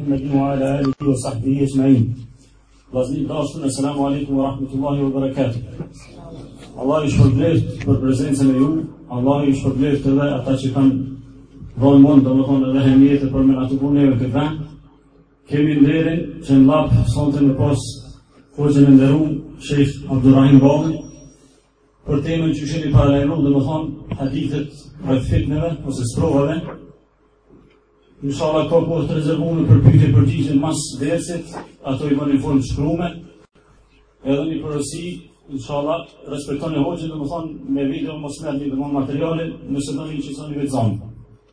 Muhammedin wa ala alihi wa sahbihi ecma'in. Vllazni dashur, asalamu alaykum wa rahmatullahi wa barakatuh. Allahu ju shpërbleftë për prezencën e juaj, Allahu i shpërbleftë edhe ata që kanë dhënë mund domethënë edhe hemjet për me ardhë puna në këtë vend. Kemi nderin që në lapë sonte në pos Hoxhën e nderuar Sheikh Abdurrahim Balla, Për temën që kemi paralajmëruar, domethënë hadithet rreth fitneve ose sprovave, Inshallah ka kohë të rezervuar për pyetje përgjigjen mas dersit, ato i bëni n'formë shkrume. Edhe një porosi, inshallah, respektoni hoxhën, domethënë me video mos merrni domon materialin, nëse doni inçizoni veç zonin.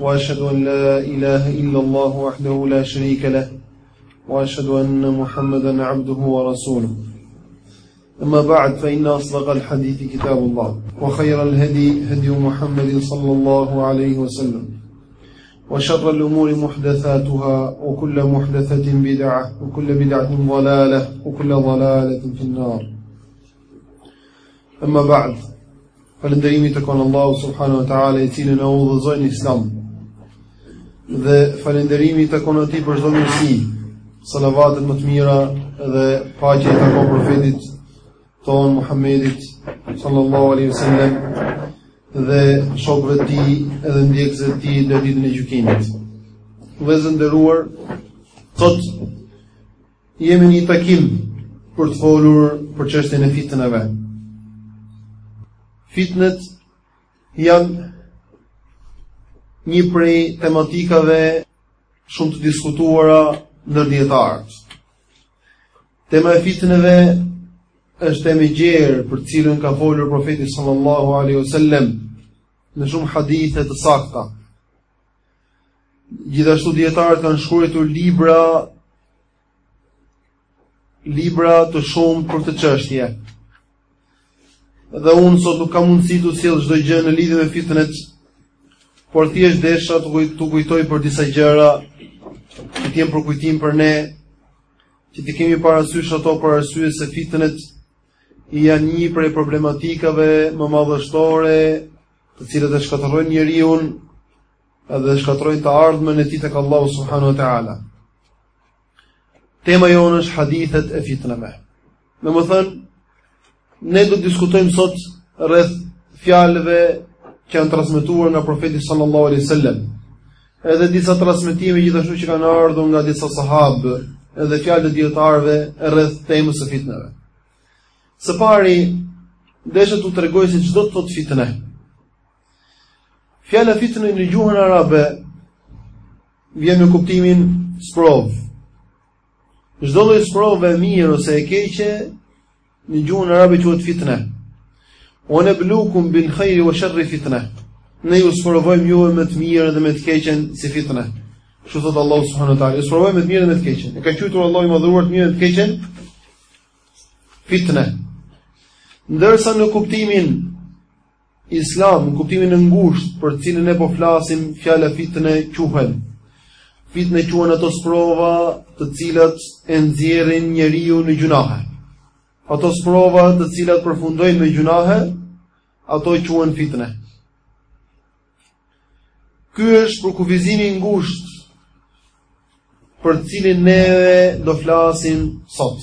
وأشهد أن لا إله إلا الله وحده لا شريك له وأشهد أن محمدا عبده ورسوله أما بعد فإن أصدق الحديث كتاب الله وخير الهدي هدي محمد صلى الله عليه وسلم وشر الأمور محدثاتها وكل محدثة بدعة وكل بدعة ضلالة وكل ضلالة في النار Amma ba'd. Falënderimi i takon Allahut subhanahu wa ta'ala i cili na udhëzoi në Islam. Dhe falënderimi i takon atij për çdo mirësi. Salavatet më të mira dhe paqja i takon profetit tonë Muhammedit sallallahu alaihi wasallam dhe shokëve të tij edhe ndjekësve të tij deri ditën e gjykimit. Vëllezër të nderuar, sot Jemi në një takim për të folur për çështjen e fitneve. Fitnet janë një prej tematikave shumë të diskutuara ndër dijetarët. Tema e fitneve është temë e gjerë për të cilën ka folur profeti sallallahu alaihi wasallam në shumë hadithe të sakta. Gjithashtu dijetarët kanë shkruar libra libra të shumtë për këtë çështje. Dhe unë sot nuk kam mundësi t'ju sjell çdo gjë në lidhje me fitnet, por thjesht desha t'ju kujt t'ju kujtoj për disa gjëra që të jenë përkujtim për ne, që t'i kemi parasysh ato për arsye se fitnet janë një prej problematikave më madhështore, të cilat e shkatërrojnë njeriun Edhe shkatërrojnë të ardhmen e tij tek Allahu subhanahu wa taala. Tema jonë është hadithet e fitneve. Domethënë, ne do të diskutojmë sot rreth fjalëve që janë transmetuar nga profeti sallallahu alaihi wasallam. Edhe disa transmetime gjithashtu që kanë ardhur nga disa sahabë, edhe fjalë të dijetarëve rreth temës së fitneve. Së pari, desha t'ju tregoj se ç'do të thotë fitne. Fjala fitne në gjuhën arabe vjen me kuptimin sprovë. Çdo lloj sprove e mirë ose e keqe në gjuhën arabe quhet fitne. Wa nablukum bil khairi wa sharri fitne. Ne ju sprovojmë juve me të mirën dhe me të keqen si fitne. Kështu thotë Allahu subhanahu wa taala, ju sprovojmë me të mirën dhe me të keqen. E ka quajtur Allahu i madhëruar të mirën dhe të keqen fitne. Ndërsa në kuptimin Islam, në kuptimin e ngushtë për të cilin ne po flasim, fjala fitne quhen. Fitne quhen ato sprova, të cilat e nxjerrin njeriun në gjynahe. Ato sprova, të cilat përfundojnë me gjynahe, ato quhen fitne. Ky është përkufizimi i ngushtë për cilin neve do flasim sot.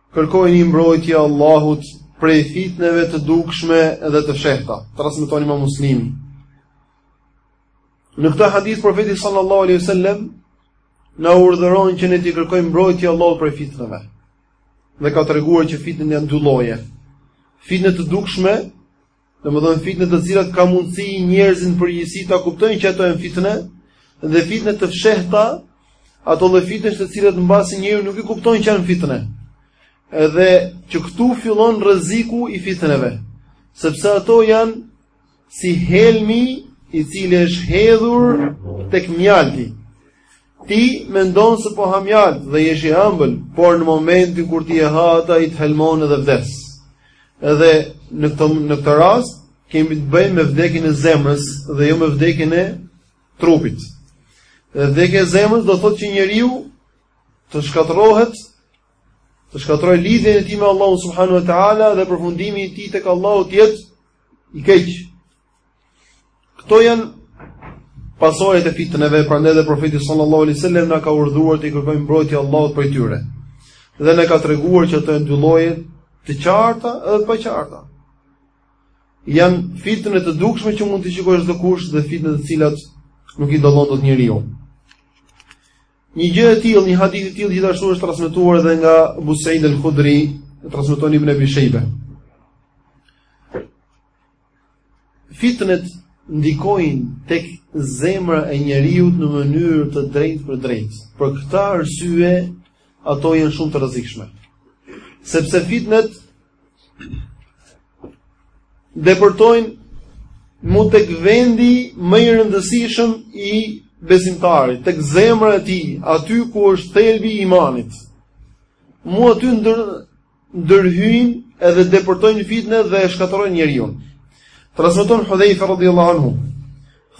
Kërkojini mbrojtje Allahut prej fitneve të dukshme dhe të fshehta. Transmeton Imam Muslimi. Në këtë hadith profeti sallallahu alaihi wasallam na urdhëron që ne t'i kërkojmë mbrojtje Allahut prej fitneve. Dhe ka treguar që fitnet janë dy lloje. Fitne të dukshme Domethënë fitne të cilat ka mundësi njerëzit në përgjithësi t'i kuptojnë që ato janë fitne dhe fitne të fshehta, ato lloj fitnesh të cilat mbase njeriu nuk i kupton që janë fitne. Edhe që këtu fillon rreziku i fitneve, sepse ato janë si helmi i cili është hedhur tek mjalti. Ti mendon se po ha mjaltë dhe është i ëmbël, por në momentin kur ti e ha atë ai të helmon edhe vdes. Edhe në këtë në këtë rast kemi të bëjmë me vdekjen e zemrës dhe jo me vdekjen e trupit. Dhe vdekja e zemrës do të thotë që njeriu të shkatërrohet, të shkatërrojë lidhjen e tij me Allahun subhanehu ue teala dhe përfundimi i tij tek Allahu të jetë i keq. Këto janë pasojat e fitneve, prandaj dhe profeti sallallahu alaihi wasallam na ka urdhëruar t'i kërkojmë mbrojtje Allahut prej tyre. Dhe na ka treguar që ato janë dy lloje, të qarta edhe të paqarta. Janë fitne të dukshme që mund t'i shikojë çdokush dhe fitne të cilat nuk i dallon dot njeriu. Një gjë e tillë, një hadith i tillë gjithashtu është transmetuar edhe nga Ebu Said al-Khudri, e transmeton Ibn Abi Shayba. Fitnet ndikojnë tek zemra e njeriut në mënyrë të drejtpërdrejtë. Për këtë arsye ato janë shumë të rrezikshme. Sepse fitnet depërtojnë mu tek vendi më i rëndësishëm i besimtarit, tek zemra e tij, aty ku është thelbi i imanit. Mu aty ndër ndërhyjnë edhe depërtojnë fitnet dhe e shkatërrojnë njeriun. Transmeton Hudhaifa radhiyallahu anhu,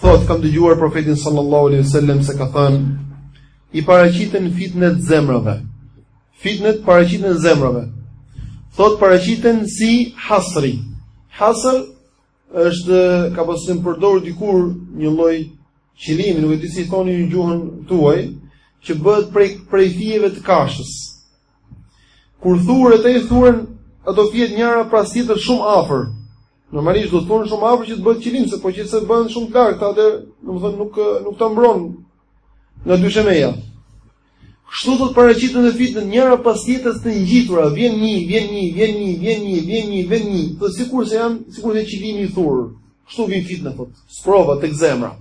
thotë kam dëgjuar profetin sallallahu alaihi wasallam se ka thënë i paraqiten fitnet zemrave. Fitnet paraqiten zemrave. Thotë paraqiten si hasri. Hasr Është ka pas përdorur dikur një lloj qilimi, nuk e di si i thoni në gjuhën tuaj, që bëhet prej prej fijeve të kashtës. Kur thuret ai thuren ato fijet njëra pas tjetrës shumë afër. Normalisht do të thuren shumë afër që të bëhet qilim, se po që se bëhen shumë të larg, atë, domethënë nuk nuk ta mbron nga dyshemeja. Kështu thot paraqiten fitnet njëra pas tjetrës të ngjitura, vjen një, vjen një, vjen një, vjen një, vjen një, vjen një, po sikurse janë, sikurse qilimi i thurë. Kështu vijnë fitnet thot. Sprova tek zemra.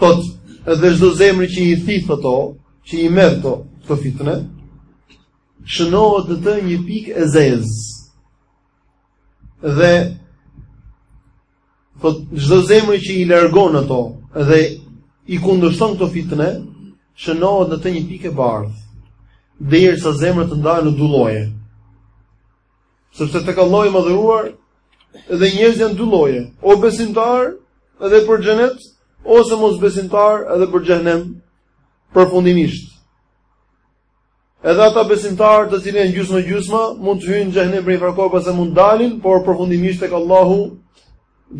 Thot edhe çdo zemër që i thith ato, që i merr këto, këto fitne, shënohet në të një pikë e zezë. Dhe Thotë çdo zemër që i largon ato dhe i kundërshton këto fitne, shënohet në të një pikë e bardhë, derisa zemra të ndahet në dy lloje. Sepse tek Allahu i madhëruar dhe njerëzit janë dy lloje, o besimtar dhe për xhenet ose mos besimtar dhe për xhehnem përfundimisht. Edhe ata besimtarë të cilët janë gjysmë gjysmë mund të hyjnë në xhehnem për një farë kohë pastaj mund të dalin, por përfundimisht tek Allahu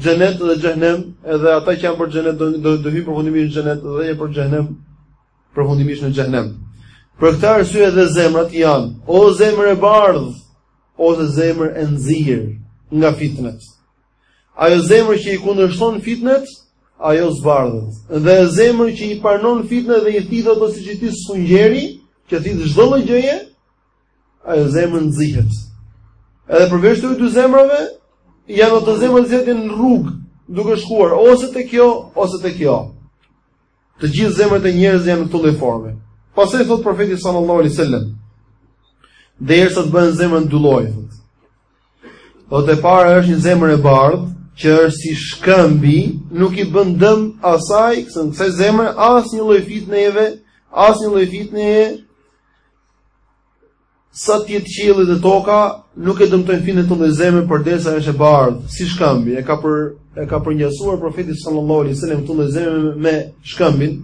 xhenet dhe xhehnem, edhe ata që janë për xhenet do do të hyjnë përfundimisht në xhenet dhe janë për xhehnem përfundimisht në xhehnem. Për këtë arsye edhe zemrat janë o zemër e bardhë ose zemër e nxirë nga fitnet. Ajo zemër që i kundërshton fitnet, ajo zbardhet. Dhe ajo zemër që i pranon fitnet dhe i thith ato siç i thith sfungjeri, që thith çdo lloj gjëje, ajo zemër nxihet. Edhe përveç këtyre dy zemrave, janë ato zemra që janë në rrugë, duke shkuar ose te kjo ose te kjo. Të gjithë zemrat e njerëzve janë në këtë lloj forme. Pastaj thot profeti sallallahu alaihi wasallam, derisa të bëhen zemrat në dy lloje. Thotë e para është një zemër e bardhë, që është si shkëmbi, nuk i bën dëm asaj, domethënë kësaj zemre, asnjë lloj fitneje, asnjë lloj fitneje, sa të jetë qielli dhe toka, nuk e dëmtojnë fitnet këtë lloj zemre, përderisa është e bardhë, si shkëmbi, e ka, për, e ka përngjasuar profeti sallallahu alaihi wasallam këtë lloj zemre me shkëmbin,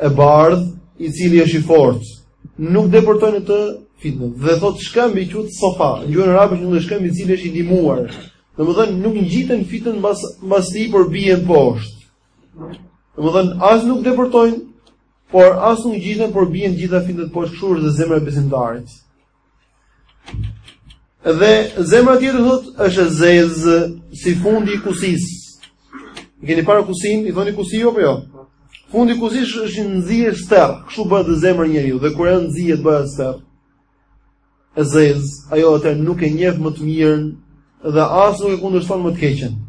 e bardhë, i cili është i fortë, nuk depërtojnë në të fitnet. Dhe thotë shkëmbi quhet safa, në gjuhën arabe është një shkëmbi i cili është i lëmuar. Domethënë nuk ngjiten fitnet mbas mbas tij por bien poshtë. Domethënë as nuk depërtojnë, por as nuk ngjiten por bien gjitha fitnet poshtë kështu është dhe zemra e besimtarit. Dhe zemra tjetër thotë është e zezë si fundi i kusisë. E keni parë kusinë, i thoni kusi jo apo jo? Fundi i kusisë është i nxirë sterr, kështu bëhet zemra e njeriut dhe kur ajo nxihet bëhet sterr. E zezë, ajo atëherë nuk e njeh më të mirën dhe as nuk e kundërshton më të keqen.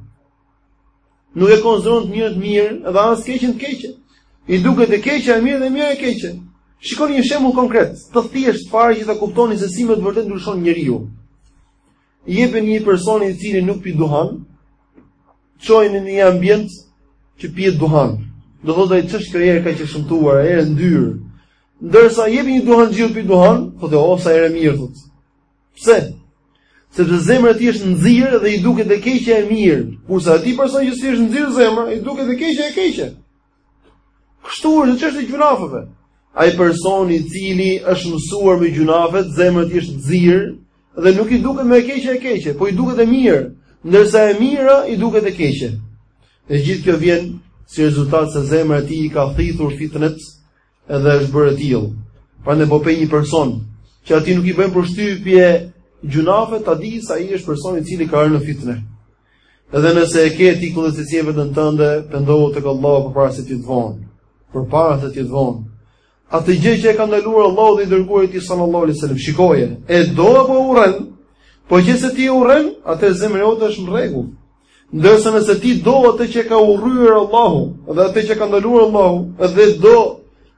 Nuk e konsideron të mirën të mirë dhe as të keqen të keqe. I duket e keqja e mirë dhe e mira e keqe. Shikoni një shembull konkret, të thjeshtë fare që ta kuptoni se si me të vërtetë ndryshon njeriu. Jepni një personi i cili nuk pi duhan, çojeni në një ambient që pihet duhan. Do thotë ai ç'është kjo erë kaq e shëmtuar, erë e ndyrë. Ndërsa jepi një duhanxhiu që pi duhan, thotë o sa erë e mirë thotë. Pse? Sepse zemra e tij është nxirë dhe i duket e keqja e mirë, kurse atij person që s'i është nxirë zemra, i duket e keqja e keqe. Kështu është çështja e gjunafeve. Ai person i cili është mësuar me gjunafet, zemra e tij është nxirë dhe nuk i duket më e keqja e keqe, po i duket e mirë, ndërsa e mira i duket e keqe. Dhe gjithë kjo vjen si rezultat se zemra e tij i ka thithur fitnet edhe është bërë e tillë. Prandaj po pe një person që atij nuk i bëjnë përshtypje gjunafet, ta dish se ai është personi i cili ka rënë në fitne. Edhe nëse e ke ti këtë cilësi në veten tënde, pëndohu tek Allahu përpara se të jetë vonë, përpara se të jetë vonë. Atë gjë që e ka ndaluar Allahu dhe i dërguari i tij salallahu alejhi ue selem, shikoje, e do apo urren, po qe se ti e urren, atëherë zemra jote është në rregull, Ndërsa nëse ti do atë që e ka urryer Allahu dhe atë që e ka ndaluar Allahu dhe do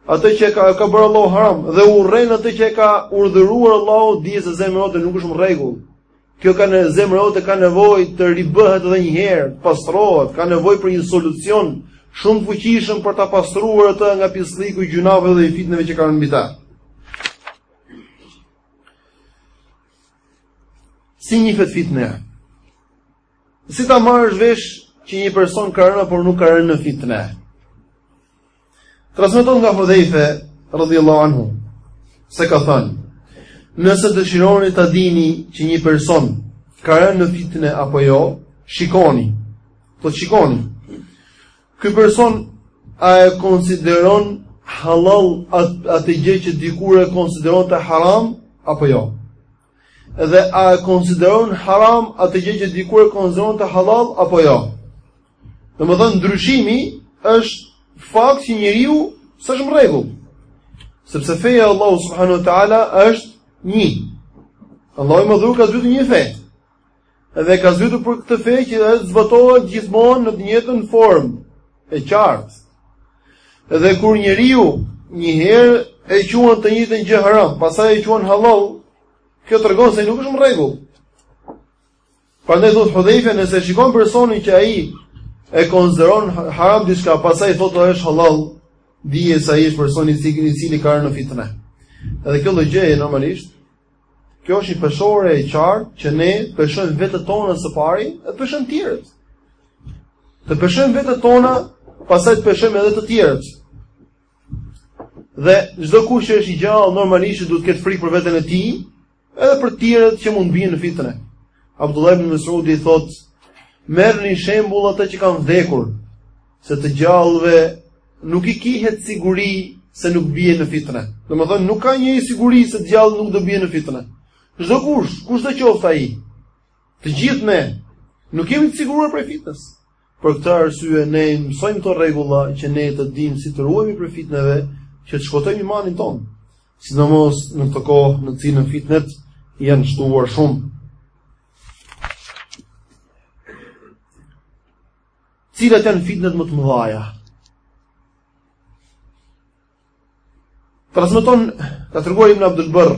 atë që e ka bërë Allahu haram dhe urren atë që e ka urdhëruar Allahu, dije se zemra jote nuk është në rregull. Kjo ka, zemra jote ka nevojë të ribëhet edhe një herë, të pastrohet, ka nevojë për një solucion shumë të fuqishëm për ta pastruar atë nga pislliku i gjunafeve dhe i fitneve që kanë mbi ta. Si njihet fitne. Si ta marrësh vesh që një person ka rënë apo nuk ka rënë në fitne. Transmetohet nga Hudhejfe radhiyallahu anhu se ka thënë: Nëse dëshironi ta dini që një person ka rënë në fitne apo jo, shikoni. Po shikoni. Ky person a e konsideron halal atë gjë që dikur e konsideronte haram apo jo? Dhe a e konsideron haram atë gjë që dikur e konsideronte halal apo jo? Domethënë ndryshimi është fakt që njeriu s'është në rregull. Sepse feja e Allahut subhanahu wa taala është një. Allahu i Madhëruar ka zbritur një fe. Dhe ka zbritur për këtë fe që ajo zbatohet gjithmonë në të njëjtën formë, e qartë. Dhe kur njeriu një herë e quan të njëjtën gjë haram, pastaj e quan hallall, kjo tregon se nuk është në rregull. Prandaj thotë Hudhejfja, nëse shikon personin që ai e konsideron haram diçka, pastaj thotë se është hallall, dije se ai është personi i cili ka rënë në fitne. Edhe kjo lloj gjëje normalisht Kjo është një peshore e qartë që ne peshojmë vetet tona së pari dhe peshojmë tjerët. Të peshojmë vetet tona, pastaj të peshojmë edhe të tjerët. Dhe çdokush që është i gjallë normalisht duhet të ketë frikë për veten e tij, edhe për të tjerët që mund të bien në fitne. Abdullah ibn Mes'udi thotë: "Merrni shembull ata që kanë vdekur, Se të gjallëve nuk i kihet siguri se nuk bien në fitne. Domethënë nuk ka një siguri se të gjallët nuk do bien në fitne. Çdokush, kushdo qoftë ai, të gjithë ne nuk jemi të siguruar prej fitnes. Për këtë arsye ne mësojmë këto rregulla që ne të dimë si të ruhemi prej fitneve, që të shpëtojmë imanin tonë. Sidomos në këtë kohë në cilën fitnet janë shtuar shumë. Cilat janë fitnet më të mëdha? Transmeton ka treguar Ibn Abdul Berr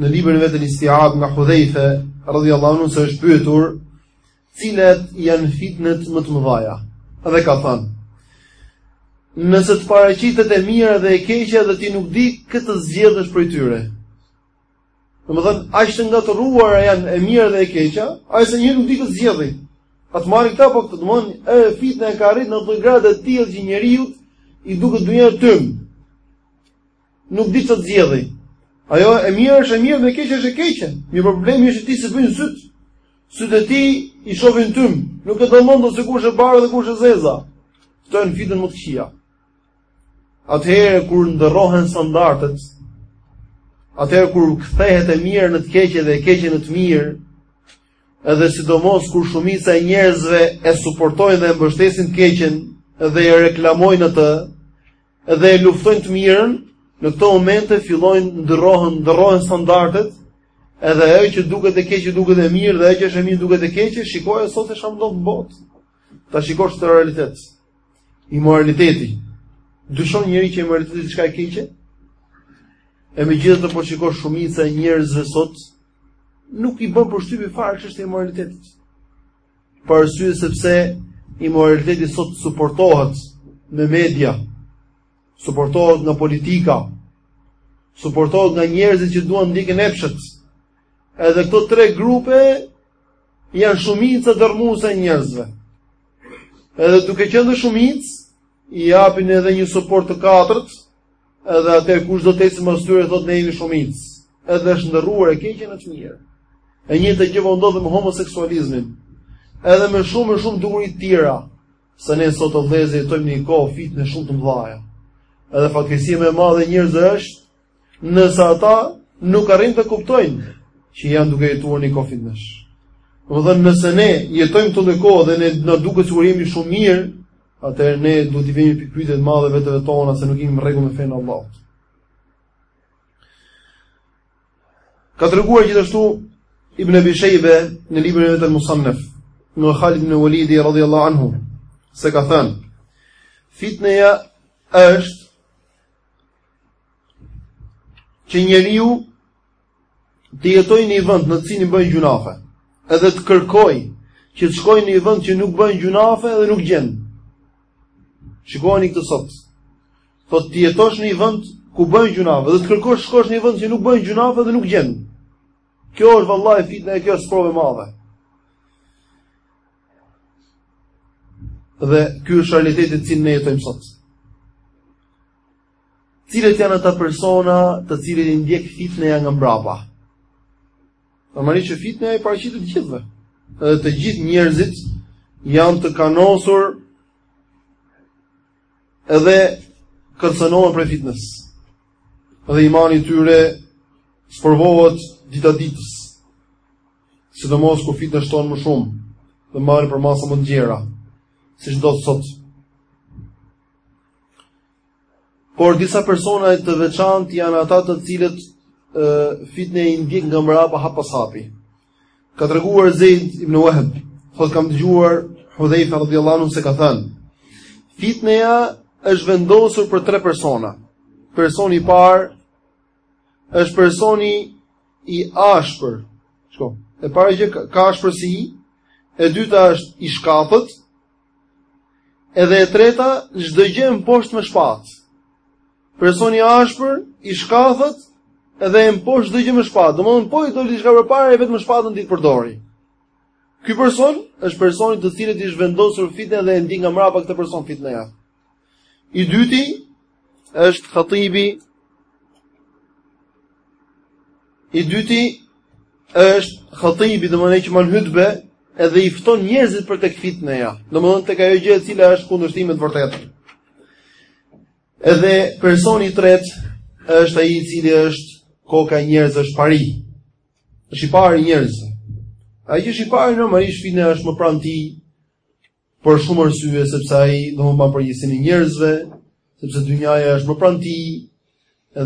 në librin e vet Istiab nga Hudhejfe radijallahu anhu se është pyetur cilat janë fitnet më të mëdha. Dhe ka thënë Nëse të paraqitet e mira dhe e keqja dhe ti nuk di kë të zgjedhësh prej tyre. Domethënë, aq të ngatërruara janë e mira dhe e keqja, aq sa njeriu nuk di kë të zgjedhi. A të marri këtë apo këtë. Domethënë fitneja ka arrit në një gradë të tillë që njeriut i duket dynjaja tym. Nuk di ça të zgjedhi. Ajo e mira është e mirë dhe e keqja është e keqe. Mirëpo problemi është te ti se s'bëjnë sytë. Sytë e tij i shofin tym. Nuk e dallon dot se kush është e bardha dhe kush është e zeza. Këto janë fitnet më të këqija. Atëherë kur ndërrohen standardet, atëherë kur kthehet e mira në të keqe dhe e keqja në të mirë, edhe sidomos kur shumica e njerëzve e suportojnë dhe e mbështesin të keqen dhe e reklamojnë atë, edhe e luftojnë të mirën, në këto momente fillojnë ndërrohen, ndërrohen standardet, edhe ajo që duket e keqe duket e mirë dhe ajo që është e mirë duket e keqe, shikoje sot se ça ndodh në botë. Ta shikosh në realitet. Imoraliteti. Dyshon njeri që imoraliteti diçka e keqe? E megjithatë po shikosh shumica e njerëzve sot, nuk i bën përshtypje fare çështja e imoralitetit. Për arsye sepse imoraliteti sot suportohet me media, suportohet nga politika, suportohet nga njerëzit që duan ndjekin epshet. Edhe këto tre grupe janë shumica dërrmuese e njerëzve. Edhe duke qenë shumicë, i japin edhe një suport të katërt, edhe atëherë kush do të ecë mbas tyre thotë ne jemi shumicë. Edhe është ndërruar e keqja në të mirë. E njëjta gjë po ndodh me homoseksualizmin. Edhe me shumë e shumë dukuri të tjera, se ne sot o vëllezër jetojmë në një kohë fitnesh shumë të mëdhaja. Edhe fatkeqësia më e madhe e njerëzve është Nëse ata nuk arrijnë ta kuptojnë që janë duke jetuar në kohë fitnesh. Domethënë nëse ne jetojmë këtë kohë dhe ne na duket sikur jemi shumë mirë, atëherë ne duhet t'i vëmë pikëpyetje të madhe veteve tona se nuk jemi në rregull me fenë e Allahut. Ka treguar gjithashtu Ibn Abi Shejbe në librin e vet El Musannaf, nga Khalid ibn Walidi radhiyallahu anhu, se ka thënë: Fitneja është që njeriu të jetojë në një vend në të cilin bëhen gjynahe, edhe të kërkojë që të shkojë në një vend që nuk bëhen gjynahe dhe nuk gjen. Shikoni këtë sot. Thotë të jetosh në një vend ku bëhen gjynahe dhe të kërkosh të shkosh në një vend që nuk bëhen gjynahe dhe nuk gjen. Kjo është vallahi fitne, kjo është sprovë e madhe. Dhe ky është realiteti të cilin ne jetojmë sot. Cilët janë ata persona të cilët i ndjek fitneja nga mbrapa? Normalisht që fitneja i paraqitet të gjithëve. Edhe të gjithë njerëzit janë të kanosur edhe kërcënohen prej fitnes. Dhe imani i tyre sprovohet dita ditës. Sidomos kur fitnet shtohen më shumë dhe marrin përmasa më të gjera, siç ndodh sot Por disa persona të veçantë janë ata të cilët fitneja i ndjek nga mbrapa hap pas hapi. Ka treguar Zeid ibn Wahb, thotë kam dëgjuar Hudhaifa radhiyallahu anhu se ka thënë: Fitneja është vendosur për tre persona. Personi i parë është personi i ashpër. Shiko, e para që ka ashpërsi, e dyta është i shkathët, Edhe e treta, çdo gjë e mposht me shpatë. Personi i ashpër, i shkathët, edhe e mposht çdo gjë me shpatë. Domethënë po i doli diçka përpara ai vetëm shpatën di të përdorë. Ky person është personi të cilit i është vendosur fitneja dhe e ndjek nga mbrapa këtë person fitneja. I dyti është hatibi. I dyti është hatibi, domethënë ai që mban hutbe edhe i fton njerëzit për tek fitneja. Domethënë tek ajo gjë e cila është kundërshtim me të vërtetën. Edhe personi i tretë është ai i cili është koka e njerëzve është pari. Është i pari i njerëzve. Ai që është i pari normalisht fitneja është më pranë tij Për shumë arsye sepse ai domethënë mban përgjegjësinë e njerëzve, sepse dynjaja është më pranë tij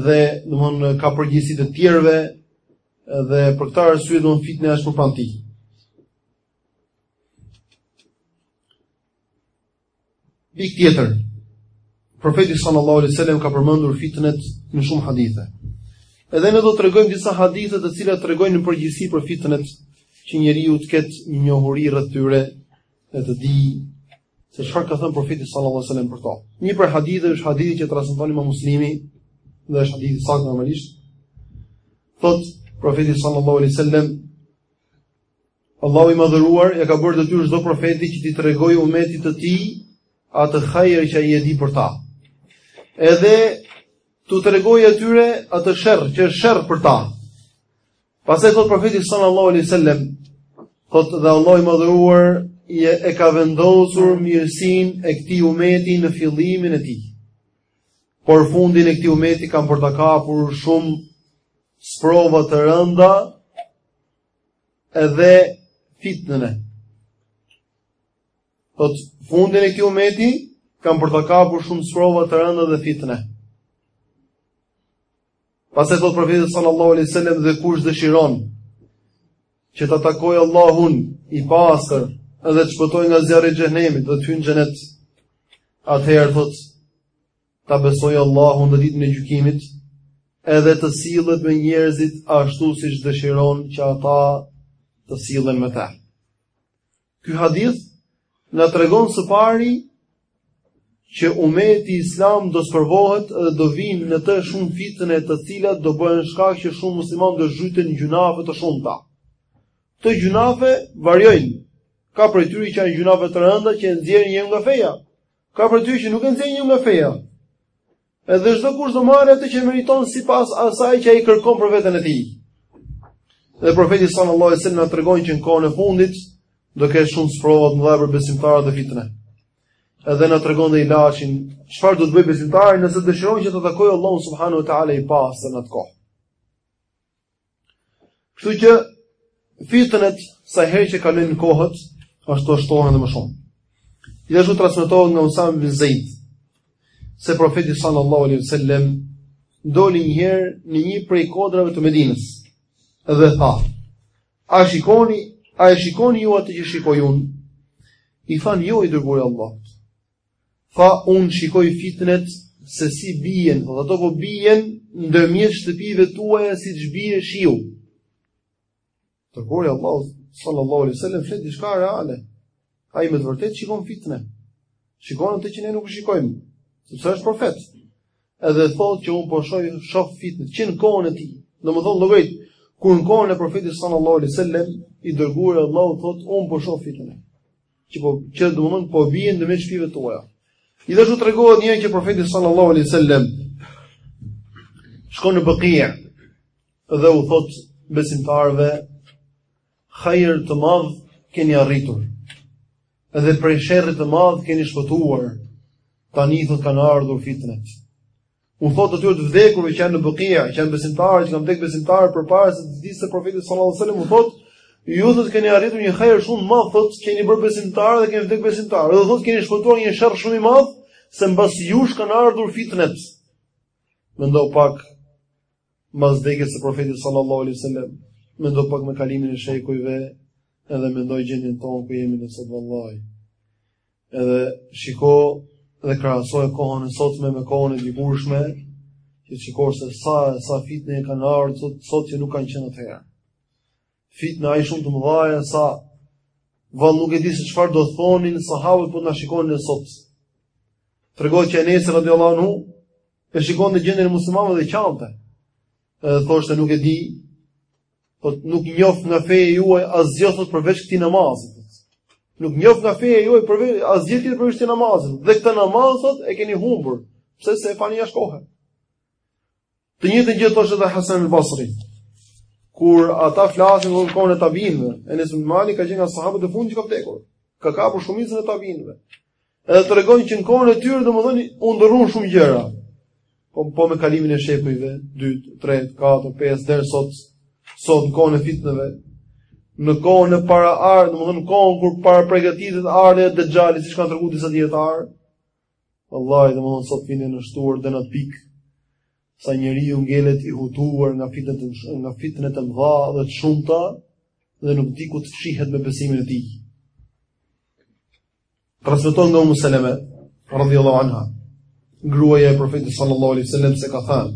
dhe domethënë ka përgjegjësi të tjerëve dhe për këtë arsye domethënë fitneja është më pranë tij. Pika tjetër. Profeti sallallahu alaihi wasallam ka përmendur fitnet në shumë hadithe. Edhe ne do të tregojmë disa hadithe të cilat tregojnë në përgjithësi për fitnet që njeriu të ketë një njohuri rreth tyre e të di se çfarë ka thënë profeti sallallahu alaihi wasallam për to. Një prej haditheve është hadithi që transmeton Imam Muslimi dhe është hadith i saktë normalisht. Thotë profeti sallallahu alaihi wasallam Allahu i madhëruar ia ka bërë detyrë çdo profeti që t'i tregojë umetit të tij atë hajër që ai e di për ta. Edhe t'u tregojë atyre atë sherr që është sherr për ta. Pastaj thotë profeti sallallahu alaihi wasallam, thotë dhe Allahu i madhëruar e ka vendosur mirësinë e këtij umeti në fillimin e tij. Por fundin e këtij umeti kanë për ta kapur shumë sprova të rënda edhe fitne. Thotë, fundin e këtij umeti kanë për ta kapur shumë sprova të rënda dhe fitne. Pastaj thotë profeti sallallahu alaihi wasallam dhe kush dëshiron që ta takojë Allahun i pastër edhe të shpëtojë nga zjarri i xhehenemit dhe të hyjë në xhenet atëherë thotë Ta besojë Allahun dhe ditën e gjykimit, edhe të sillet me njerëzit ashtu siç dëshiron që ata të sillen me të. Ky hadith na tregon së pari që umeti islam do sprovohet dhe do vijnë në të shumë fitne të cilat do bëhen shkak që shumë muslimanë do zhyten në gjynahe të shumta. Këto gjynahe variojnë. Ka prej tyre që janë gjynahe të rënda që e nxjerrin njeriun nga feja. Ka prej tyre që nuk e nxjerrin njeriun nga feja. Edhe çdokush do marrë atë që meriton sipas asaj që ai kërkon për veten e tij. Dhe profeti sallallahu alajhi wasallam na tregon që në kohën e fundit do ketë shumë sprova të mëdha për besimtarët dhe fitne. Edhe na tregon dhe ilaçin, çfarë duhet të bëjë besimtari nëse dëshiron që ta takojë Allahun subhanahu wa taala i pastër në atë kohë. Kështu që fitnet sa herë që kalojnë kohët, ashtu shtohen edhe më shumë. Gjithashtu transmetohet nga Usame bin Zejd se profeti sallallahu alaihi wasallam doli një herë në një prej kodrave të Medinës dhe tha: "A shikoni, a e shikoni ju atë që shikoj unë?" I thanë: "Jo, i dërguari i Allahut." Tha unë shikoj fitnet se si bien, dhe po ato po bien ndërmjet shtëpive tuaja siç bie shiu. I dërguari i Allahut, sallallahu alai sallam, flet diçka reale. Ai me të vërtetë shikon fitnet. Shikon atë që ne nuk e shikojmë, sepse është profet. Edhe thotë që unë po shoj shof fitnet, që në kohën e tij, domethënë llogarit, kur në kohën e profetit sallallahu alai sallam, i dërguari i Allahut thotë unë po shof fitne. Që po që domethënë po bien në mes shpive tuaja. Gjithashtu tregohet njëherë që profeti sallallahu alaihi wasallam shkon në Bekia dhe u thotë besimtarëve hajër të madh keni arritur. Edhe prej një sherri të madh keni shpëtuar. Tani thotë kanë ardhur fitnet. U thotë atyre të vdekurve që janë në Bekia, që janë besimtarë, që kanë vdekur besimtarë përpara se të vdiste profeti sallallahu alajhi wasallam, u thotë Ju thotë keni arritur një hajër shumë të madh, thotë jeni bërë besimtarë dhe keni vdekur besimtarë. Edhe thotë keni shpëtuar një sherr shumë i madh, se mbas jush kanë ardhur fitnet. Mendo pak mbas vdekjes së profetit sallallahu alajhi wasallam, mendo pak me kalimin e shekujve, edhe mendoje gjendjen tonë ku jemi ne sot vallahi. Edhe shiko dhe krahasoje kohën e sotme me kohën e dikurshme, që të shikosh se sa e sa fitne kanë ardhur sot, sot që nuk kanë qenë atëherë. Fitne aq shumë të mëdha sa vallë nuk e di se çfarë do thonin sahabët po t'na shikonin ne sot. Tregohet që Enes radijallahu anhu e shikonte gjendjen e muslimanëve dhe qante. Edhe thoshte nuk e di Po nuk njoh nga feja juaj asgjë sot përveç këtij namazit. Nuk njoh nga feja juaj përveç asgjë tjetër përveç këtij namazit. Dhe këtë namaz sot e keni humbur, pse se e falni jashtë kohe. Të njëjtën gjë thoshte edhe Hasan al-Basri. Kur ata flasin në kohën e tabiinëve, Enes ibn Malik ka qenë nga sahabët e fundit që ka vdekur. Ka kapur shumicën e tabiinëve. Edhe tregojnë që në kohën e tyre, domethënë, u ndërrun shumë gjëra. Po, po me kalimin e shekujve, 2, 3, 4, 5, deri sot, sot në kohën e fitneve, në kohën e para ardh, domethënë, në kohën kur parapërgatitet ardhja e Dexhalit, siç kanë tregu disa dijetarë, vallahi, domethënë, sot fitnet janë shtuar deri në atë pikë, sa njeriu ngelet i hutuar nga fitnet, nga fitnet e mdha dhe të shumta, dhe nuk di ku të fshihet me besimin e tij. Transmeton nga Ummu Seleme radhiyallahu anha, gruaja e Profetit sallallahu alaihi wasallam se ka thënë: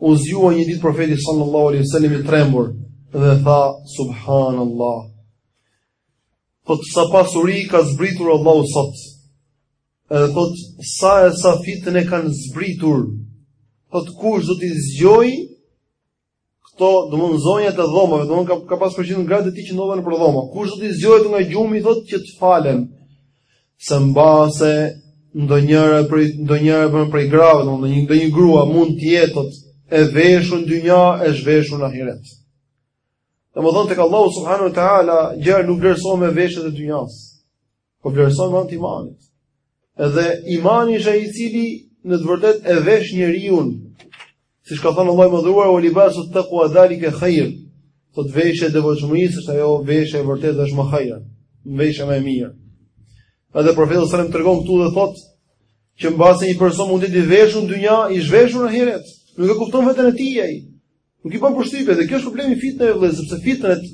U zgjua një ditë Profeti sallallahu alaihi wasallam i trembur dhe tha subhanallah. Thotë sa pasuri ka zbritur Allahu sot. Edhe thot sa e sa fitne kanë zbritur. Thotë kush do t'i zgjojë Këto, domethënë zonjat e dhomave, domethënë ka, ka pas për qëllim gratë e tij që ndodhen nëpër dhoma. Kush do t'i zgjojë nga gjumi, thotë që të falen, se mbase ndonjëra prej, ndonjëra prej, prej grave, ndonjë, një grua mund të jetë, thotë, e veshun n'dynja, e zhveshun n'ahiret. Domethënë tek Allahu subhanahu wa ta'ala, gjërat nuk vlerësohen me veshjet e dynjasë. Po vlerësohen me anë të imanit. Edhe imani është ai i cili në të vërtetë e vesh njeriun. Siç ka thënë Allahu i madhëruar, "Wa libasu taqwa zalika khair." Thotë veshja e devotshmërisë është ajo veshja e vërtetë dhe është më hajr, veshja më e mirë. Edhe profeti sallallahu alajhi wasallam tregon këtu dhe thotë që mbase një person mund të jetë i veshun në dynja, i zhveshur në ahiret. Nuk e kupton veten e tij ai. Nuk i bën përshtypje dhe kjo është problemi i fitnave vëllezër, sepse fitnet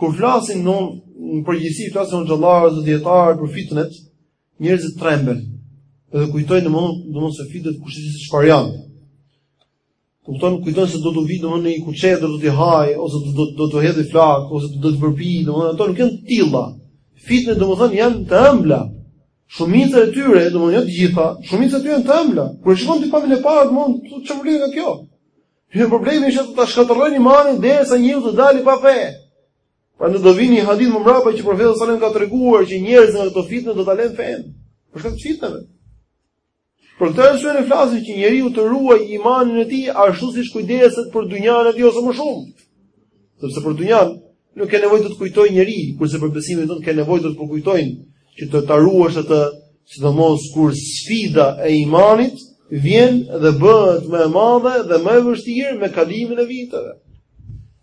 kur flasin në në përgjithësi flasin hoxhallarët ose dijetarët për fitnet, njerëzit tremben. Dhe kujtojnë domethënë domethënë se fitnet kush di se çfarë janë. Kupton, kujton se do të vijë domethënë ndonjë kuçedër të hajë ose do të do të hedhë flakë ose do të përpijë, domethënë ato nuk janë të tilla. Fitnet domethënë janë të ëmbla. Shumica e tyre, domethënë jo të gjitha, shumica e tyre janë të ëmbla. Kur shikon ti pamjen e parë, domethënë s'ka më mirë nga kjo. Dhe problemi është se do ta shkatërrojnë imanin derisa njeriu të dalë pa fe. Prandaj do vijë një hadith më mbrapa që profeti sallallahu alajhi wasallam ka treguar që njerëzit nga këto fitne do ta lënë fenë. Për shkak të fitnave. Për këtë arsye ne flasim që njeriu të ruajë imanin e tij ashtu siç kujdeset për dynjanë e tij ose më shumë. Sepse për dynjanë Nuk ke nevojë të të kujtojë njeri, kurse për besimin tënd ke nevojë të të përkujtojnë që ta ruash atë, sidomos kur sfida e imanit vjen dhe bëhet më e madhe dhe më e vështirë me kalimin e viteve.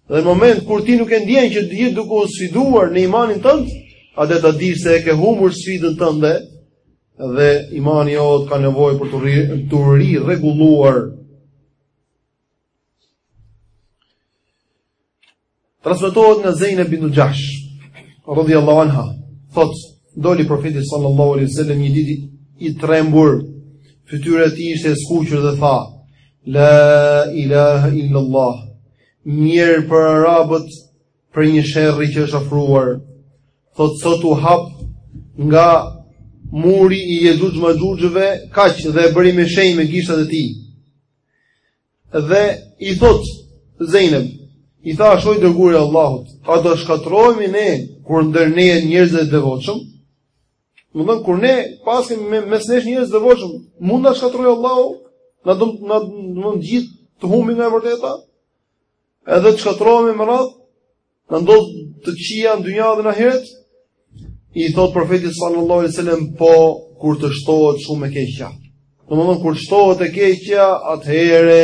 Dhe në moment kur ti nuk e ndjen që ti je duke u sfiduar në imanin tënd, atëherë ta dish se e ke humbur sfidën tënde dhe imani jot ka nevojë për t'u rirregulluar. Transmetohet nga Zejneb bintu Xhahsh, radhiyallahu anha, thot, doli profeti sallallahu alaihi wasallam një ditë i trembur, fytyra e tij ishte e skuqur dhe tha: La ilaha illa Allah. Mjerë për arabët prej një sherri që është afruar. Thot sot u hap nga muri i Jexhuxh Maxhuxhëve, kaq dhe e bëri me shenjë me gishtat e tij. Dhe i thot Zejneb, i thashë o i dërguari i Allahut, a do shkatërrohemi ne kur ndër ne janë njerëz të devotshëm? Domethënë, kur ne pasim me, mes nesh njerëz të devotshëm, mund na shkatërrojë Allahu, domethënë të gjithë të humbim nga e vërteta, edhe të shkatërrohemi me radhë, Na ndodh e keqja në dynja dhe në ahiret, i thot profeti sallallahu alaihi wasallam po kur të shtohet shumë e keqja. Domthon kur shtohet e keqja, atëherë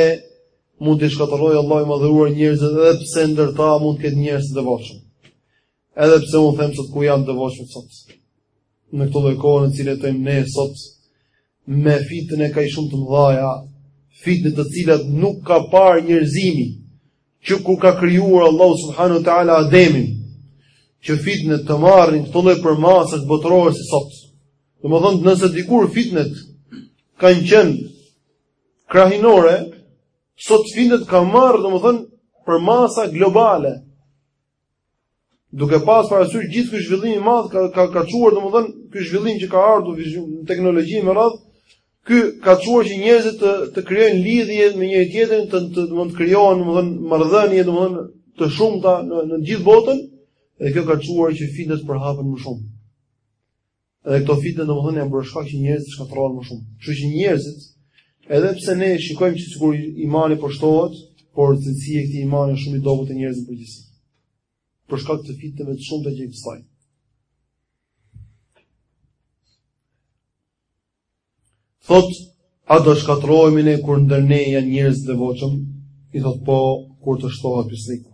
mund t'i shkatërrojë Allahu i madhëruar njerëzit edhe pse ndër ta mund të ketë njerëz të devotshëm. Edhe pse unë them se ku janë të devotshëm sot. Në këtë lloj kohë në cilën jetojmë ne sot, me fitne kaq shumë të mëdha, fitne të cilat nuk i ka parë njerëzimi që kur ka krijuar Allahu subhanahu wa taala Ademin, që fitnet të marrin këto lloj përmasa botërore si sot. Domethënë, nëse dikur fitnet kanë qenë krahinore, sot fitnet kanë marrë domethënë përmasa globale. Duke pas parasysh gjithë ky zhvillim i madh ka ka ka çuar domethënë ky zhvillim që ka ardhur në teknologji me radhë, ky ka çuar që njerëzit të të krijojnë lidhje me njëri tjetrin, të të domethënë të krijohen domethënë marrëdhënie domethënë të shumta në në gjithë botën, dhe kjo ka çuar që fitnet të përhapen më shumë. Edhe këto fitne domethënë janë bërë shkak që njerëzit të shkatërrohen më shumë. Kështu që njerëzit, edhe pse ne shikojmë se sikur imani po shtohet, por cilësia e këtij imani është shumë e dobët te njerëzit në përgjithësi. Për shkak të fitneve të shumta që ekzistojnë. Thot, a do shkatërrohemi ne kur ndër ne janë njerëz të devotshëm? I thot po, kur të shtohet pisliku.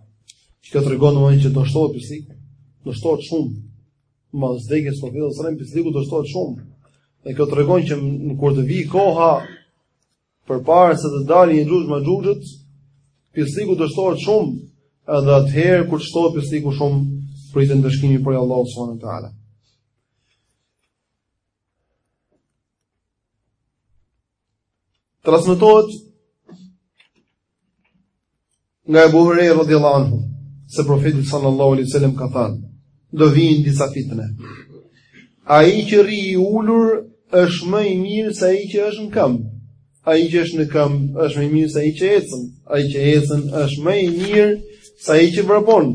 Kjo tregon domosdoshmë që do shtohet pisliku. Do shtohet shumë. Mbas vdekjes së profetit alejhi selam pisliku do shtohet shumë. Dhe kjo tregon që kur të vijë koha përpara se të dalë Jexhuxh Mexhuxhët, pisliku do shtohet shumë. Edhe atëherë kur të shtohet pisliku shumë, pritet ndëshkimi prej Allahut subhanahu wa taala. Transmetohet nga Abu Huraira radhiyallahu anhu se profeti sallallahu alaihi wasallam ka thënë do vijnë disa fitne. Ai që rri i ulur është më i mirë se ai që është në këmbë. Ai që është në këmbë është më i mirë se ai që ecën. Ai që ecën është më i mirë se ai që vrapon.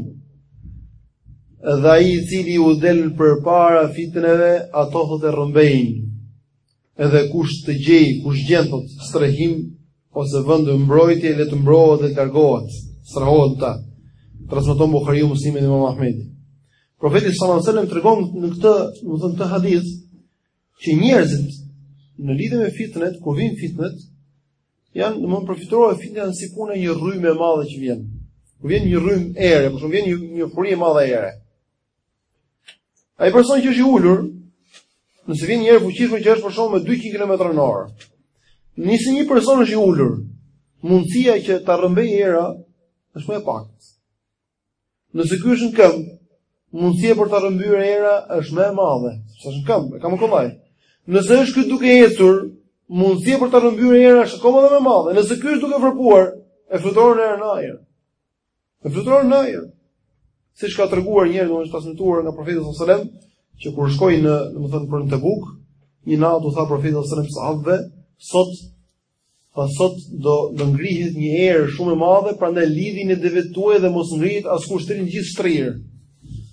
Dhe ai i cili u del përpara fitneve, ato thotë e rrëmbejnë. Edhe kush të gjej, kush gjen strehim ose vend mbrojtje, le të mbrohet dhe të largohet. Strehohet në ta. Transmeton Buhariu, Muslimi dhe Imam Ahmedi. Profeti sallallahu alajhi wasallam tregon në këtë, domethënë këtë hadith, që njerëzit në lidhje me fitnet, kur vin fitnet, janë domethënë fitnet janë si punë një rrymë e madhe që vjen. Kur vjen një rrymë ere, për shembull vjen një, një furi e madhe ere. Ai person që është i ulur, nëse vjen një erë e fuqishme që është për shembull me 200 km në orë, nëse një person është i ulur, mundësia që ta rrëmbejë era është më e pakët. Nëse ky është në këmbë, mundësia për ta rrëmbyer era është më e madhe, sepse është në këmbë, e ka më kollaj. Nëse është ky duke ecur, mundësia për ta rrëmbyer era është akoma më e madhe. Nëse ky është duke vrapuar, e fluturon era në ajër. E fluturon në ajër. Siç ka treguar një herë domethënë është transmetuar nga profeti sallallahu alajhi wasallam, që kur shkoi në, domethënë për në Tebuk, një natë u tha profeti sallallahu alajhi wasallam sahabëve, sot Po sot do do ngrihet një erë shumë e madhe, prandaj lidhini devet tuaj dhe mos ngrihet askush të gjithë shtrirë.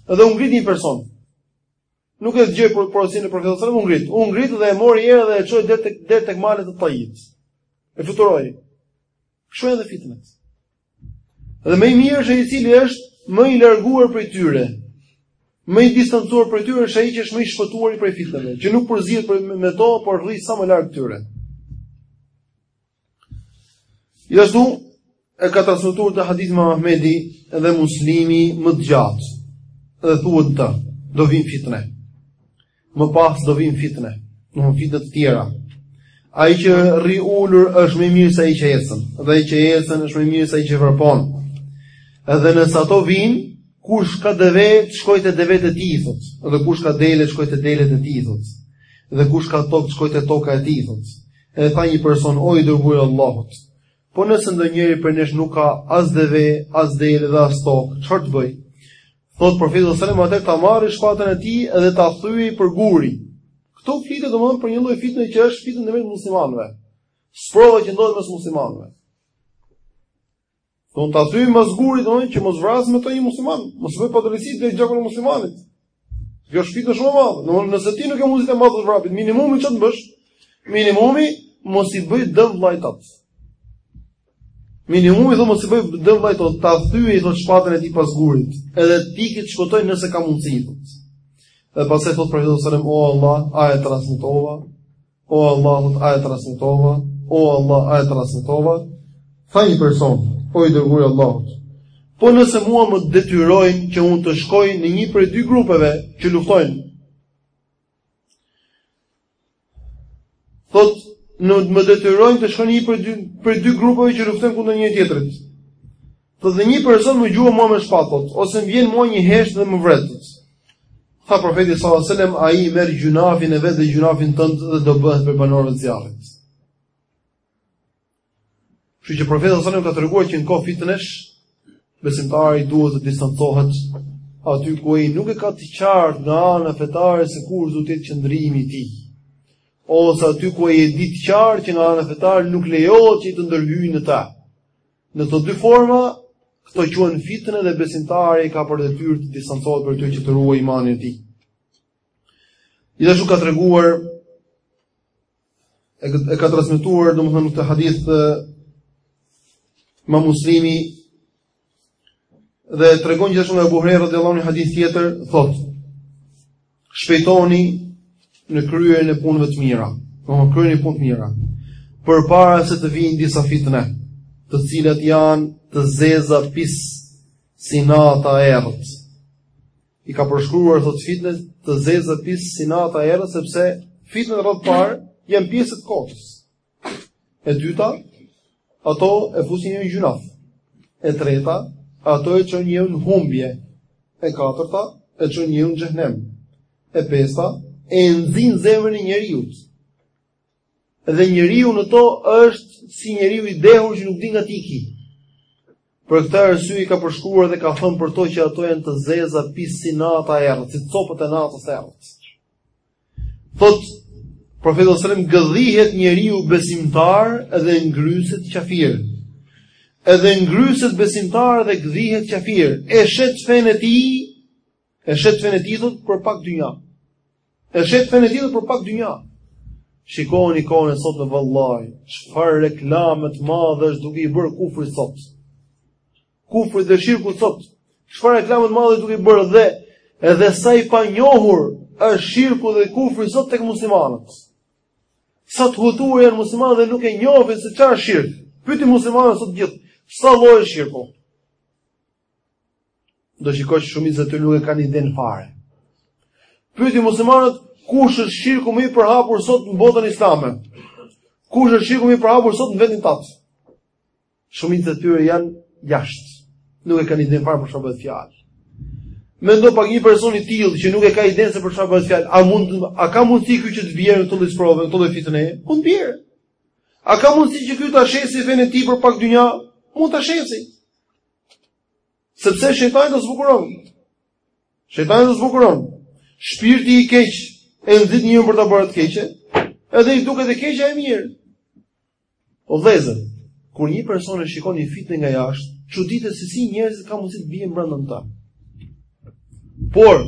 Edhe u ngrit një person. Nuk e dëgjoi porosinë e profetit sallallahu alajhi wasallam, u ngrit, u ngrit dhe e mori era dhe e çoi deri tek deri tek malet e Tajit. E fluturoi. Kështu edhe fitnet. Dhe më i mirë është ai i cili është më i larguar prej tyre. Më i distancuar prej tyre është ai që është më i shpëtuar prej fitneve, që nuk përzihet me to, por rri sa më larg tyre. Gjithashtu e ka transmetuar këtë hadith imam Ahmedi dhe Muslimi më të gjatë. Dhe thuhet të, do vijnë fitne. Më pas do vijnë fitne, do vijnë fitne të tjera. Ai që rri ulur është më i mirë se ai që ecën, dhe ai që ecën është më i mirë se ai që vrapon. Edhe nëse ato vijnë, kush ka deve, të shkojë te devet e tij thot, dhe kush ka dele, të shkojë te delet e tij thot. Dhe kush ka tokë, të shkojë te toka e tij thot. Edhe tha një person, o i dërguari i Allahut, Po nëse ndonjëri prej nesh nuk ka as deve, as dele dhe as tokë, çfarë të bëjë? Thotë profeti sallallahu alajhi wasallam atëherë ta marrë shpatën e tij dhe ta thyejë për guri. Këto fitne domethënë për një lloj fitne që është fitne ndërmjet muslimanëve. Sprova që ndodhet mes muslimanëve. Do ta thyejë mas gurit domethënë që mos vrasë me të një musliman, mos bëjë padrejtësi te gjakun e muslimanit. Kjo është fitne shumë e madhe. Domethënë nëse ti nuk e mundit të mbajë të vrapit, minimumi ç'të bësh? Minimumi mos i bëj dëm vllait tat. Minimumi thotë mos i bëj dëm vllait, thotë, ta thyejë thotë shpatën e tij pas gurit, edhe të ikë të shpëtojë nëse ka mundësi thotë. Dhe pastaj thotë profeti sallallahu alajhi wasallam, "O Allah, a e transmetova? O Allah, a e transmetova? O Allah, a e transmetova?" Tha një person, "O i dërguari i Allahut, po nëse mua më detyrojnë që unë të shkoj në një prej dy grupeve që luftojnë, Thot, në më detyrojnë të shkoj në një prej dy prej dy grupeve që luftojnë kundër njëri-tjetrit. Thot dhe një person më gjuan mua me shpatë thot, ose më vjen mua një hesht dhe më vret. Tha profeti sallallahu alajhi wasallam, ai merr gjynafin e vet dhe gjynafin tënd dhe do bëhet prej banorëve e zjarrit. Kështu që profeti sallallahu alajhi wasallam ka treguar që në kohë fitnesh besimtari duhet të distancohet aty ku ai nuk e ka të qartë nga ana fetare se ku duhet të jetë qëndrimi i tij. Ose aty ku ai e di të qartë që nga ana fetare nuk lejohet që të ndërhyjë në to. Në të dy format këto quhen fitne dhe besimtari ka për detyrë të distancohet prej tyre që të ruajë imanin e tij. Gjithashtu ka treguar e ka, ka transmetuar domethënë këtë hadith Imam Muslimi dhe tregon gjithashtu nga Ebu Hurejra radhiyallahu anhu hadith tjetër thot shpejtoni në kryerjen e punëve të mira domethënë kryerjen e punëve të mira përpara se të vijnë disa fitne të cilat janë të zeza pis si nata e errët i ka përshkruar thot fitne të zeza pis si nata e errët sepse fitnet radhë të parë janë pjesë të kotës. E dyta, ato e fusin njeriun në gjynaf. E treta, ato e çojnë njeriun në humbje. E katërta, e çojnë njeriun në xhehnem. E pesta, e nxin zemrën e njeriut. Dhe njeriu në to është si njeriu i dehur që nuk di nga t'iki. Për këtë arsye i ka përshkruar dhe ka thënë për to që ato janë të zeza pis si nata e errët, si copët e natës së errët. Thot Profeti sallallahu alajhi wasallam gdhihet njeriu besimtar dhe ngryset qafir. Edhe ngryset besimtar dhe gdhihet qafir. E shet fenë e tij E shet fenë e tij për pak dynja. E shet fenë e tij për pak dynja. Shikoni kohën e sotme vëlla, çfarë reklame të madhe është duke i bërë kufri sot. Kufri dhe shirku sot, çfarë reklame të madhe duke i bërë dhe edhe sa i panjohur është shirku dhe kufri sot tek muslimanët. Sa të hutuar janë muslimanët dhe nuk e njohin se çfarë është shirku. Pyeti muslimanët sot gjithë, sa lloje shirku? Do shikosh që shumica e tyre nuk e kanë idenë fare. Pyti muslimanët, kush është shirku më i përhapur sot në botën islame? Kush është shirku më i përhapur sot në vendin tat? Shumica e tyre janë jashtë. Nuk e kanë idenë fare për ça bëhet fjalë. Mendo pak një person i tillë që nuk e ka idenë se për çfarë bëhet fjalë, a mund a ka mundësi ky që të bjerë në këto lloj sprove, këto lloj fitne? Mund të bjerë. A ka mundësi që ky ta shesi fenë e tij për pak dynja? Mund ta shesi. Sepse shejtani ta zbukuron. Shejtani ta zbukuron. Shpirti i keq e nxit njeriun për ta bërë të keqe, edhe i duket e keqja e mirë. O vëllezër, kur një person e shikon një fitnë nga jashtë, çuditet se si njerëzit kanë mundësi të bien brenda saj. Por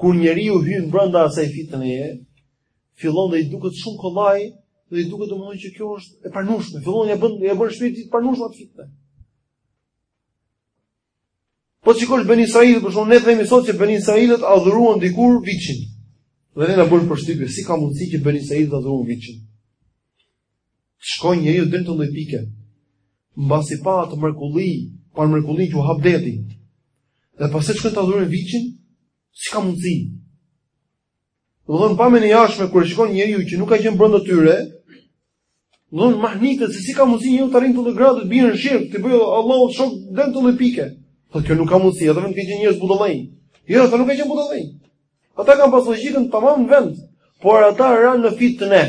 kur njeriu hyn brenda asaj fitneje, fillon dhe i duket shumë kollaj dhe i duket domethënë që kjo është e pranueshme. Fillon ja bën ja bën shpirti të pranueshme atë fitnë. Po të shikosh Beni Israilët, për shembull ne themi sot që Beni Israilët adhuruan dikur viçin. Dhe ne na bën përshtypje si ka mundësi që Beni Israilët adhuruan viçin. Të shkojë njeriu deri në atë lloj pike. Mbasi pa atë mrekulli, pa mrekullin që u hap deti. Dhe pastaj shkon të adhurojë viçin, si ka mundësi? Domethënë pamjen e jashtme kur e shikon njeriu që nuk ka qenë brenda tyre, Domethënë mahnitet se si ka mundësi njeriu të arrijë në atë gradë të bjerë në shirk, t'i bëjë Allahut shok deri në atë lloj pike. Thotë kjo nuk ka mundësi, ata vetëm kanë qenë njerëz budallenj. Jo, ata nuk kanë qenë budallenj. Ata kanë pasur logjikën tamam në vend, por ata ranë në fitnë.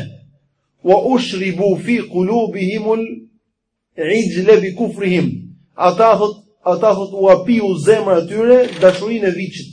Wa ushribu fi qulubihim al-ijla bi kufrihim. Ata thot, ata thot u ua piu zemra e tyre dashurinë e viçit.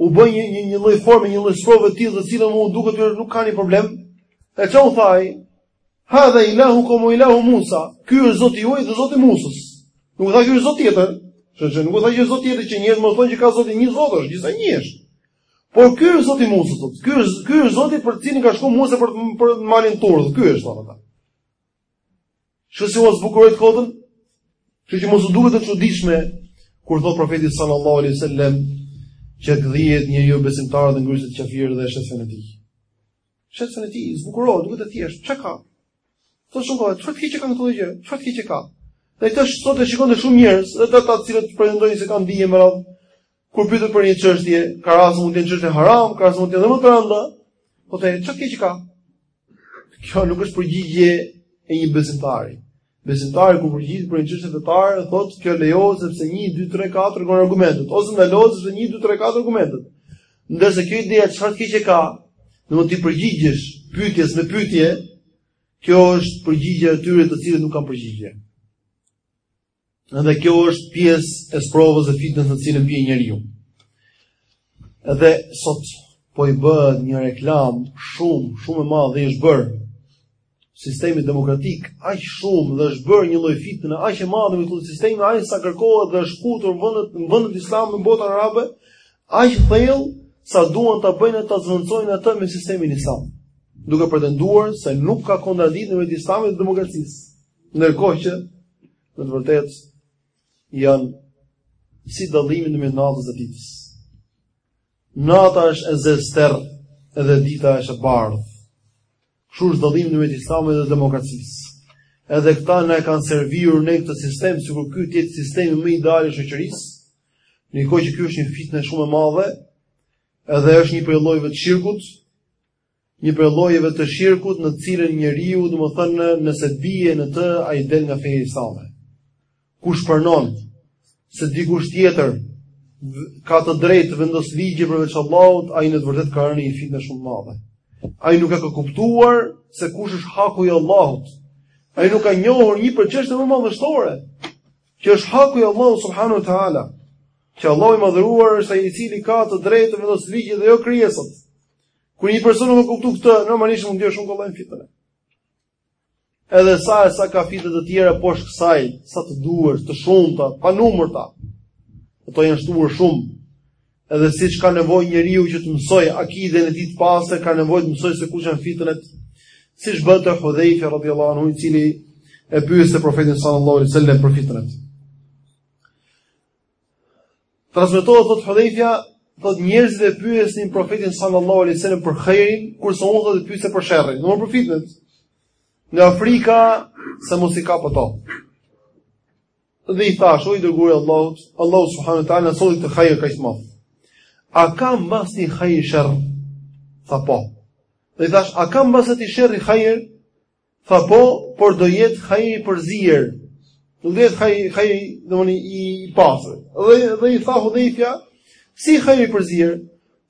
u bë një një një lloj forme, një lloj sprove e tillë, e cila u duket se nuk ka ndonjë problem. E ça u tha, hadha ilahukum wa ilahu Musa, ky është zoti juaj dhe zoti i Musës. Nuk tha ky është zot tjetër, sepse nuk tha që është zot tjetër që njerëzit mos thonë që ka zoti një zot është, gjithsa një është. Por ky është zoti i Musës, ky është ky është zoti për të cilin ka shkuar Musa për te malin Tur, ky është thonë ata. Shiko si ua zbukuroi të kotën? Kështu që mos u duket e çuditshme kur thot profeti sallallahu alaihi wasallam që gdhiet njeriu besimtar dhe ngryset qafir dhe shet fenë e tij. Shet fenë e tij? Zbukurohet, duket e thjeshtë. Çka ka? Thonë shumë kohë, çfarë të keqe ka në këtë gjë? Çfarë të keqe ka? Dhe këtë sot e shikon te shumë njerëz, edhe ata të cilët pretendojnë se kanë dije më radh, Kur pyeten për një çështje, ka raste mund të jenë çështje haram, ka raste mund të jenë më të rënda. Thotë çfarë të keqe ka? Kjo nuk është përgjigje e një besimtari. Besimtari kur përgjigjet për një çështje fetare, thotë kjo lejohet sepse 1 2 3 4 tregon argumentet, ose ndalohet sepse 1 2 3 4 argumentet. Ndërsa kjo ide çfarë të keqe ka? Domethënë t'i përgjigjesh pyetjes me pyetje, kjo është përgjigje e atyre të cilët nuk kanë përgjigje. Edhe kjo është pjesë e sprovës dhe fitnës në të cilën bie njeriu. Edhe sot po i bëhet një reklamë shumë, shumë e madhe i është bërë sistemit demokratik aq shumë dhe është bërë një lloj fitne aq e madhe me këtë sistem aq sa kërkohet dhe është futur vendet në vendet islame në botën arabe aq thellë sa duan ta bëjnë ta zëvendësojnë atë me sistemin islam duke pretenduar se nuk ka kontradiktë ndërmjet islamit dhe demokracisë Ndërkohë që në të vërtetë janë si dallimi ndërmjet natës dhe ditës. Nata është e zezë edhe dita është e bardhë. Kështu është dallimi ndërmjet Islamit dhe demokracisë. Edhe këta na e kanë servirur ne këtë sistem sikur ky të jetë sistemi më ideal i shoqërisë. Ndërkohë që ky është një fitne shumë e madhe, edhe është një prej llojeve të shirkut, Një prej llojeve të shirkut në të cilën njeriu, domethënë, nëse bie në të, ai del nga feja islame. Kush pranon se dikush tjetër ka të drejtë të vendos ligje përveç Allahut, ai në të vërtetë ka rënë në fitne shumë të madhe. Ai nuk e ka kuptuar se kush është haku i Allahut. Ai nuk ka njohur një prej çështjeve më madhështore, që është haku i Allahut subhanuhu teala. Që Allahu i madhëruar është ai i cili ka të drejtë të vendos ligje dhe jo krijesat. Kur një person nuk e kupton këtë, normalisht mund të bjerë shumë kollaj në fitne. Edhe sa e sa ka fitne të tjera poshtë kësaj, sa të duash, të shumta, pa numër ta. Ato janë shtuar shumë. Edhe siç ka nevojë njeriu që të mësoj akiden e tij të pastër, ka nevojë të mësoj se kush janë fitnet. Siç bënte Hudhejfja radhiyallahu anhu, i cili e pyeste profetin sallallahu alaihi wasallam për fitnet. Transmetohet thotë Hudhejfja, thotë njerëzit e pyesnin profetin sallallahu alaihi wasallam për hajrin, kurse unë thotë e pyesja për sherrin. Domethënë për fitnet. Nga frika se mos më kapin ato. Dhe i thash, o i dërguar i Allahut, Allahu subhanahu wa taala na solli këtë hajr kaq të madh. A ka mbas këtij hajri sherr? Tha po. Dhe i thash, a ka mbas atij sherri hajr? Tha po, por do jetë hajr i përzier. Nuk do jetë hajr, hajr, domthënë i pastër. Dhe dhe i tha Hudhejfja, si hajr i përzier?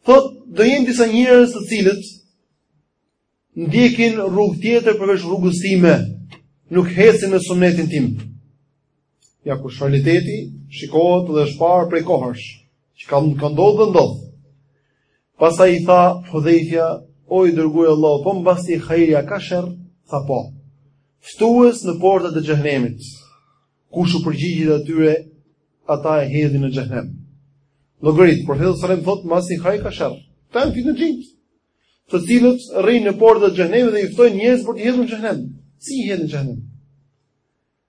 Thot, do jenë disa njerëz të cilët ndjekin rrugë tjetër përveç rrugës sime, nuk ecin në sunetin tim. Ja ku realiteti shikohet dhe është parë prej kohësh, që ka ka ndodhur dhe ndodh. Pastaj i tha Hudhejfja, o i dërguar i Allahut, po mbas këtij hajri a ka sherr, tha po. Ftues në portat e xhehenemit. Kush u përgjigjet atyre, ata e hedhin në xhehenem. Llogarit, profeti sallallahu thotë mbas këtij hajri ka sherr. Këta janë fitnexhinjtë. Të cilët rrinë në portat e xhehenemit dhe i ftojnë njerëz për t'i hedhur në xhehenem. Si i hedhin në xhehenem?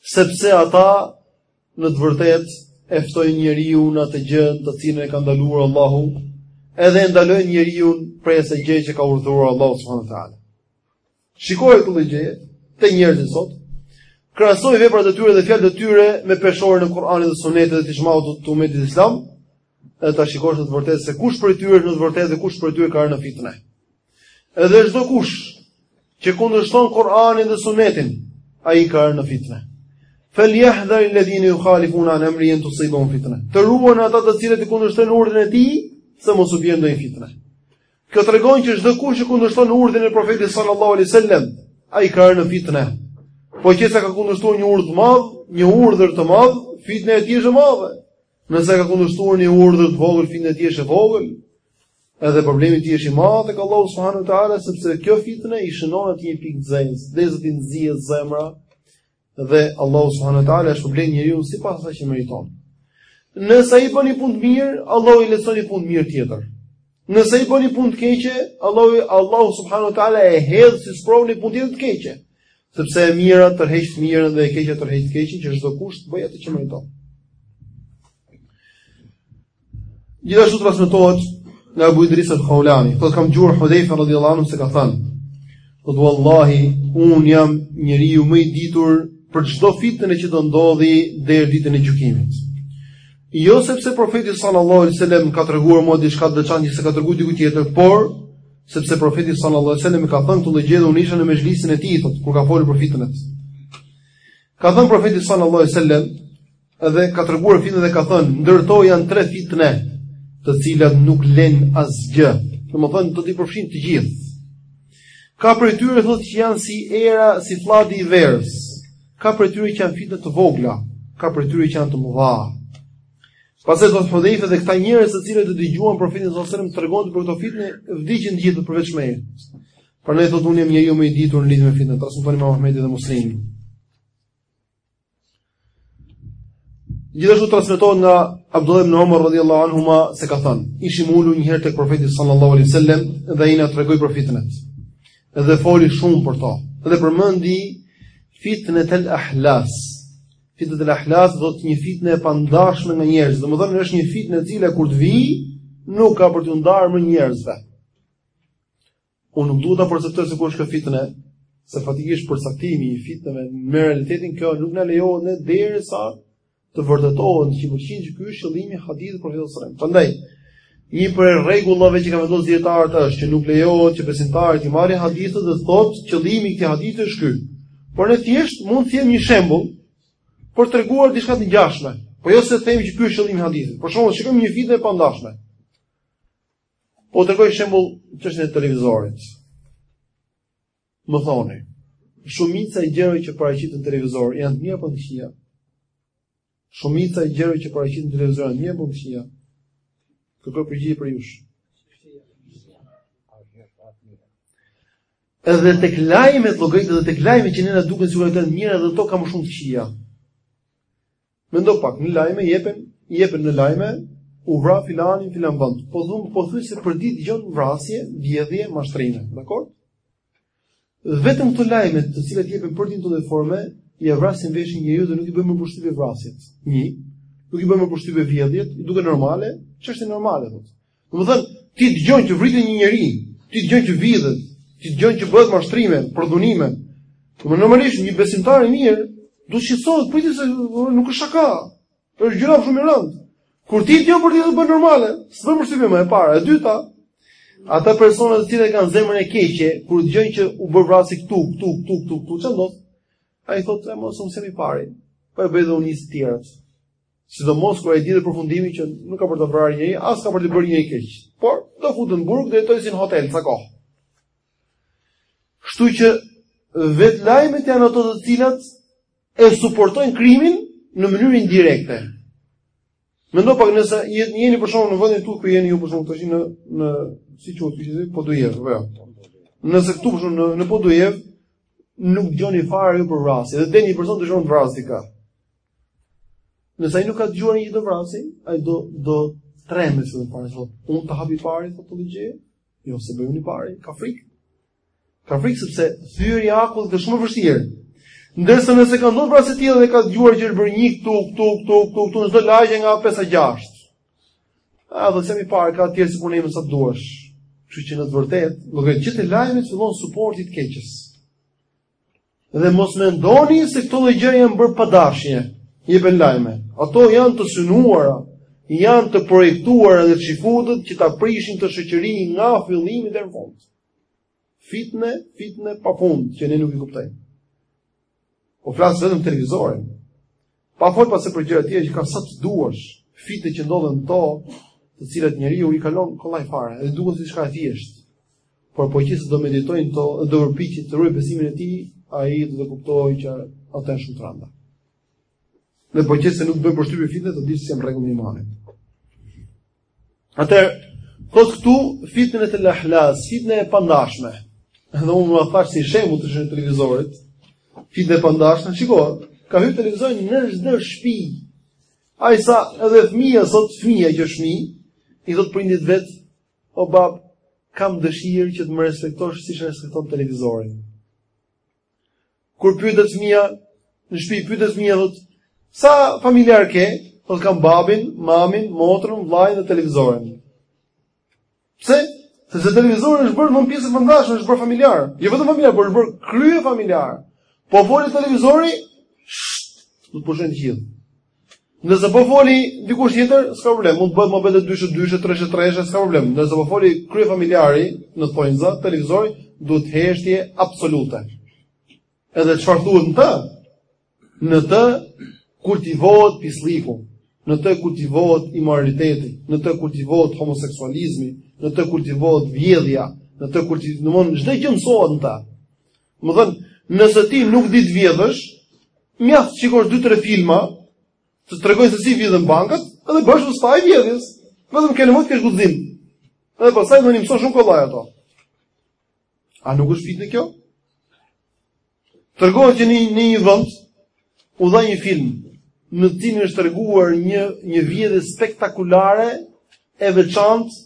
Sepse ata në të vërtetë e ftojnë njeriun në atë gjë të cilën e ka ndaluar Allahu, edhe e ndalojnë njeriun prej asaj gjë që ka urdhëruar Allahu subhanahu wa taala. Shikoje këtë gjë te njerëzit sot, krahasoji veprat e tyre dhe fjalët e tyre me peshoren e Kur'anit dhe Sunetit dhe të ixhmaut të umetit islam, Edhe ta shikosh në të vërtetë se kush prej tyre është në të vërtetën dhe kush prej tyre ka rënë në fitnë. Edhe çdo kush që kundërshton Kur'anin dhe Sunetin, ai ka rënë në fitnë. Fal yahdhar alladhina yukhalifuna an amri an tusibahum fitna. Të ruhen ata të cilët i kundërshtojnë urdhrin e tij, se mos u bie ndonjë fitnë. Kjo tregon që çdo kush që kundërshton urdhrin e Profetit sallallahu alaihi wasallam, ai ka rënë në fitnë. Po qe se ka kundërshtuar një urdhë të madh, një urdhër të madh, fitna e tij është e madhe. Nëse ka kundërshtuar një urdhër të vogël, fitna e tij është e vogël, edhe problemi i tij është i madh tek Allahu subhanahu wa taala, sepse kjo fitnë i shënon atij një pikë në zemër, dhe i nxihet zemra dhe Allahu subhanahu wa taala e shpërblen njeriun sipas asaj që meriton. Nëse ai bën një punë të mirë, Allahu i lehtëson një punë të mirë tjetër. Nëse ai bën një punë të keqe, Allahu Allahu subhanahu wa taala e hedh si sprovë një punë tjetër të keqe. Sepse e mira tërheq të mirën dhe e keqja tërheq të keqen, që çdo kush të bëjë atë që meriton. Gjithashtu transmetohet nga Abu Idris al-Khawlani, thotë kam dëgjuar Hudhayfa radhiyallahu anhu se ka thënë: "Thotë wallahi, un jam njeriu më i ditur për çdo fitnë që do ndodhi deri ditën e gjykimit." Jo sepse profeti sallallahu alaihi wasallam më ka treguar mua diçka të veçantë që s'ia ka treguar dikujt tjetër, por Sepse profeti sallallahu alajhi wasallam ka thënë këtë gjë dhe unë isha në mexhlisin e tij, thotë, kur ka folur për fitnet. Ka thënë profeti sallallahu alajhi wasallam dhe ka treguar fitnet dhe ka thënë, ndër to janë tre fitne, të cilat nuk lënë asgjë. Domethënë do t'i përfshin të gjithë. Ka prej tyre thotë që janë si era, si fladi i verës. Ka prej tyre që janë fitne të vogla, ka prej tyre që janë të mëdha. Pastaj thotë Hudhaifa dhe këta njerëz të cilët e dëgjuan profetin sallallahu alajhi wasallam tregonte për këto fitne, vdiqën të gjithë përveç meje. Prandaj thotë unë jam njeriu më i ditur në lidhje me fitnet, transmeton Imam Ahmedi dhe Muslimi. Gjithashtu transmetohet nga Abdullah ibn Umar radhiyallahu anhuma se ka thënë, ishim ulur një herë tek profeti sallallahu alajhi wasallam dhe ai na tregoi për fitnet. Dhe foli shumë për to. Dhe përmendi fitnet Al-Ahlas, Fitnet el Ahlas do të thotë një fitnë e pandashme nga njerëzit. Domethënë është një fitnë e cila kur të vijë nuk ka për t'iu ndarë më njerëzve. Unë nuk duhet ta përcaktoj se kush është kjo fitnë, se faktikisht përcaktimi i fitneve me realitetin kjo nuk na lejohet ne derisa të vërtetohet 100% që ky është qëllimi i hadithit profetit sallallahu alajhi wasallam. Prandaj Një prej rregullave që kanë vendosur dijetarët është që nuk lejohet që besimtari t'i marrë hadithet dhe të thotë qëllimi i këtij hadithi është ky. Por ne thjesht mund të japim një shembull për të treguar diçka të ngjashme, por jo se të themi që ky është qëllimi i hadithit. Për shembull, shikojmë një fitnë të pandashme. Po tregoj shembull çështjen e televizorit. Më thoni, shumica e gjërave që paraqiten në televizor janë të mira apo të këqija? Shumica e gjërave që paraqiten në televizion, janë të mira apo të këqija? Kërkoj përgjigje për ju. Edhe tek lajmet llogarit dhe tek lajmet që ne na duken sikur janë të mira edhe ato ka më shumë këqija. Mendo pak, në lajme jepen, jepen në lajme u vra filani në filan vend. Po dhun po thyse përditë dëgjon vrasje, vjedhje, mashtrime, dakord? Vetëm këto lajme, të cilat jepen për ditën e forme, i vrasin veshin njeriut dhe nuk i bën më përshtypje vrasjet. Një, nuk i bën më përshtypje vjedhjet, i duken normale, është normale thotë. Domethënë, ti dëgjon që vritet një njeri, ti dëgjon që vidhet, ti dëgjon që bëhet mashtrime, përdhunime. Por normalisht një besimtar i mirë do të shqetësohet, po ti se nuk është shaka. Është gjë shumë e rëndë. Kur ti dëgjon përditë bëhet normale, s'bën përshtypje më e para, e dyta, ata persona të cilët kanë zemrën e keqe, kur dëgjojnë që u bë vrasje këtu, këtu, këtu, këtu, këtu, çfarë do. Ai thotë, "Hajt mos unë s'jam i pari." Po e bëj dhe unë të tjerë. Sidomos kur ai di që përfundimi që nuk ka për ta vrarë njeri, as ka për t'i bërë njeri keq. Por do futet në burg dhe jetojë si në hotel ca kohë. Kështu që vetë lajmet janë ato të cilat e suportojnë krimin në mënyrë indirekte. Mendo pak nëse jeni për shembull në vendin tuaj ku jeni ju për shembull tash në në si quhet ky gjë, Podujevë, po ja. Nëse këtu për në në Podujevë nuk dëgjoni fare ju për vrasje, dhe vjen një person të bën vrasje ka. Nëse ai nuk ka dëgjuar një të vrasje, ai do do trembet se i pari thotë, unë ta hapi fare këtë gjë, jo s'e bëj unë i pari, ka frikë. Ka frikë sepse thyerja e akullit është shumë e vështirë. Ndërsa nëse ka ndodhur pra, tjetër dhe ka dëgjuar që është bërë një këtu, këtu, këtu, këtu, këtu, në çdo lagje nga 5 a 6. Ai do thotë s'jam i pari, ka të tjerë si puna ime sa duash. Kështu që në të vërtetë, te gjithë lajmet fillon suporti i të keqes. Dhe mos mendoni se këto lloj gjëra janë bërë pa dashje. Jepen lajme. Ato janë të synuara, janë të projektuara nga çifutët që ta prishin këtë shoqëri nga fillimi deri në fund. Fitne, fitne pa fund që ne nuk i kuptojmë. Po flas vetëm për televizorin. Pa fol pastaj për gjëra të tjera që ka sa të duash, fitne që ndodhen këto, të cilat njeriu i kalon kollaj fare, edhe duken si diçka e thjeshtë. Por po qe se do meditojë në to, do përpiqet të ruajë besimin e tij, ai do të kuptojë që ato janë shumë të rënda. Në po qe se nuk të bën përshtypje fitnja të dish se s'je në rregull me imanin. Atë thotë këtu fitnetul ahlas, fitne e pandashme. Edhe unë ua thashë si shembull çështjen e televizorit, fitne e pandashme, shikoj, ka hyrë televizori në çdo shtëpi. Aq sa edhe fëmija sot fëmija që është fëmijë, i thotë prindit të vet, o bab, kam dëshirë që të më respektosh siç respekton televizorin. Kur pyetet fëmija në shtëpi pyetet fëmija thotë, "Sa familjar ke?" Thotë, "Kam babin, mamin, motrën, vllajën dhe televizorin." Pse? Sepse televizori është bërë domethënë pjesë e pandashme, është bërë familjar. Jo vetëm familjar, por është bërë kryefamiljar. Po foli televizori, do të pushojnë të gjithë. Ndërsa po foli dikush tjetër, s'ka problem, mund të bëhet muhabet dyshe dyshe, treshe treshe, s'ka problem. Ndërsa po foli kryefamiljari në thonjëza televizori, duhet heshtje absolute. Edhe çfarë thuhet në të? Në të kultivohet pislliku, në të kultivohet imoraliteti, në të kultivohet homoseksualizmi, në të kultivohet vjedhja, në të kultivohet, domethënë çdo gjë mësohet në të. Domethënë, nëse ti nuk di të vjedhësh, mjaft të shikosh 2-3 filma, të të tregojnë se si vidhen bankat, edhe bëhesh usta i vjedhjes. Vetëm ke nevojë të kesh guxim. Edhe pastaj domethënë i mëson shumë kollaj ato. A nuk është fitne kjo? Tregohet që në një, një vend, u dha një film, në të cilin është treguar një një vjedhje spektakulare e veçantë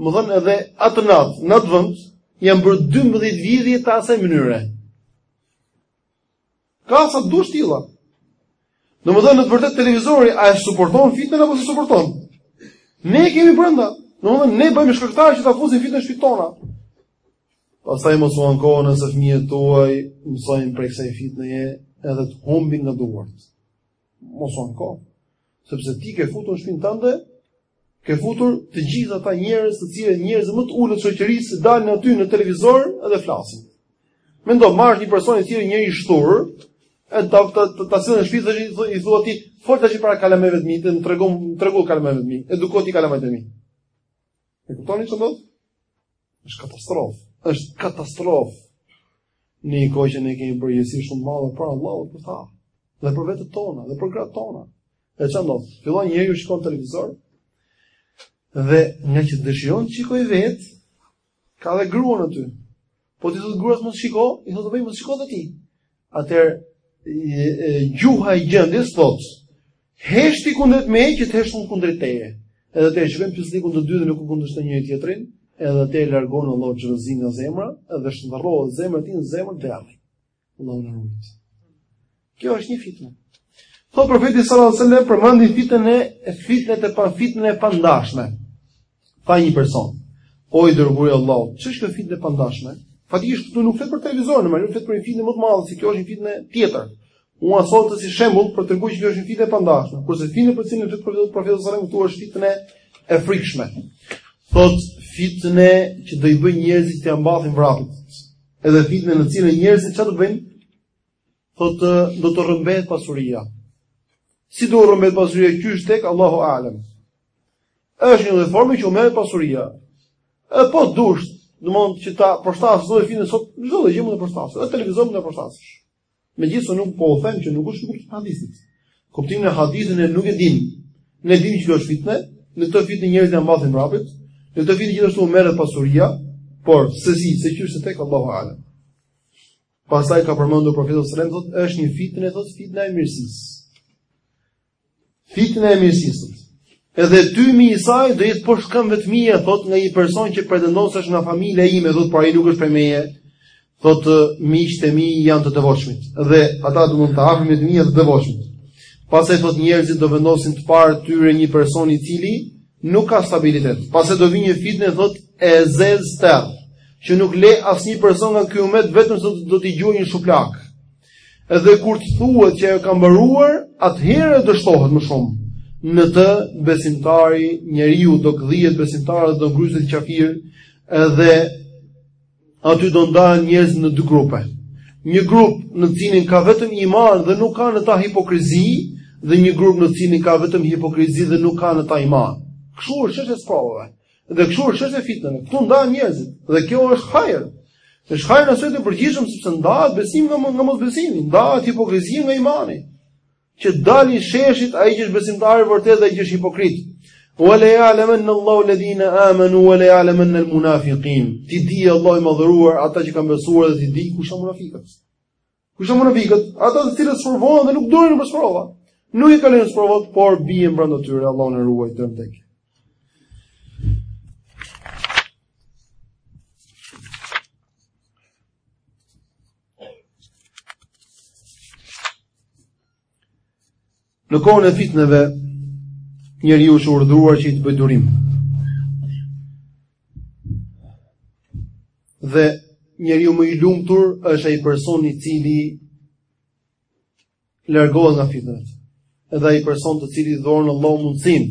Domethënë edhe atë natë, në atë vend, janë bërë 12 vjedhje të asaj mënyre. Ka sa të dush të tilla. Domethënë në të vërtetë televizori, a e suporton fitnen apo s'e suporton? Ne e kemi brenda. Domethënë, ne bëhemi shkaktarë që ta fusim fitnen në shpitë tona. Pastaj mos u anko nëse fëmijët tuaj, mësojnë prej kësaj fitne edhe të humbin nga duart. Mos u anko, sepse ti ke futur në shpinë tënde, ke futur të gjithë ata njerëz, të cilët njerëzit më të ulët të shoqërisë dalin aty në televizor dhe flasin. Mendo të marrësh një person i cili njeri i shthurur, e ta ta ta, ta sjellësh në shpi dhe i thua ti, fol tash para kalamajve të mi, tregoju, tregoju kalamajve të mi, edukoji ti kalamajtë e mi. E kuptoni ça ndodh? Është katastrofë. Është katastrofë. Në një kohë që ne kemi përgjegjësi shumë të madhe para Allahut, për ta, dhe për vetet tona, dhe për gratë tona. E çfarë ndodh? Fillon njeriu shikon televizor dhe ngaqë dëshiron të shikojë vetë, ka dhe gruan aty. Po t'i thotë gruas mos shiko, i thotë po mos shiko dhe ti. Atëherë gjuha e gjendjes thotë, hesht ti kundrejt meje që të hesht unë kundrejt teje. Edhe e shikojnë pisllikun të dy dhe nuk kundërshton njëri tjetrin, edhe të largon Allahu xhelozinë nga zemra dhe shndërrohet zemra e tij në zemër derri. Allahu na ruajt. Kjo është një fitnë. Po profeti sallallahu alajhi wasallam përmendi fitnën e e fitnën e pa fitnën e pandashme. Tha një person. O i dërguari i Allahut, ç'është kjo fitnë e pandashme? Faktikisht këtu nuk flet për televizorin, po flet për një fitnë më të madhe, se kjo është një fitnë tjetër. Unë e solla si shembull për të treguar që kjo është një fitnë e pandashme, kurse fitneja për të cilën flet profeti profeti sallallahu alajhi wasallam është fitnë e frikshme. Thotë fitnë që do i bëjë njerëzit t'ia mbathin vrapit. Edhe fitnë në cilën njerëzit ça do bëjnë? Thotë do t'u rrëmbehet pasuria. Si do u rrëmbehet pasuria qysh tek Allahu Alem. Është një lloj forme që u merret pasuria. E po dush, domethënë që ta përshtasësh çdo fitnë sot, çdo gjë mund ta përshtasësh. Edhe televizorin mund ta përshtasësh. Megjithëse nuk po u them që nuk është kuptimi i hadithit. Kuptimin e hadithit ne nuk e dimë. Ne dimë që është fitnë, në këtë fitnë njerëzit ia mbathin vrapit, në këtë fitnë gjithashtu merret pasuria, por sesi, se qysh tek Allahu alem. Pastaj ka përmendur profeti sallallahu alajhi wasallam, thotë është një fitnë, thotë fitna e mirësisë. Fitna e mirësisë. Edhe tymi i saj do jetë poshtë këmbëve të mia, thot nga një person që pretendon se është nga familja ime, thot por ai nuk është prej meje. Thot miqtë e mi janë të devotshmit dhe ata domethënë të afërmit e mi janë të devotshmit. Pastaj thot njerëzit do vendosin të parë tyre një person i cili nuk ka stabilitet. Pastaj do vijë një fitnë thot e zezë terr që nuk le asnjë person nga ky umet vetëm se do t'i gjuajë një shuplak. Edhe kur të thuhet që ajo ka mbaruar, atëherë do shtohet më shumë. Në të besimtari, njeriu do gdhihet besimtar dhe do ngryset qafir, edhe aty do ndahen njerëzit në dy grupe. Një grup në të cilin ka vetëm iman dhe nuk ka në ta hipokrizi, dhe një grup në të cilin ka vetëm hipokrizi dhe nuk ka në ta iman. Kështu është çështja e Dhe kështu është çështja e fitneve. Këtu ndahen njerëzit dhe kjo është hajër. Është hajër në aspekt të përgjithshëm sepse ndahet besimi nga nga mosbesimi, ndahet hipokrizia nga imani. Që dalin sheshit ai që është besimtar i vërtetë dhe ai që është hipokrit. Wa la ya'lamanna Allahu alladhina amanu wa la ya'lamanna al-munafiqin. T'i dijë Allahu i madhëruar ata që kanë besuar dhe t'i dijë kush janë munafiqët. Kush janë munafiqët? Ata të cilët sprovohen dhe nuk durojnë për sprova. Nuk i kalojnë sprovat, por bien brenda tyre, Allahu na ruajtë. Në kohën e fitneve, njeriu është i urdhëruar që ai të bëjë durim. Dhe njeriu më i lumtur është ai person i cili largohet nga fitnet. Edhe ai person të cilit i dhuron Allahu mundësinë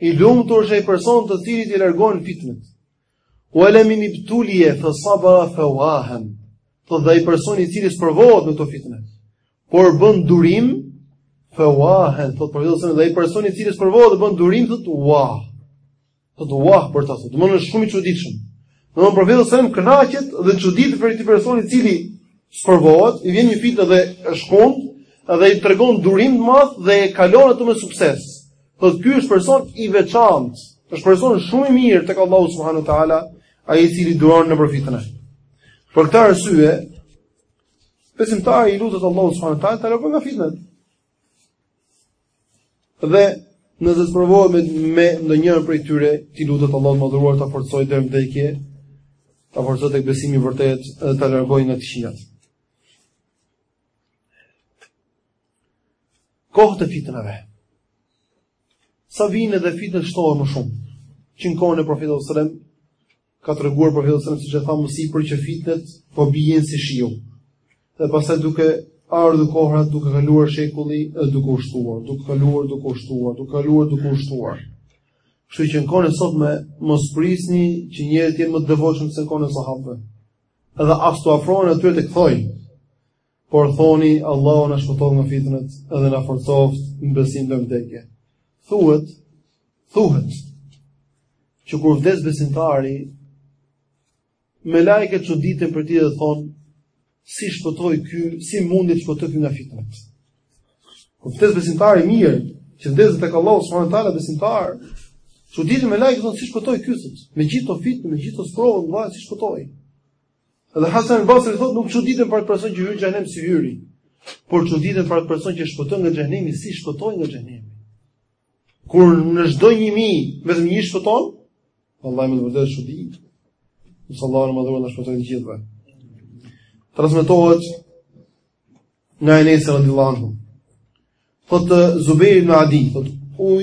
I lumtur është ai person të cilit i largohen fitnet. Wa liman ibtuliya fa sabara fa wahan. Thot dhe ai person i cili sprovohet në këto fitne, por bën durim fa wahan, thot profeti dhe ai person i cili sprovohet dhe bën durim thot wah. Thot wah për të, domethënë shumë i çuditshëm. Domethënë profeti alejhi selam kënaqet dhe çuditet prej këtij personi i cili sprovohet, i vjen një fitnë dhe shkon dhe ai tregon durim të madh dhe e kalon atë me sukses. Thot ky është person i veçantë, është person shumë i mirë tek Allahu subhanahu wa taala, ai i cili duron nëpër fitne. Për këtë arsye, besimtari i lutet Allahut subhanahu wa taala ta largojë nga fitnat. Dhe nëse sprovohet me me ndonjërin prej tyre, ti lutet Allahut më dhuruar ta forcojë deri në vdekje, ta forcojë tek besimi i vërtetë dhe ta largojë nga të këqijat. Kohë të fitnave. Sa vijnë dhe fitnet shtohen më shumë. Që në kohën e Profetit sallallahu alajhi wasallam ka treguar Profeti sallallahu alajhi wasallam siç e tha më sipër që fitnet po bien si shiu. Dhe pastaj duke ardhur kohrat, duke kaluar shekulli, dhe duke u shtuar, duke kaluar, duke u shtuar, duke kaluar, duke u shtuar. Kështu që në kohën e sotme mos prisni që njerëzit të jenë më të devotshëm se në kohën e sahabëve. Edhe as t'u afrohen atyre të kthojnë. Por thoni, Allahu na shpëtoftë nga fitnet dhe na forcoftë në besim deri në vdekje. Thuhet, thuhet që kur vdes besimtari, melaiket çuditen për të dhe thonë, si shpëtoi ky, si mundi të shpëtojë ky nga fitnat. Kur vdes besimtari mirë, që vdes tek Allahu subhanahu wa taala besimtar, çuditen melaiket thonë, si shpëtoi ky, me gjithë këto fitne, me gjithë këto sprova, si shpëtoi. Dhe Hasan al-Basri thotë nuk çuditem për atë person që hyn në xhehenem si hyri, por çuditem për atë person që shpëton nga xhehenemi si shpëtoi nga xhehenemi. Kur në çdo 1000 vetëm një shpëton, vallahi me vërtet çudi. Sallallahu alaihi wasallam na shpëtoftë të gjithëve. Transmetohet nga Enes radhiyallahu anhu. Thot Zubair ibn Adi, thot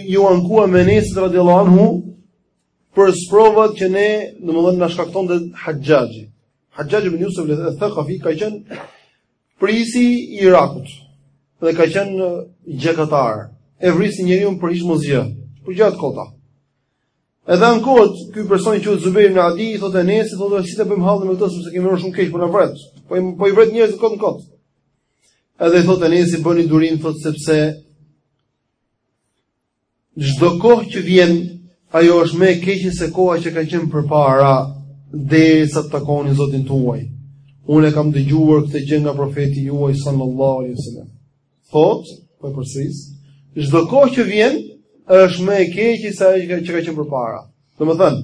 ju ankuam Enesit radhiyallahu anhu për sprovat që na, domethënë na shkaktonte Haxhaxhi. Haxhaxh ibn Yusuf al-Thaqafi ka qenë prijësi i Irakut dhe ka qenë gjakatar. E vriste njeriun për hiç mos gjë, për gjëra të kota. Edhe ankohet ky person që është Zubair ibn Adi, i thotë Enesit, thotë si të bëjmë hallin me këtë sepse kemi rënë shumë keq po na vret. Po i po i vret njerëz kot më kot. Edhe i thotë Enesi bëni durim thotë sepse Çdo kohë që vjen, ajo është më e keqe se koha që ka qenë përpara, derisa të takoni Zotin tuaj. Unë e kam dëgjuar këtë gjë nga profeti juaj sallallahu alaihi wasallam. Thot, po përsëris, çdo kohë që vjen është më e keqe se ajo që ka qenë përpara. Domethënë,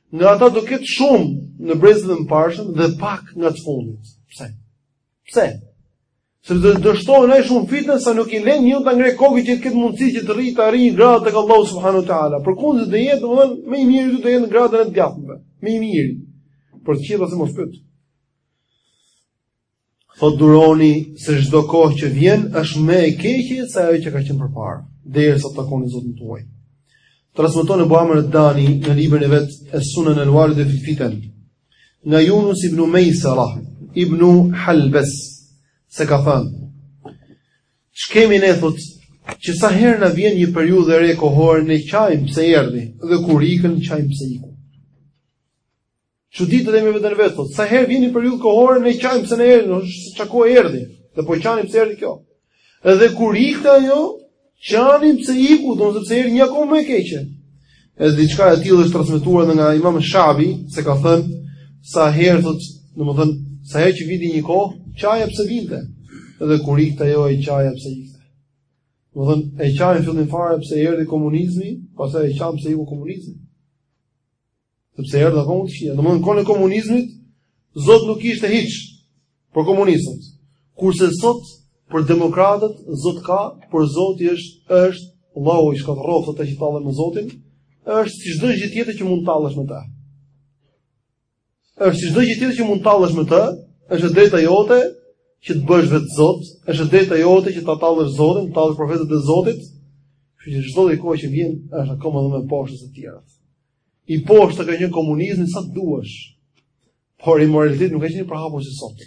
Nga ata do ketë shumë në brezat e mëparshëm dhe pak nga të fundit. Pse? Pse? Se do të shtohen aq shumë fitnet sa nuk e lënë njeriun ta ngre kokën që të ketë mundësi që të arrijë të arrijë një gradë tek Allahu subhanahu wa taala. Përkundrazi do jetë domthonë më i miri do të jetë në gradën e të djathtëve. Më i miri. Për të këqija se mos pyet. Thot duroni se çdo kohë që vjen është më e keqe se ajo që ka qenë përpara, derisa të takoni Zotin tuaj. Transmeton Ebu Amër ed-Dani në librin e vet es-Sunen el-uaride fil-fiten. Nga Junus ibn Mejsara, ibn Halbes, se ka thënë, Ç'kemi ne thot që sa herë na vjen një periudhë e re kohore ne qajm pse erdhi dhe kur ikën qajm pse iku. Çuditë dhe me veten e vet thotë, sa herë vjen një periudhë kohore ne qajmë pse na erdhi, ça kohe erdhi, dhe po qanim pse erdhi kjo. Edhe kur ikte ajo, qanim pse iku, do të thotë erdhi një kohë më e keqe. Edhe diçka e tillë është transmetuar edhe nga Imam Shabi, se ka thënë sa herë thotë, domethënë sa herë që vinte një kohë, qaja pse vinte. Edhe kur ikte ajo e qaja pse ikte. Domethënë e qajmë në fillim fare pse erdhi komunizmi, pastaj e qajmë pse iku komunizmi. Sepse erdh akoma më e keqja. Domthonë kohën e komunizmit Zot nuk ishte hiç për komunistët. Kurse sot për demokratët Zot ka, por Zoti është është Allahu i shkatërroftë ata që tallen me Zotin, është si çdo gjë tjetër që mund të tallesh me ta. Është si çdo gjë tjetër që mund të tallesh me ta, është drejta jote që të bësh veten Zot, është drejta jote që ta tallesh Zotin, të tallesh profetët e Zotit. Që çdo gjë që vjen është akoma më poshtë se të tjerat. I poshtër ka qenë komunizmi sa të duash. Por imoraliteti nuk ka qenë i përhapur si sot.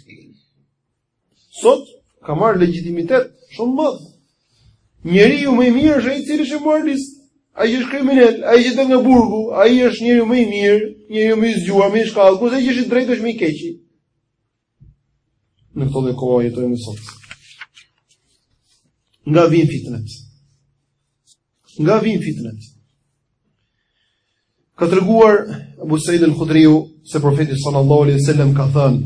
Sot ka marrë legjitimitet shumë më. Njeriu më i mirë është ai i cili është imoralist. Ai që është kriminal, ai që del nga burgu, ai është njeriu më i mirë, njeriu më i zgjuar, më i shkathët, kurse ai që është i drejtë është më i keqi. Në këto lloj kohe jetojmë sot. Nga vijnë fitnet. Nga vijnë fitnet? Ka treguar Ebu Seid el Khudriu se profeti sallallahu alaihi wasallam ka thënë: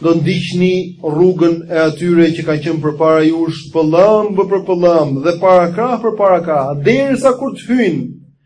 "Do ndiqni rrugën e atyre që kanë qenë përpara jush, pëllëmbë për pëllëmbë dhe parakrah për parakrah, derisa sikur të hyjnë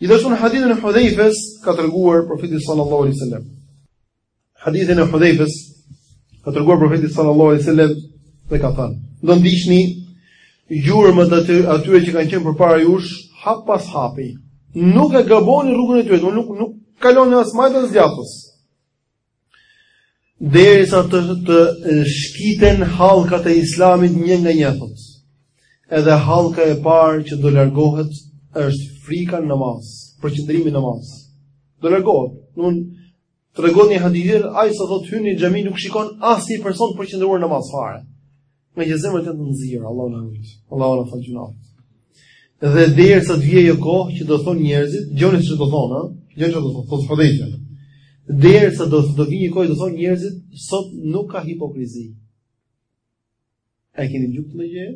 Gjithashtu në hadithin e Hudhejfes ka treguar profeti sallallahu alaihi sallam. Hadithin e Hudhejfes ka treguar profeti sallallahu alaihi sallam dhe ka thënë. Do ndiqni gjurmët e atyre që kanë qenë përpara jush, hap pas hapi. Nuk e gaboni rrugën e tyre, nuk, nuk kaloni as majtas as djathtas. Derisa të të shqiten hallkat e Islamit një nga një thot. Edhe hallka e parë që do largohet është frika në namaz, përqendrimi në namaz. Do largohet. Na tregon një hadith, aq sa thot hyn në xhami nuk shikon asnjë person përqendruar në namaz fare. Me një zemër të nxirë, Allahu na rujt. Allahu na falë gjunat. Dhe derisa të vijë ajo kohë që do thon njerëzit, dëgjoni çfarë do thonë, ha? Dëgjoni çfarë do thonë, thotë Hudhaifa. Derisa do të vijë një kohë do thon njerëzit, sot nuk ka hipokrizi. E keni dëgjuar këtë gjë?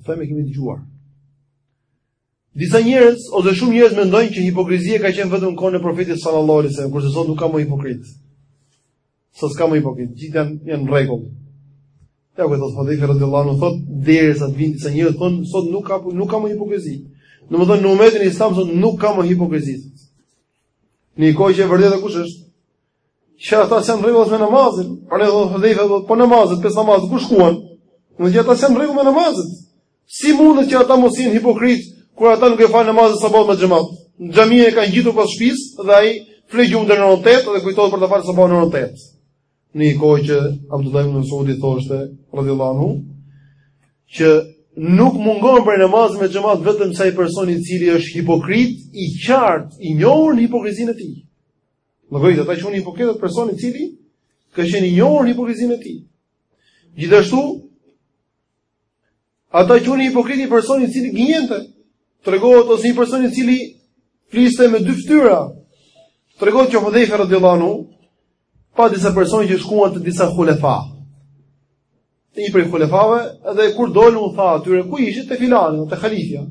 Po pra e kemi dëgjuar. Disa njerëz ose shumë njerëz mendojnë që hipokrizia ka qenë vetëm kohën e profetit sallallahu alajhi wasallam, kurse sot nuk ka më hipokrit. Sot s'ka më hipokrit, gjithë janë janë rregull. Ja ku thotë Hudhejfa radhiyallahu anhu thotë derisa të vinë disa njerëz thonë sot nuk ka nuk ka më hipokrizi. Domethënë në umetin islam sot nuk ka më hipokrizi. Në kohë që e vërteta kush është? Që ata s'janë rregull me namazin, po pra ne do thoje po namazet, pesë namaz ku shkuan? Në një kohë që ata s'janë rregull me namazin. Si mundet që ata mos jenë hipokrit kur ata nuk e falë namazin e sabahut me xhamat? Xhaminë e kanë ngjitur pas shtëpisë dhe ai fle gjumë deri në orën 8 dhe kujtohet për të falë sabahun në orën 8. Në një kohë që Abdullah ibn Mas'udi thoshte, radhiyallahu anhu, që nuk mungon prej namazit me xhamat vetëm se ai personi i cili është hipokrit, i qartë, i njohur në hipokrizinë e tij. Ata quanin hipokrit personi i cili ka qenë i njohur në hipokrizinë e tij. Gjithashtu ata quanin hipokrit personi i cili gënjente, tregohet ose një person i cili fliste me dy fytyra. Tregohet që Hudhaifa radhiyallahu anhu pa disa persona që shkuan te disa hulefa. Te një prej hulefave dhe kur dolën u tha atyre ku ishit te filani, te halifja.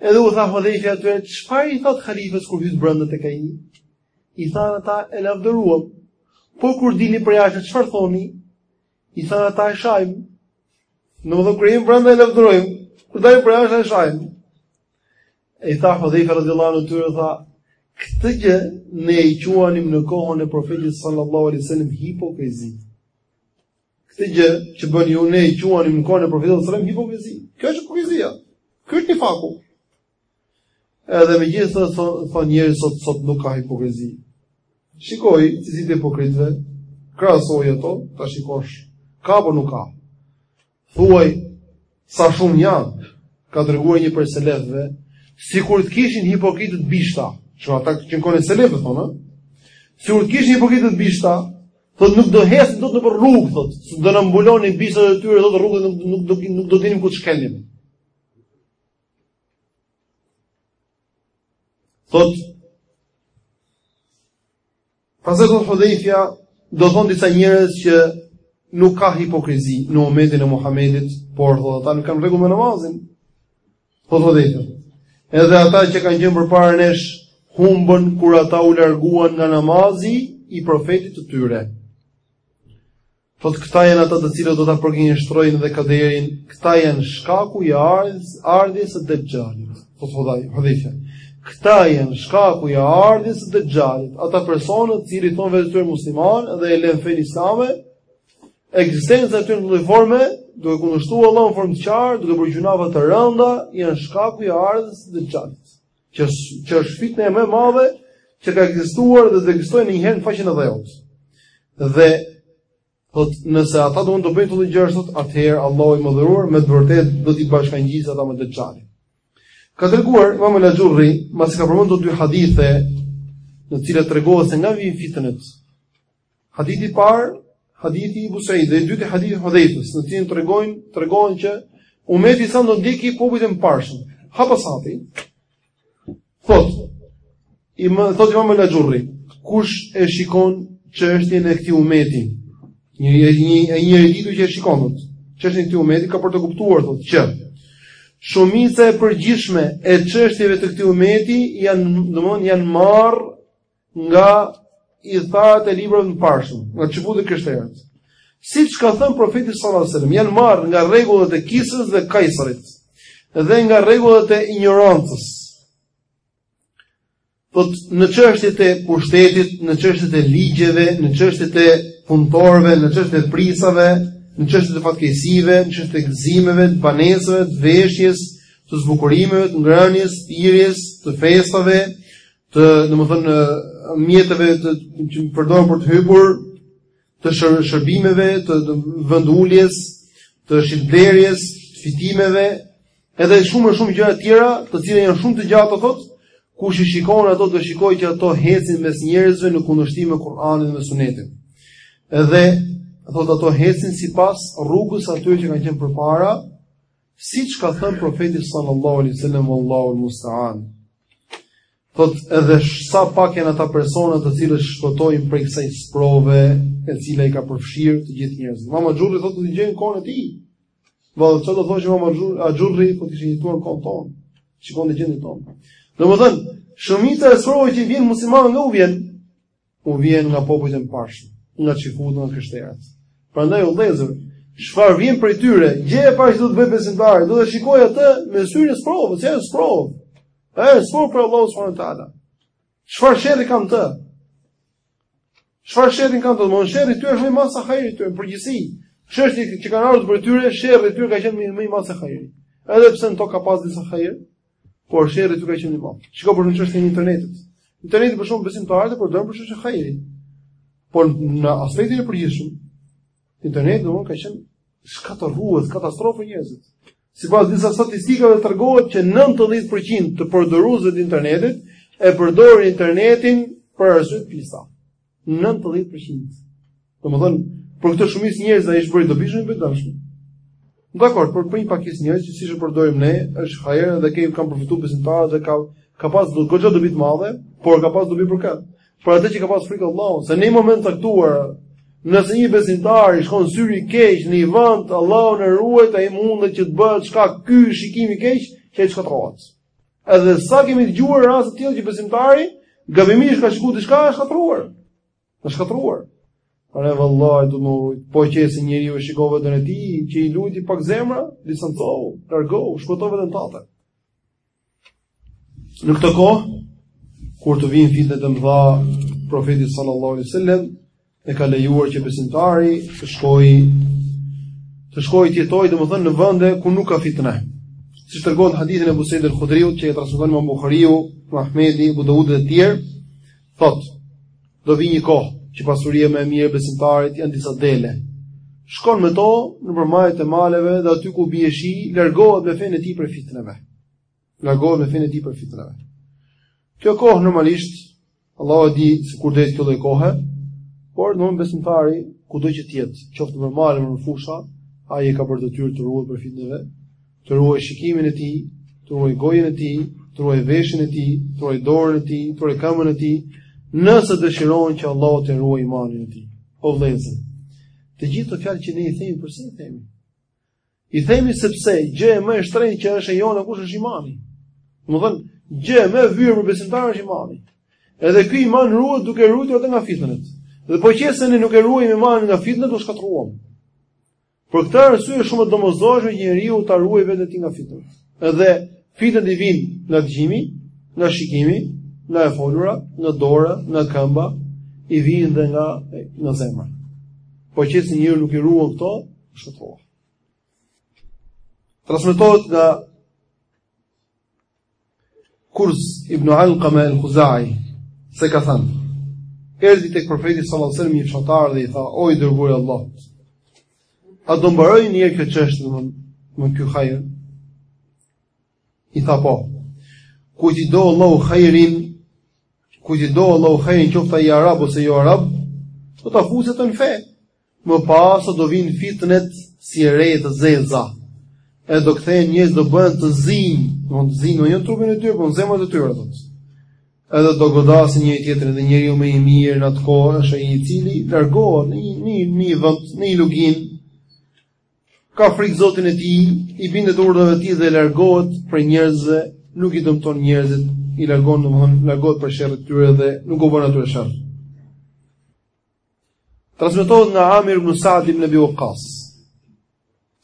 Edhe u tha Hudhejfa atyre, çfarë i thatë halifës kur hytë brënda tek ai? I thanë ata, e lavdëruam. Po kur dilni përjashta, çfarë thoni? I thanë ata, e shajmë. Domethënë kur jemi brënda, e lavdërojmë. Kur dalim përjashta, e shajmë. E i tha Hudhejfa radhiyallahu anhu atyre, tha, këtë gjë ne e quanim në kohën e profetit sallallahu alaihi wasallam hipokrizi. Këtë gjë që bëni ju ne e quanim në kohën e profetit sallallahu alajhi wasallam hipokrizi. Kjo është hipokrizia. Ky është nifaku. Edhe me gjithatë thonë njerëz sot, sot nuk ka hipokrizi. Shikoji cilësitë e hipokritve, krahasoji ato, ta shikosh, ka apo nuk ka. Thuaj, Sa shumë janë, ka treguar një prej selefëve, sikur të kishin hipokritët bishta, që ata që kanë qenë selefë thonë, sikur të kishin hipokritët bishta, thotë nuk do hecnim dot nëpër rrugë, thotë, se do na mbulonin bishtat e tyre, thotë rrugën nuk nuk do nuk do dinim ku të shkelim. Thotë Pastaj thotë Hudhejfja do thonë disa njerëz që nuk ka hipokrizi në umetin e Muhamedit, por thotë ata nuk kanë rregull me namazin. Thotë Hudhejfja, edhe ata që kanë qenë përpara nesh humbën kur ata u larguan nga namazi i profetit të tyre. Thotë këta janë ata të cilët do ta përgënjeshtrojnë dhe kaderin, këta janë shkaku i ardhjes, ardhjes së Dexhalit. Po thotë Hudhejfa. Këta janë shkaku i ardhjes së Dexhalit. Ata persona të cilët i thonë vetes së tyre musliman dhe e lënë fenë islame, ekzistenca e tyre në formë duke kundërshtuar Allahun në formë të qartë, duke bërë gjynahe të rënda, janë shkaku i ardhjes së Dexhalit. Kjo që është fitneja më e madhe që ka ekzistuar dhe do të ekzistojë ndonjëherë në faqen e dheut. Dhe thotë nëse ata do të bëjnë këto gjëra sot, atëherë Allahu i madhëruar me të vërtetë do t'i bashkangjisë ata me Dexhalin. Ka treguar Imam al-Axhurri, pasi ka përmendur dy hadithe në të cilat tregohet se nga vijnë fitnet, Hadithi i parë, hadithi i Ebu Saidit dhe i dytë hadithi i Hudhejfës, në cilin tregojnë, tregon që umeti islam do ndjeki popujt e mëparshëm. Hap pas hapi. Thot, i më thot Imam al-Axhurri, kush e shikon çështjen e këtij umeti? Një një një njeri i ditur që e shikon thot. Çështjen e këtij umeti ka për të kuptuar thot që shumica e përgjithshme e çështjeve të këtij umeti janë, domthonë janë marrë nga ithtarët e librave të mëparshëm, nga çifutët krishterët. Siç ka thënë profeti sallallahu alajhi wasallam, janë marrë nga rregullat e Kisrës dhe Kajsarit dhe nga rregullat e injorancës. Po në çështjet e pushtetit, në çështjet e ligjeve, në çështjet e punëtorëve, në çështjet e prisave, në çështjet e fatkeqësive, në çështjet e gëzimeve, të banesave, të veshjes, të zbukurimeve, të ngrënies, të pirjes, të festave, të, domethënë, mjeteve që përdoren për të hypur të shërbimeve, të, të venduljes, të shitblerjes, të fitimeve, edhe shumë e shumë gjëra të tjera, të cilat janë shumë të gjata thotë, kush i shikon ato do shikojë që ato hecin mes njerëzve në kundërshtim me Kur'anin dhe me Sunetin. Edhe thot ato hecin sipas rrugës së atyre që kanë qenë përpara, Siç ka thënë profeti sallallahu alaihi wasallam wallahu musta'an. Thotë edhe sa pak janë ata persona të cilët shpëtojnë prej kësaj sprove e cila i ka përfshirë të gjithë njerëzit. Imam Axhurri thotë këtë gjë në kohën e tij. Vallë ç'do thoshte Imam Axhurri, Axhurri po të kishte jetuar në kohën tonë. Të shikonte gjendjen tonë. Domethënë, shumica e sprovave që i vjen muslimanëve nga u vjen u vjen nga popujt e mëparshëm, nga çifutët, nga krishterët. Prandaj o vëllezër, çfarë vjen prej tyre, gjëja e parë që do të bëj besimtari, do ta shikojë atë me syrin e sprovës, si një sprovë. Është sprovë prej Allahut subhanahu wa taala. Çfarë sherri ka në të? Çfarë sherri ka në të domethënë? Sherri i tij është më i madh sa hajri i tij, në përgjithësi. Çështjet që kanë ardhur prej tyre, sherri i tyre ka qenë më i madh sa hajri. Edhe pse në to ka pas disa hajre, Por sherri tij ka qenë i madh. Shiko për shembull çështjen e internetit. Interneti për shumë besimtarë përdoret për shumë hajr. Por në aspektin e përgjithshëm, interneti domethënë ka qenë shkatërrues, katastrofë për njerëzit. Sipas disa statistikave tregohet që 90% të përdoruesve të internetit e përdorin internetin për arsye të pista. 90%. Domethënë, për këtë shumicë njerëz ai është bërë dobi shumë e dëmshme. Dakor, por për një pakicë njerëz që siç e përdorim ne, është hajër dhe kemi kanë përfituar besimtarët dhe ka ka pas goxha dobi të madhe, por ka pas dobi për kë? Për atë që ka pas frikë Allahun, se në një moment caktuar, nëse një besimtar i shkon syri i keq në një vend, Allahu na ruajt, ai mundet që të bëhet shkak ky shikim i keq, që të shkatërrohet. Edhe sa kemi dëgjuar raste të tilla që besimtari gabimisht ka shikuar diçka është shkatruar. Është shkatruar. Prandaj vallahi do më urrit. Po qe se njeriu e shikon veten e tij, që i lujti pak zemra, distancohu, largohu, shpëto veten tate. Në këtë kohë kur të vinë fitnet e mëdha profeti sallallahu alaihi wasallam e ka lejuar që besimtari të shkojë të shkojë të jetojë domethënë në vende ku nuk ka fitne. Siç tregohet në hadithin e Ebu Seid el-Hudriut që e transmeton Imam Buhariu, Ahmedi, Ebu Daudi dhe të tjerë, thotë: Do vijë një kohë që pasuria më e mirë e besimtarit janë disa dele. Shkon me to nëpër majat e maleve dhe aty ku bie shi, largohet me fenë e tij prej fitneve. largohet me fenë e tij prej fitneve. Kjo kohë normalisht Allahu e di se kur do të jetë kjo lloj kohe, por në besimtari kudo që të jetë, qoftë në male apo në fusha, ai e ka për detyrë të ruhet prej fitneve, të ruajë shikimin e tij, të ruajë gojën e tij, të ruajë veshin e tij, të ruajë dorën e tij, të ruajë këmbën e tij, nëse dëshiron që Allahu të ruajë imanin e tij. O vëllezër, të gjithë këto fjalë që ne i themi, përse i themi? I themi sepse gjëja më e shtrenjtë që është e jona kush është imani. Domethënë, gjëja më e vyer për besimtarin është imani. Edhe ky iman ruhet duke ruajtur atë nga fitnet. Dhe po qe se ne nuk e ruajmë imanin nga fitnet, u shkatërruam. Për këtë arsye është shumë e domosdoshme që njeriu ta ruajë veten e tij nga fitnet. Edhe fitnet i vijnë nga dëgjimi, nga shikimi, nga e folura, nga dora, nga këmba, i vijnë dhe nga nga zemra. Po qe se njeriu nuk i ruan këto, Kështu po. Transmetohet nga Kurz ibn Alqama al-Khuzai se ka thënë Erdhi tek profeti sallallahu alajhi wasallam një fshatar dhe i tha o i dërguari i Allahut a do mbaroj një herë këtë çështje domthon me ky hajër i tha po kujt t'i dojë Allahu hajrin kujt t'i dojë Allahu hajrin qoftë ai arab ose jo arab do ta fusë atë në fe Më pas do vijnë fitnet si re të zeza. E do kthehen njerëzit do bëhen të zinj, domethënë të zinj në jo trupin e tyre, por në zemrat e tyre thotë. Edhe do godasin njëri tjetrin dhe njeriu më i mirë në atë kohë është ai i cili largohet në një një një vend, në një luginë. Ka frikë Zotin e tij, i bindet urdhrave të tij dhe largohet prej njerëzve, nuk i dëmton njerëzit, i largon domethënë largohet prej sherrit të tyre dhe nuk u bën atyre sherr. Transmetohet nga Amir ibn Sa'd ibn Abi Waqqas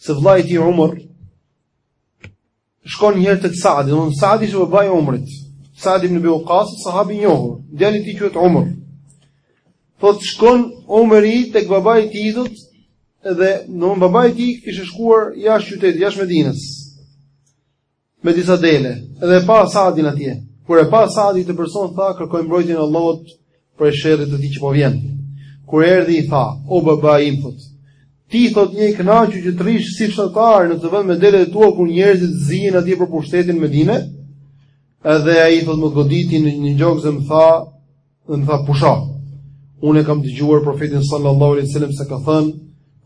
se vllai i tij Umar shkon një herë tek Sa'di, domethënë Sa'di ishte babai i Umrit. Sa'di ibn Abi Waqqas, sahabi i njohur, djali i tij quhet Umar. Thotë shkon Umri tek babai i tij thotë dhe domethënë babai i tij kishte shkuar jashtë qytetit, jashtë Medinës. me disa dele, edhe e pa Saadin atje. Kur e pa Saadi këtë person tha, kërkoj mbrojtjen e Allahut prej sherrit të këtij që po vjen. Kur erdhi i tha, o baba im thot, ti thot je kënaqur që të rish si fshatar në këtë vend me delet e tua kur njerëzit zihen atje për pushtet në Medine, edhe ai thot më goditi në gjoks dhe më tha, dhe më tha pusho. Unë kam dëgjuar profetin sallallahu alaihi wasallam se ka thënë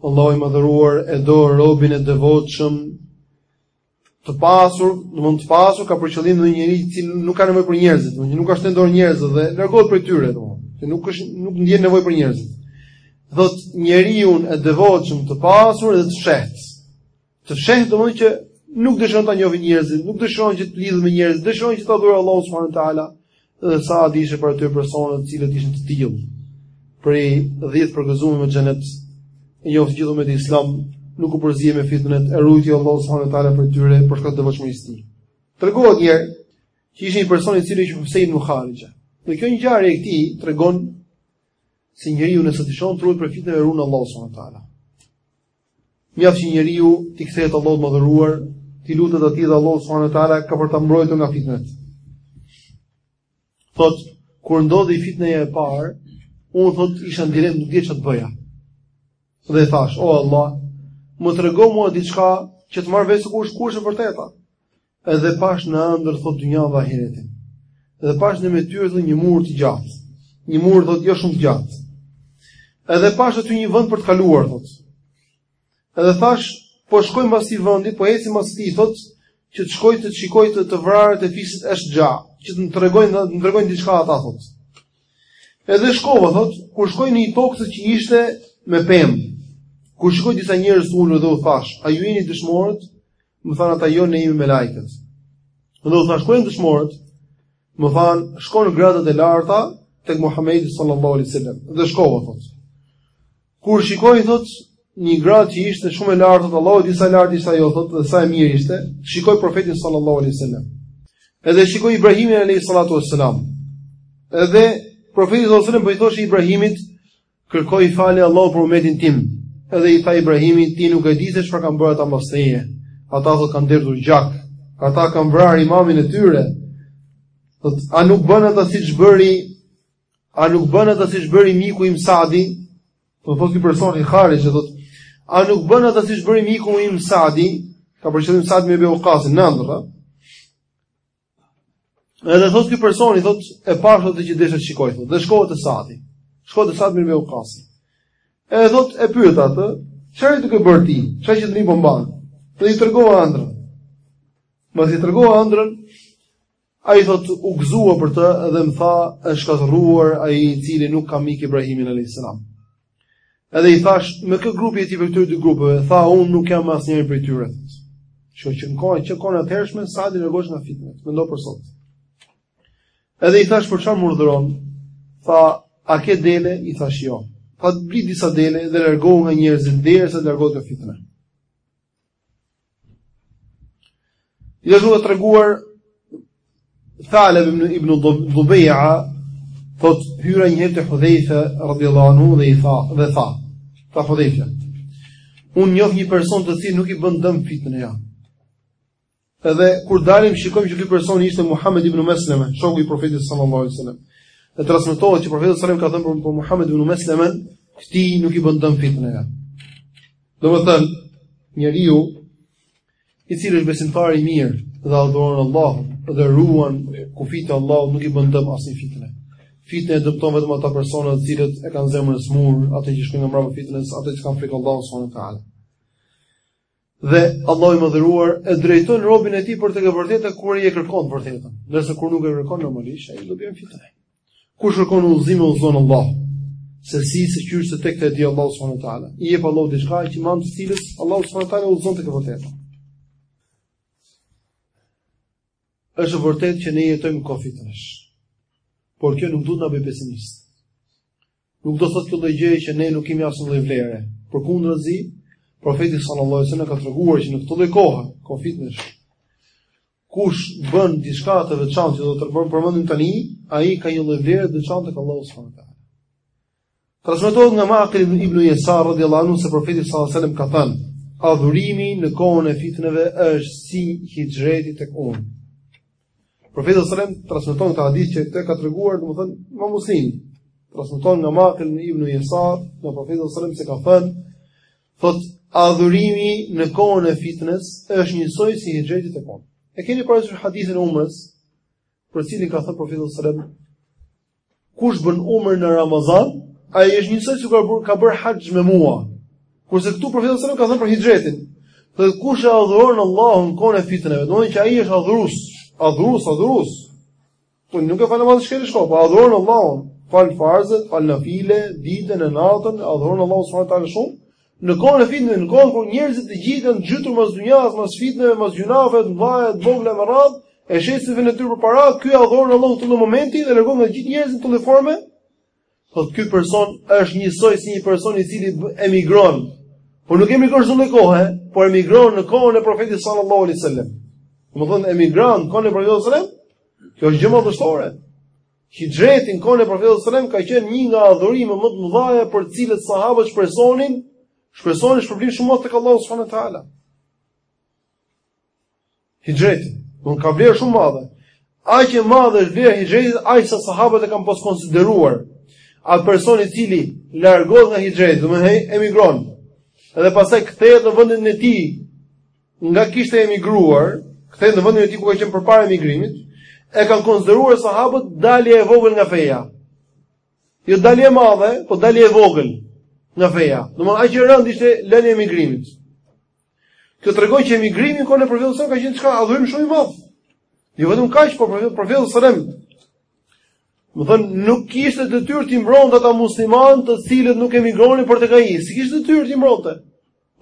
Allahu i madhëruar e do robin e devotshëm të pasur, domethënë të pasur ka për qëllim ndonjë njeri i cili nuk ka nevojë për njerëzit, domethënë nuk ua shtrin dorën njerëzve dhe largohet prej tyre, domethënë nuk është nuk ndjen nevojë për njerëzit. Thot njeriun e devotshëm të pasur dhe të fshehtë. Të fshehtë domethënë që nuk dëshiron ta njohin njerëzit, nuk dëshiron që të lidhet me njerëzit, dëshiron që ta adhurojë Allahun subhanahu wa taala, Dhe Saadi ishte prej atyre personave të cilët ishin të tillë. Prej 10 të përgëzuarve me xhenet, e njeh gjithë umeti islam, nuk u përzie me fitnet e rujti Allahu subhanahu wa taala prej tyre për shkak të devotshmërisë së tij. Tregohet njëherë që ishte një person i cili quhej Hussein ibn Kharija. Dhe kjo ngjarje e këtij tregon se njeriu nëse dëshon të ruhet prej fitneve e run Allahu subhanahu wa taala. Mjaft që njeriu t'i kthehet Allahut të Madhëruar, t'i lutet atij dhe Allahu subhanahu wa taala ka për ta mbrojtur nga fitnet. Thot, kur ndodhi fitneja e parë, unë thot isha në dilemë nuk dija ç'të bëja. Dhe thash, o Allah, më trego mua diçka që të marr vesh ku është ku është e vërteta. Edhe pash në ëndër thot dynjanë dhe ahiretin. Edhe pash në mes tyre thot një mur të gjatë. Një mur thot jo shumë të gjatë. Edhe pash aty një vend për të kaluar thot. Edhe thash, po shkoj mbas atij vendi, po eci mbas tij thot, që të shkoj të shikoj të të vrarët e fisit Eshxha, që të më tregojnë, më tregojnë diçka ata thot. Edhe shkova thot, kur shkoj në një tokë që ishte me pemë. Kur shikoj disa njerëz ulur dhe u thash, a ju jeni dëshmorët? Më thanë ata jo ne jemi me melaiket. Atëherë thashë ku janë dëshmorët? Më thanë, shko në gradat e larta tek Muhamedi sallallahu alaihi wasallam. Dhe shkova thotë. Kur shikoj thotë një gradë që ishte shumë e lartë te Allahu, dhe sa lart ishte ajo thotë dhe sa e mirë ishte, shikoj profetin sallallahu alaihi wasallam. Edhe shikoj Ibrahimin alaihi salatu wasallam. Edhe profeti sallallahu alaihi wasallam po i thoshte Ibrahimit, Kërkoji falje Allahut për umetin tim. Edhe i tha Ibrahimi, ti nuk e di se çfarë kanë bërë ata mbas teje. Ata thotë kanë derdhur gjak. Ata kanë vrarë imamin e tyre. Thotë, a nuk bënë ata siç bëri a nuk bënë ata siç bëri miku im Sadi? Po thotë ky personi Harith që thotë A nuk bënë ata siç bëri miku im Sadi? Ka për qëllim Sad ibn Ebi Uekasin, në ëndërr, Edhe thotë ky personi thotë e pashë atë që desha t'shikoj thotë. Dhe shkova te Sadi. Shkova te Sad ibn Ebi Uekasi. Edhe thotë e pyeta atë, çfarë je duke bërë ti? Çfarë qëndrimi po mban? Dhe i tregova ëndrrën. Mbasi i tregova ëndrrën, ai thotë u gëzua për të dhe më tha është shkatërruar ai i cili nuk ka mik Ibrahimin alayhis salam. Edhe i thashë, me kë grup je ti prej këtyre dy grupeve, tha, unë nuk jam me asnjërin prej tyre. Që që në kohë, që në kohë të hershme, Sadi largohesh nga fitnet, mendo për sot. Edhe i thashë, për çfarë më urdhëron, tha, a ke dele, i thashë jo. Tha, bli disa dele dhe largohu nga njerëzit, derisa të largohet fitneja. Dhe duke treguar Thalebe ibn Dhubeja thotë hyra një herë te Hudhaifa radhiyallahu anhu dhe i tha dhe tha ta Hudhaifa Unë njoh një person të cilë nuk i bën dëm fitneja. Edhe kur dalim shikojmë që ky person ishte Muhammed ibn Mesleme, shoku i Profetit sallallahu alaihi wasallam. Dhe transmetohet që Profeti sallallahu alaihi wasallam ka thënë për Muhammed ibn Mesleme, ty nuk të bën dëm fitneja. Domethënë njeriu i cili është besimtar i mirë dhe adhuron Allahun dhe ruan kufijtë e Allahut nuk i bën dëm asnjë fitne. Fitneja dëmton vetëm ata persona të cilët e kanë zemrën e smur, ata që shkojnë mbrapa fitnes, ata që s'i kanë frikë Allahut subhanahu wa taala. Dhe Allahu i madhëruar e drejton robin e tij për tek e vërteta kur ai e kërkon të vërtetën, ndërsa kur nuk e kërkon normalisht ai do bjerë në fitne. Kush kërkon udhëzim e udhëzon Allahu, se si, se qysh, se tek e di Allahu subhanahu wa taala. I jep Allahu diçka që me anë të cilës Allahu subhanahu wa taala e udhëzon tek e vërteta. Është e vërtetë që ne jetojmë në kohë fitnesh. Por kjo nuk duhet t'na bëjë pesimistë. Nuk do thotë kjo lloj gjëje që ne nuk kemi asnjë lloj vlere. Përkundrazi, profeti sallallahu alajhi wasallam ka treguar që në këtë lloj kohe, kohë fitnesh, kush bën diçka të veçantë që do ta përmendim tani, ai ka një lloj vlere të veçantë tek Allahu subhanahu wa taala. Transmetohet nga Maqil ibn Jesar radhiyallahu anhu se profeti sallallahu alajhi wasallam ka thënë: "Adhurimi në kohën e fitneve është si hixhreti tek unë." Profeti sallallahu alajhi wasallam transmeton këtë hadith që këtë ka treguar, domethënë, Imam Muslimi. Transmeton nga Maqil ibn Jesar, nga Profeti sallallahu alajhi wasallam se ka thënë, thotë, adhurimi në kohën e fitnes është njësoj si hixhreti tek unë. E keni parasysh hadithin e Umrës, për cilin ka thënë Profeti sallallahu alajhi wasallam, Kush bën umër në Ramazan, ai është njësoj si ka bërë haxh me mua. Kurse këtu profeti sallallahu alajhi wasallam ka thënë për hixhretin. Dhe kush e adhuron Allahun në kohën e fitneve, domethënë që ai është adhurues, adhurues, adhurues. Po nuk e fal namazin shkel e shko, po e adhuron Allahun, fal farzet, fal nafile, ditën e natën, e adhuron Allahun subhanahu wa taala shumë. Në kohën e fitneve, në kohën kur njerëzit të gjithë janë zhytur mas dynjasë, mas fitneve, mas gjynaheve të mëdha, të vogla me radhë, e shesin fenë e tyre përpara, ky adhuron Allahun në atë moment edhe largohet nga gjithë njerëzit në këtë lloj forme. Thotë ky person është njësoj si një person i cili emigron. Po nuk emigron në çdo kohë, po emigron në kohën e profetit sallallahu alaihi wasallam. Domethënë emigron në kohën e profetit sallallahu alaihi wasallam. Kjo është gjë madhështore. Hixhreti në kohën e Profetit sallallahu alajhi wasallam ka qenë një nga adhurimet më të mëdha për të cilat sahabët shpresonin, shpresonin shpërblim shumë të madh tek Allahu subhanahu wa taala. Hixhreti, domethënë ka vlerë shumë të madhe. Aq e madhe është vlera e hixhretit, aq sa sahabët e kanë pas konsideruar atë person i cili largohet nga hixhreti, domethënë emigron. Edhe pastaj kthehet në vendin e tij, nga kishte emigruar, kthehet në vendin e tij ku ka qenë përpara emigrimit, e kanë konsideruar sahabët dalje e vogël nga feja. Jo dalje e madhe, po dalje e vogël nga feja. Domethënë aq e rëndë ishte lënia e emigrimit. Kjo tregon që emigrimi në kohën e profetit ka qenë diçka adhurim shumë i madh. Jo vetëm kaq, por profeti profeti sallallahu alajhi wasallam domethënë, nuk kishte detyrë t'i mbronte ata muslimanë të cilët nuk emigronin për tek ai. S'kishte detyrë t'i mbronte.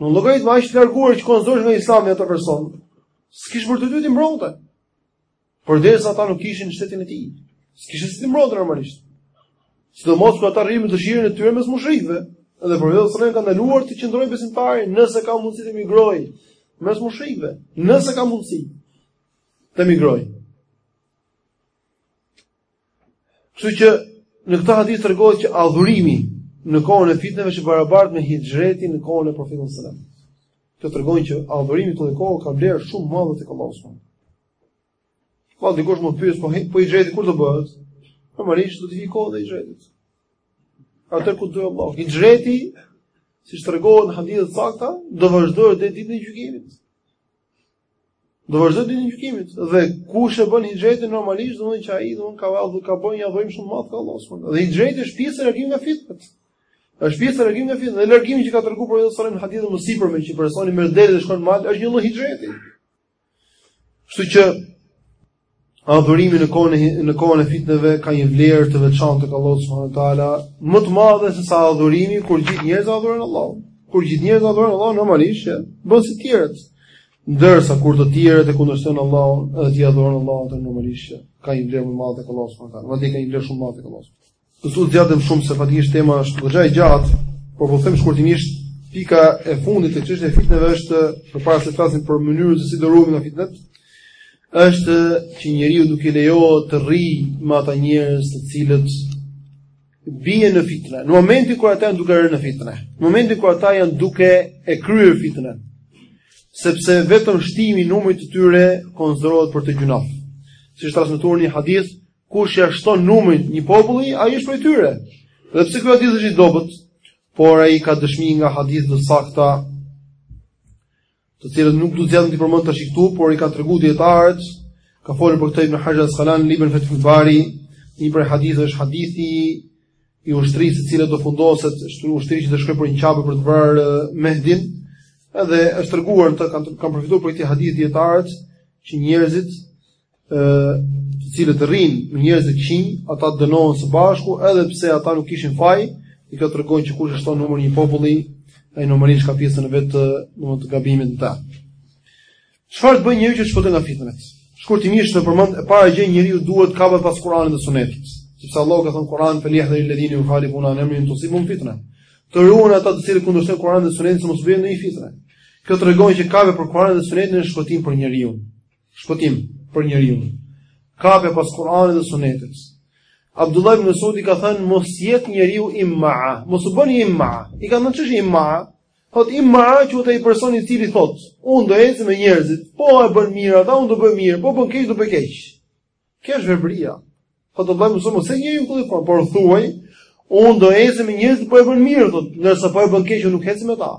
Nuk llogariteshin aq të larguar që kanë dalë nga Islami ata persona, s'kish për detyrë t'i mbronte. Por derisa ata nuk ishin në shtetin e tij, s'kishte si t'i mbronte normalisht. Sidomos kur ata rrinë me dëshirën e tyre mes mushrikëve, dhe profeti ka ndaluar të qëndrojë besimtari nëse ka mundësi të emigrojë mes mushrikëve, nëse ka mundësi të emigrojë. Kështu që në këtë hadith tregohet që adhurimi në kohën e fitneve është i barabartë me hixhretin në kohën e profetit sallallahu alajhi wasallam. Kjo tregon që adhurimi këtu në kohë ka vlerë shumë të madhe tek Allahu subhanahu wa taala. Po dikush më pyes po po hixhreti kur do bëhet? Normalisht do të vijë koha e hixhretit. Atëherë kur do Allahu. Hixhreti, siç tregohet në hadithe të sakta, do vazhdojë deri ditën e gjykimit. Do vazhdojë deri ditën e gjykimit dhe kush e bën hixhretin normalisht, domethënë që ai do të ka vallë, ka bën një adhurim shumë të madh tek Allahu subhanahu wa taala. Dhe hixhreti është pjesë e largimit nga fitnet. Është pjesë e largimit nga fitnet. Dhe largimi që ka treguar profeti sallallahu alajhi wasallam në hadithin e mësipërm që personi merr delet dhe shkon në mal është një lloj hixhreti. Kështu që Adhurimi në kohën e në kohën e fitneve ka një vlerë të veçantë tek Allahu subhanahu wa taala, më të madhe se sa adhurimi kur gjithë njerëzit adhurojnë Allahun. Kur gjithë njerëzit adhurojnë Allahun normalisht, ja, bën si të tjerët. Ndërsa kur të tjerët e kundërshtojnë Allahun, edhe ti adhuron Allahun, normalisht, ja, ka një vlerë më të madhe tek Allahu subhanahu wa taala. Madje ka një vlerë shumë të madhe tek Allahu. S'do të zgjatem shumë se faktikisht tema është goxha e gjatë, por po them shkurtimisht, pika e fundit e çështjes së fitneve është përpara se të flasim për mënyrën se si do ruhemi nga fitnet, është që njeriut nuk i lejohet të rrijë me ata njerëz të cilët bien në fitne. Në momentin kur ata janë duke rënë në fitne, në momentin kur ata janë duke e kryer fitnen, sepse vetëm shtimi i numrit të tyre konsiderohet për të gjynah. Siç është transmetuar në hadith, Kush ia shton numrin një populli, ai është prej tyre. Dhe pse ky hadith është i dobët, por ai ka dëshmi nga hadithe të sakta, të cilat nuk do zgjatem t'i përmend tash këtu, por i kanë treguar dietarët, ka folur për këtë Ibn Hajar al-Askalani në librin Fathul Bari, një prej haditheve është hadithi i ushtrisë e cila do fundoset, është ushtri që do shkojë për në Qabe për të vrarë Mehdin, edhe është treguar të kanë kanë përfituar prej këtij hadithi dietarët që njerëzit të cilët rrinë me njerëz të këqinj, ata dënohen së bashku edhe pse ata nuk kishin faj, kjo tregon që kush shton numrin një populli, ai normalisht ka pjesën e vet të, domethënë të gabimit të ta. Çfarë të bëjë njeriu që të shpëtojë nga fitnet? Shkurtimisht i përmend e para gjë njeriu duhet të kapet pas Kur'anit dhe Sunetit, sepse Allahu ka thënë në Kur'an fel jahdheril ledhine juhalifune an emrihi en tusibehum fitna. Të ruhen ata të cilët kundërshtojnë Kur'anin dhe Sunetin se mos bien në fitne. Kjo tregon që kapja për Kur'anin dhe Sunetin është shpëtim për njeriun. Shpëtim për njeriun. Kapja pas Kur'anit dhe Sunetit. Abdullah ibn Mesudi ka thënë mos jetë njeriu imma, mos u bëni imma. I kanë thënë ç'është imma? Thot imma qenka ai personi i cili thot, unë do ecë me njerëzit, po e bën mirë, ata unë do bëj mirë, po bën keq, do bëj keq. Kjo është verbëria. Thot Abdullah ibn Mesudi mos jetë njeriu i tillë, por thuaj, unë do ecë me njerëzit po e bën mirë, thot, ndërsa po e bën keq unë nuk ecë me ta.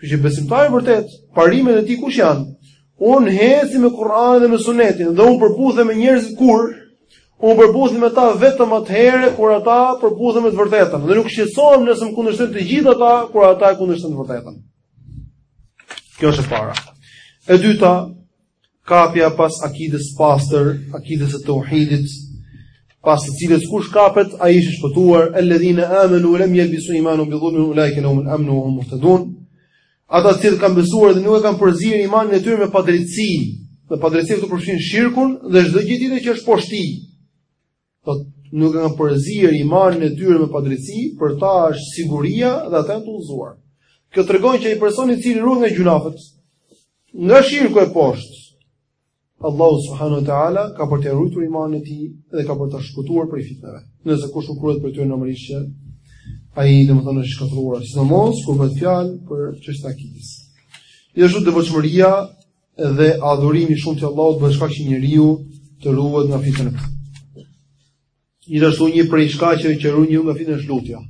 Kështu që besimtari i vërtetë, parimet e tij kush janë? Unë heci me Kur'anin dhe me Sunetin dhe unë përputhem me njerëzit kur unë përputhem me ta vetëm atëherë kur ata përputhen me të vërtetën. Dhe nuk shqetësohem nëse më kundërshtojnë të gjithë ata kur ata e kundërshtojnë të vërtetën. Kjo është e para. E dyta, kapja pas akides së pastër, akides së teuhidit, pas të cilës kush kapet, ai është i shpëtuar, eledhine amenu ue lem jelbisu imanehum bidhulmin ulaike lehumul emnu ue hum muhtedun, ata të cilët kanë besuar dhe nuk e kanë përzirë imanin e tyre me padrejtësi, dhe padrejtësia këtu përfshin shirkun dhe çdo gjë tjetër që është poshtë tij. Po nuk e kanë përzier imanin e tyre me padrejtësi, për ta është siguria dhe ata janë të udhëzuar. Kjo tregon që ai person i cili ruhet nga gjynafet, nga shirku e poshtë, Allahu subhanahu wa taala ka për ta ruajtur imanin e tij dhe ka për ta shpëtuar prej fitneve. Ndërsa kush nuk ruhet prej tyre normalisht që ai domethënë është shkatërruar, sidomos kur bëhet fjalë për çështën e akidës. Gjithashtu devotshmëria Dhe adhurimi i shumtë i Allahut bëhet shkak që njeriu të ruhet nga fitnet. Gjithashtu një prej shkaqeve që e ruan njeriun nga fitnet është lutja.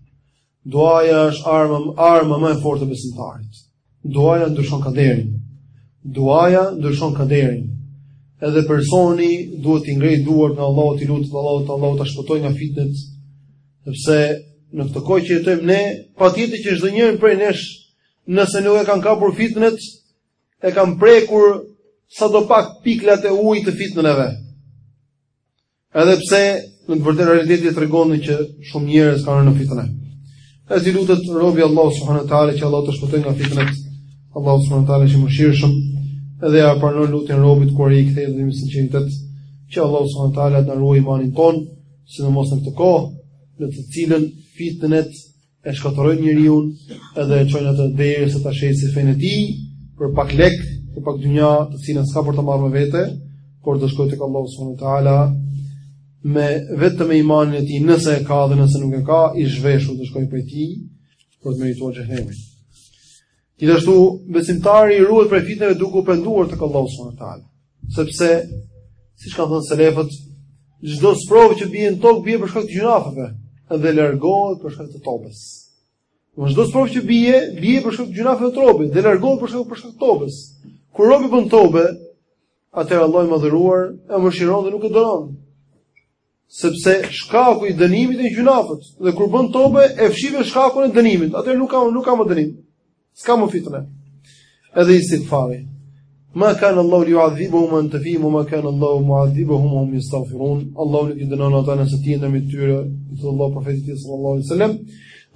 Duaja është arma, arma më e fortë e besimtarit. Duaja ndryshon kaderin. Duaja ndryshon kaderin. Edhe personi duhet t'i ngrejë duart nga Allahu, t'i lutet Allahut, Allahu ta shpëtojë nga fitnet, sepse në këtë kohë që jetojmë ne, patjetër që çdo njeri prej nesh, nëse nuk e kanë kapur fitnet, e kanë prekur sadopak piklat e ujit të fitneve. Edhe pse në të vërtetë realiteti tregon që shumë njerëz kanë rënë në fitne. Nëse i lutet robi Allahut subhanahu wa taala që Allahu ta shpëtojë nga fitnet. Allahu subhanahu wa taala është i mëshirshëm dhe ja pranon lutjen robit kur i kthehet me sinqeritet që Allahu subhanahu wa taala ta ruajë imanin tonë, sidomos në këtë kohë në të cilën fitnet e shkatërrojnë njeriun edhe e çojnë atë derisa ta shesë fenë e tij për pak lek, për pak dynja, të cilën s'ka për ta marrë me vete, por do shkojë tek Allahu subhanahu wa taala me vetëm me imanin e tij, nëse e ka dhe nëse nuk e ka, i zhveshur do shkojë prej tij për të merituar xhehenemin. Gjithashtu, besimtari i ruhet prej fitneve duke u penduar tek Allahu subhanahu wa taala, sepse siç kanë thënë selefët, çdo sprovë që bie në tokë bie për shkak të gjynafeve dhe largohet për shkak të tobes. Domethënë çdo sprovë që bie, bie për shkak të gjynafeve të robit dhe largohet për shkak të tobes. Kur robi bën tobe, atëherë Allahu i madhëruar e mëshiron dhe nuk e dënon. sepse shkaku i dënimit është gjynahet, dhe kur bën tobe e fshive shkakun e dënimit, atëherë nuk ka nuk ka më dënim. S'ka më fitne. Edhe istigfari. Ma kanë Allahu li juadhibe hum ue ente fihim, ma kanë Allahu muadhibu hum ue hum jestagfirun, Allahu nuk i dënon ata nëse ti je ndërmjet tyre, i thotë Allahu profetit sallallahu alajhi sallam,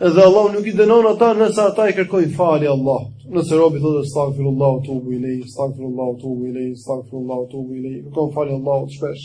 edhe Allahu nuk i dënon ata nëse ata i kërkojnë falje Allahut, nëse robi thotë estagfirullah ue etubu ilejh, estagfirullah ue etubu ilejh, estagfirullah ue etubu ilejh, kërkon falje Allahut shpesh.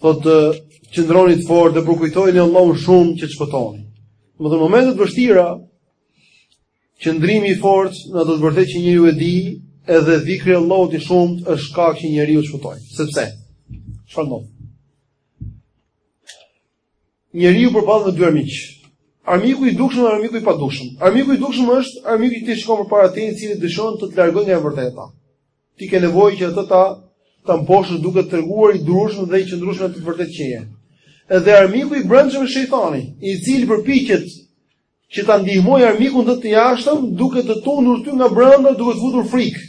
Thotë qëndroni të fortë dhe përkujtojeni Allahun shumë që të shpëtoni. Në momentet e vështira, qëndrimi i fortë në atë të vërtetë që njeriu e di, edhe dhikri i Allahut i shumtë është shkak që njeriu të shpëtojë. Sepse çfarë ndodh? Njeriu përballet me dy armiq. Armiku i dukshëm dhe armiku i padukshëm. Armiku i dukshëm është armiku që ti e shikon përpara teje, i cili dëshiron të të largojë nga e vërteta. Ti ke nevojë që atë ta ta mposhtësh duke u treguar i durueshëm dhe i qëndrueshëm në të vërtetën që je. Edhe armiku i brendshëm është shejtani, i cili përpiqet që ta ndihmojë armikun tënd të jashtëm duke të tunduar ty nga brenda duke të futur frikë.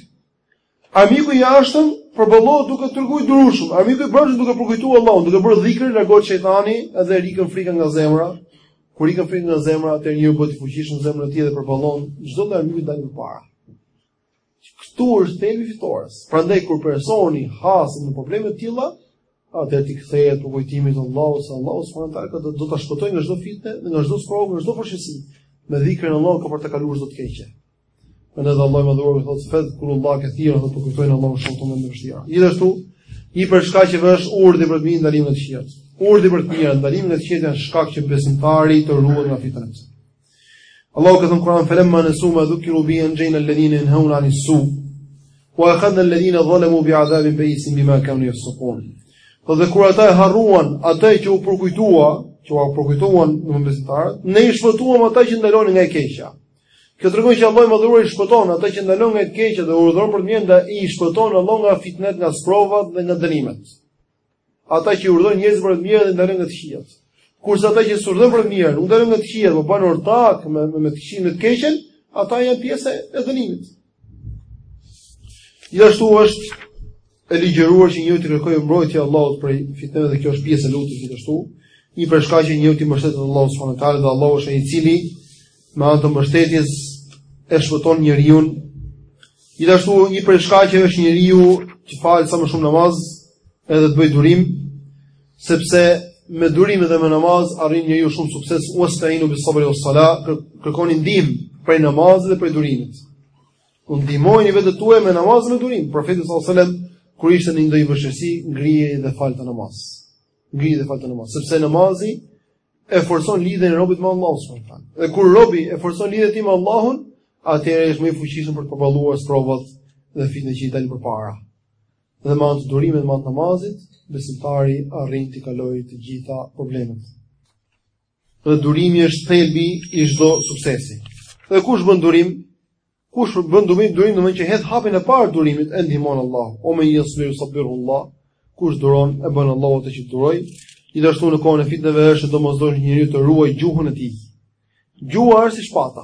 Armiku i jashtëm përballohet duke u treguar i durueshëm, armiku i brendshëm duke përkujtuar Allahun, duke bërë dhikr, largohet shejtani dhe ikën frika nga zemra. Kur ikën frika nga zemra, atëherë njeriu bëhet i fuqishëm në zemrën e tij dhe përballon çdo lloj armiku që i del përpara. Këtu është thelbi i fitores. Prandaj kur personi haset në probleme të tilla, atëherë t'i kthehet përkujtimit të Allahut, se Allahu subhanahu taala do do ta shpëtojë nga çdo fitne, nga çdo sprovë, nga çdo vështirësi. Me dhikrin e Allahut ka për të kaluar çdo të keqe. Ndaj Allahu i madhëruar thotë, fedhkurullahe kethira, thotë, përkujtojeni Allahun shumë në momente të vështira. Gjithashtu, një prej shkaqeve është urdhëri për të mirë, ndalimi nga e keqja. Urdhëri për të mirë, ndalimi nga e keqja janë shkak që besimtari të ruhet nga fitnet. Allahu ka thënë në Kur'an falamma nasu ma dhukiru bi anjayna alladhina yanhauna 'anil su wa akhadna alladhina zalamu bi'adhabin ba'isin bima kanu yafsukun. Thotë dhe kur ata e harruan atë që u përkujtua, që u përkujtuan besimtarët, ne i shpëtuam ata që ndalonin nga e keqja. Kjo tregon që Allahu i madhëruar i shpëton ata që ndalojnë nga e keqja dhe urdhërojnë për të mirë, ndaj i shpëton Allahu nga fitnet, nga sprovat dhe nga dënimet. Ata që urdhërojnë njerëzit për të mirë dhe ndalojnë nga të këqijat. Kurse ata që s'urdhërojnë për të mirë, nuk ndalojnë nga të këqijat, por bëhen ortak me me të keqin dhe të keqen, ata janë pjesë e dënimit. Gjithashtu është e ligjëruar që njeriu të kërkojë mbrojtjen e Allahut prej fitnave dhe kjo është pjesë e lutjes gjithashtu. Një prej shkaqeve që njeriu t'i mbështetet Allahut subhanehu teala dhe Allahu është ai i cili me anë të mbështetjes e shpëton njeriun Gjithashtu një prej shkaqeve është njeriu që të falë sa më shumë namaz, edhe të bëjë durim, sepse me durim dhe me namaz arrin njeriu shumë sukses, uastainu bis sabri was sala, kërkoni ndihmë prej namazit dhe prej durimit. O ndihmojeni veten tuaj me namaz dhe durim. Profeti sallallahu alajhi wasallam kur ishte në ndonjë vështirësi, ngrihej dhe falte namaz. Ngrihej dhe falte namaz, sepse namazi e forcon lidhjen e robit me Allahun subhanahu wa Dhe kur robi e forcon lidhjen e tij me Allahun, atëherë është më i fuqishëm për të përballuar sprovat dhe fitnet që i dalin përpara. Dhe me anë të durimit me anë të namazit, besimtari arrin t'i kalojë të gjitha problemet. Dhe durimi është thelbi i çdo suksesi. Dhe kush bën durim, kush bën durim, durim domethënë që hedh hapin e parë durimit e ndihmon Allahu. Ue men jasbir jusabbirhullah, kush duron e bën Allahu atë që të durojë. Gjithashtu në kohën e fitneve është e domosdoshme njeriu të ruajë gjuhën e tij. Gjuha është si shpata.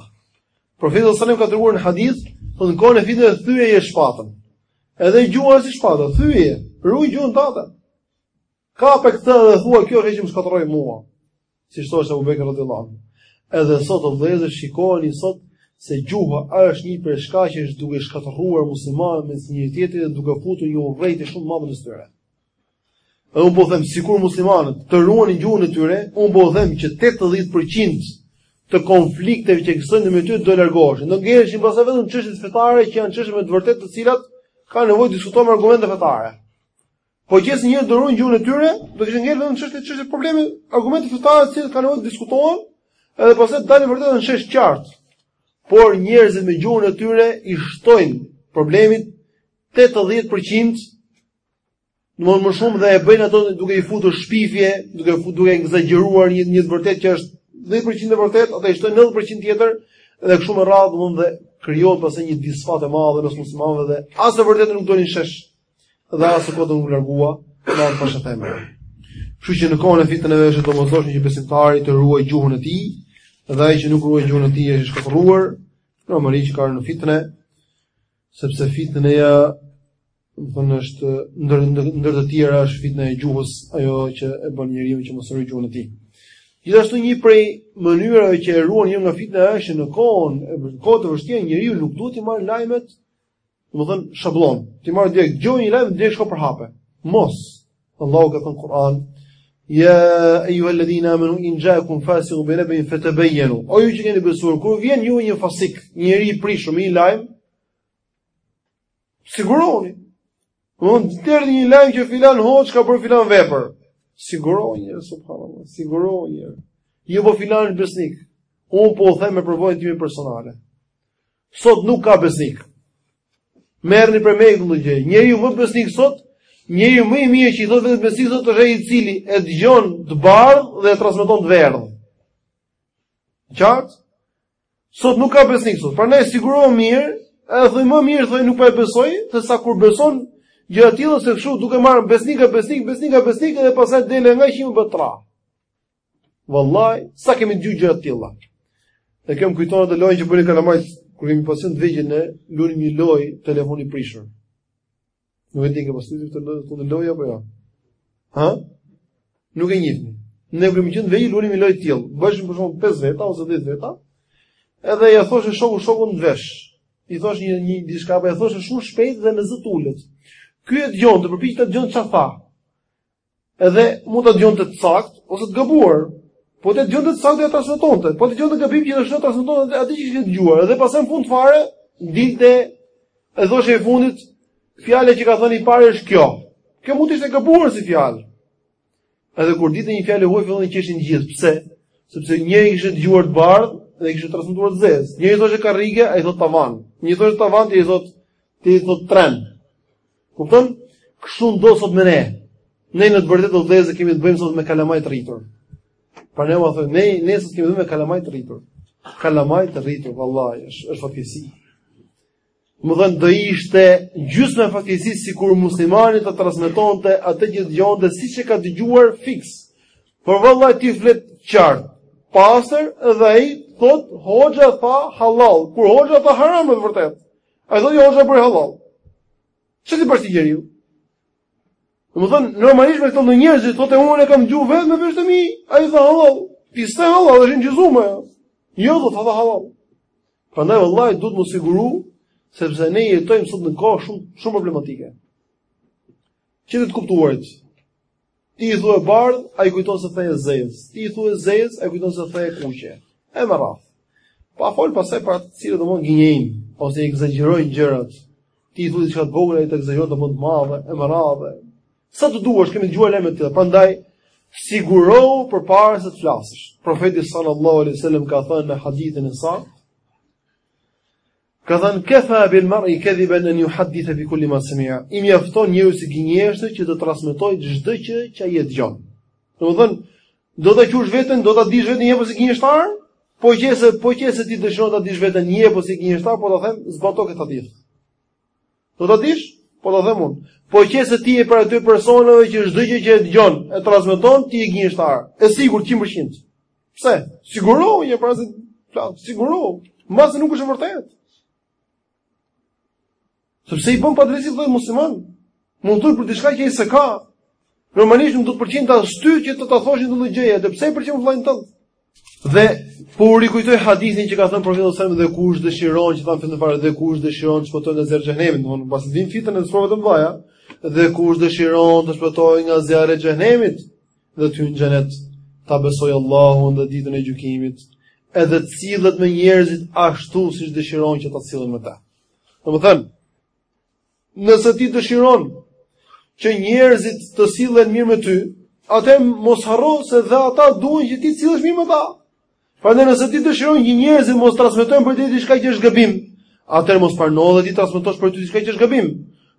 Profeti sallallahu alajhi wasallam ka treguar në hadith, thotë në kohën e fitneve thyeje shpatën. Edhe gjuha është si shpata, thyeje, ruaje gjuhën tënde. Kapte këtë dhe thoshte kjo është që më shkatërroi mua. Siç thoshte Abu Bekr radhiyallahu anhu. Edhe sot o vëllezër shikojeni sot se gjuha është një prej shkaqeve që është duke shkatërruar muslimanët me njëri-tjetrin dhe duke futur një urrejtje shumë të madhe mes tyre. Dhe unë po them sikur muslimanët të ruanin gjuhën e tyre, unë po them që 80% të konflikteve që ekzistojnë mes tyre do largoheshin. Do ngeleshin pastaj vetëm çështjet fetare që janë çështje me të vërtetë të cilat kanë nevojë të diskutohen me argumente fetare. Po qe se njerëzit e ruajnë gjuhën e tyre, do të ngelen vetëm çështje çështje probleme, argumente fetare të cilat kanë nevojë të diskutohen, edhe pastaj del e vërteta në shesh qartë. Por njerëzit me gjuhën e tyre i shtojnë problemit 80%, domethënë më shumë dhe e bëjnë ato duke i futur shpifje, duke futur duke ekzagjeruar një një të vërtetë që është 10% e vërtetë, ata i shtojnë 90% tjetër dhe kështu me radhë domethënë dhe krijohet pastaj një disfatë e madhe mes muslimanëve dhe as e vërteta nuk del në shesh. dhe as nuk do të largua nga ato që them. Kështu që në kohën e fitneve është e domosdoshme besimtari të ruajë gjuhën e tij, dhe ai që nuk ruan gjuhën e tij është i shkatërruar, normalisht që ka rënë në fitne sepse fitneja domethënë është ndër ndër të tjera është fitne e gjuhës, ajo që e bën njeriu që mos ruajë gjuhën e tij. Gjithashtu një prej mënyrave që e ruan njeriun nga fitnet është në kohën e kohë të vështirë njeriu nuk duhet të marrë lajmet Domethënë shabllon. T'i marrë, dëgjon një lajm dhe shko përhape. Mos. Allahu ka thënë në Kur'an, Ja ayyuha alladhina amanu in ja'akum fasiqun bi nabain fatabayyanu. O ju që keni besuar, kur vjen juve një fasik, një njeri i prishur me një lajm, sigurohuni. Domethënë erdhi një lajm që filan hoxhë ka bërë filan vepër. Sigurohu njëherë, subhanallah, sigurohu njëherë. Jo po filan është besnik. Unë po ju them me përvojën time personale. Sot nuk ka besnik. Merrni prej meje këtë gjë. Njeriu më besnik sot, njeriu më i mirë që i thotë vetes besnik sot është ai i cili e dëgjon të bardhë dhe e transmeton të verdhë. Qartë? Sot nuk ka besnik sot. Prandaj sigurohu mirë, edhe thuaj më mirë thuaj nuk po e besoj, sesa kur beson gjë të tillë se kështu duke marrë besnik e besnik, besnik e besnik dhe pastaj del e nga njëqind botëra. Vallahi, sa kemi dëgjuar gjëra të tilla. Më ke kujtuar atë lojë që bënim kalamaj kur kemi pasur të vegjël ne lunim një lojë telefoni i prishur. Nuk e di që pas e dini këtë lojë këtë lojë apo jo. Ha? Nuk e njihni. Ne kur kemi qenë të vegjël lunim një lojë të tillë. Bëheshim për shembull 5 veta ose 10 veta. Edhe ia thoshte shoku shokut në vesh. I thoshte njëri një diçka po e thoshte shumë shpejt dhe me zë të ulët. Ky e dëgjonte, përpiqej të dëgjonte çfarë tha. Edhe mund ta dëgjonte të saktë ose të gabuar. Po ta dëgjonte të saktë ia transmetonte. Po ta dëgjonte gabim gjithashtu transmetonte atë që kishte dëgjuar. Edhe pastaj në fund fare dilte e thoshte i fundit fjala që ka thënë i pari është kjo. Kjo mund të ishte e gabuar si fjalë. Edhe kur dilte një fjalë e huaj fillonin të qeshnin të gjithë. Pse? Sepse njëri kishte dëgjuar të bardhë dhe e kishte transmetuar të zezë. Njëri thoshte karrige, ai thotë tavan. Njëri thoshte tavan, tjetri thotë tjetri thotë tren. Kupton? Kështu ndodh sot me ne. Ne në të vërtetë o vëllezër kemi të bëjmë sot me kalamaj të rritur. Pra ne u thonë, ne ne sot kemi të bëjmë me kalamaj të rritur. Kalamaj të rritur, vallahi, është është fatkeqësi. Domethënë do ishte gjysmë fatkeqësie sikur muslimani ta transmetonte atë që dëgjonte siç e ka dëgjuar fiks. Por vallahi ti flet qartë, pastër dhe ai thotë hoxha tha halal, kur hoxha tha haram në të vërtetë. Ai thotë jo hoxha e bëri hallall. Ç'ti bësh këtij njeriu? Domethënë normalisht me këta lloj njerëzish thotë unë e kam dëgju vetë me veshët e mi, ai tha hallall. Si hallall, është në incizim. Jo, thotë tha hallall. Prandaj vallahi duhet me u siguru sepse ne jetojmë sot në kohë shumë shumë problematike. Që të kuptuarit, Ti i thua e bardhë, ai kujton se the e zezë. Ti i thua e zezë, ai kujton se the e kuqe. E me radhë. Pa fol pastaj për ata të cilët domethënë gënjejnë ose i ekzagjerojnë gjërat. Ti i thua diçka të vogël, ai ta ekzagjeron ta bon të madhe, e me radhë. Sa të duash, kemi dëgjuar lajme të tilla. Prandaj sigurohu përpara se të flasësh. Profeti sallallahu alaihi wasallam ka thënë në hadithin e sa Ka thënë kefa bil mar'i kadhiban an yuhaddith bi kulli ma sami'a. I mjafton njeriut si gënjeshtër që të transmetojë çdo gjë që ai e dëgjon. Domethënë, do ta qush veten, do ta dish veten je apo s'je gënjeshtar, po qe se, po qe se ti dëshiron ta dish veten je apo s'je gënjeshtar, po ta them zbato këtë hadith. Do ta dish? Po ta them unë. Po qe se ti je prej atyre personave që çdo gjë që e dëgjon e transmeton ti je gënjeshtar. E sigurt 100%. Pse? Sigurohu njëherë para se ta pranosh, sigurohu. Mbase nuk është e vërtetë. Sepse i bën padrejtësi vëllait musliman. Mund të thotë për diçka që ai s'e ka. Normalisht nuk do të pëlqente as ty që të ta thoshin këtë gjëje, dhe pse ia pëlqen vëllait tënd? Dhe po u rikujtoj hadithin që ka thënë profeti sallallahu alajhi wasallam dhe kush dëshiron që ta fillon fare dhe kush dëshiron të shpëtojë nga zjarri i xhenemit, domthonë pasi vin fitnet e sprovat e mëdha, dhe kush dëshiron të shpëtojë nga zjarri i xhenemit, dhe të hyjë në xhenet, ta besojë Allahun dhe ditën e gjykimit, edhe të sillet me njerëzit ashtu siç dëshiron që ata të sillen me të. Domethënë, nëse ti dëshiron që njerëzit të sillen mirë me ty, atëherë mos harro se dhe ata duan që ti të sillesh mirë me ta. Prandaj nëse ti dëshiron që njerëzit mos transmetojnë për ty diçka që është gabim, atëherë mos prano dhe ti transmetosh për ta diçka që është gabim.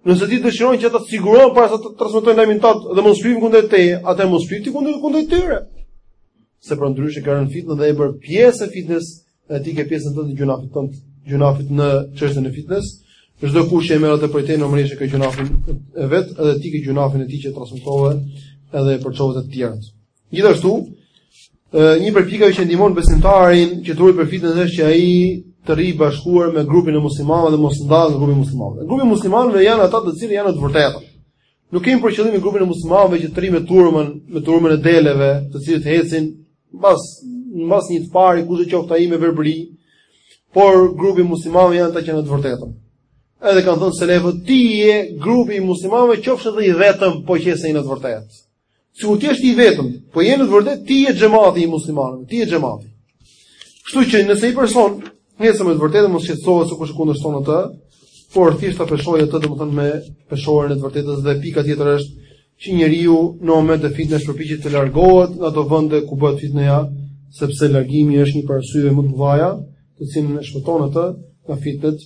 Nëse ti dëshiron që ata të sigurohen para se të transmetojnë lajmin tënd dhe mos shpifin kundër teje, atëherë mos shpif ti kundër kundër tyre. Se përndryshe ke rënë në fitne dhe je bërë pjesë e fitnes, e ti ke pjesën tënde gjynahit tënd, gjynahit në çështjen e fitnes. Çdokush që e merr atë prej teje normalisht e ka gjynahun e vet, edhe ti ke gjynahun e tij që transmetove edhe përçove te të tjerët. Gjithashtu, një prej pikave që ndihmon besimtarin që të ruhet prej fitnes është që ai të rrijë i bashkuar me grupin e muslimanëve dhe mos ndahet nga grupi i muslimanëve. Grupi i muslimanëve janë ata të cilët janë në të vërtetën. Nuk kemi për qëllim grupin e muslimanëve që të rrijë me turmën, me turmën e deleve, të cilët ecin mbas mbas një të pari kushdo qoftë ai me verbëri, por grupi i muslimanëve janë ata që janë në të vërtetën. Edhe kanë thënë selefët, ti je grupi i muslimanëve, qofsh edhe i vetëm, po qe se je në të vërtetë. Sikur të jesh i vetëm, po je në të vërtetë ti je xhemati i muslimanëve, ti je xhemati. Kështu që nëse një person ecën me të vërtetën mos shqetësohet se kush e kundërshton atë, por thjesht ta peshojë atë domethënë me peshoren e të vërtetës dhe pika tjetër është që njeriu në momente fitnesh përpiqet të largohet nga ato vende ku bëhet fitneja, sepse largimi është një prej arsyeve më të mëdha, e cila e shpëton atë nga fitnet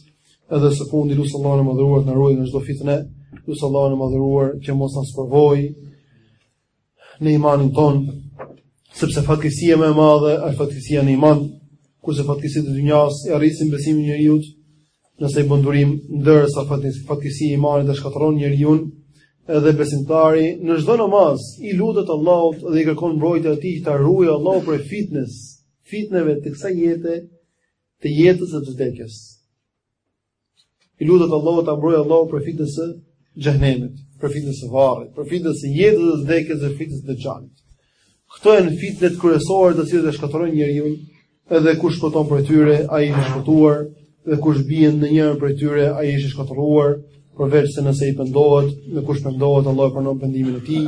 Edhe së fundi lutim Allahun e madhëruar të na ruajë nga çdo fitne. Lutim Allahun e madhëruar që mos na sprovojë në imanin tonë, sepse fatkeqësia më e madhe është fatkeqësia në iman, kurse fatkeqësitë e dynjasë e rrisin besimin e njeriut nëse ai bën durim, ndërsa fatkeqësia e imanit e shkatërron njeriun. Edhe besimtari në çdo namaz i lutet Allahut dhe i kërkon mbrojtje atij që ta ruajë Allahu prej fitnes, fitneve të kësaj jete të jetës dhe të vdekjes. I lutet Allahut ta mbrojë Allahu prej fitnes së xhehenemit, prej fitnes së varrit, prej fitnes së jetës dhe të vdekjes dhe fitnes së dexhalit. Këto janë fitnet kryesore të cilat e shkatërrojnë njeriun, edhe kush shpëton prej tyre, ai është shpëtuar, dhe kush bie në njërën prej tyre, ai është shkatërruar, përveçse nëse ai pendohet, e kush pendohet, Allahu e pranon pendimin e tij.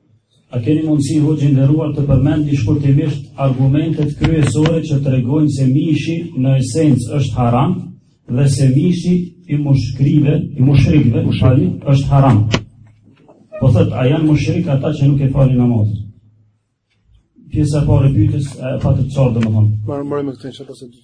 A keni mundësi hoxhë i nderuar të përmendni shkurtimisht argumentet kryesore që tregojnë se mishi në esencë është haram dhe se mishi i mushrikëve, i mushrikëve, më falni, është haram. Po thot, a janë mushrik ata që nuk e falin namazin? Pjesa e parë e pyetjes e patë të qartë domethënë. Marë marë me këtë çfarë pasojë.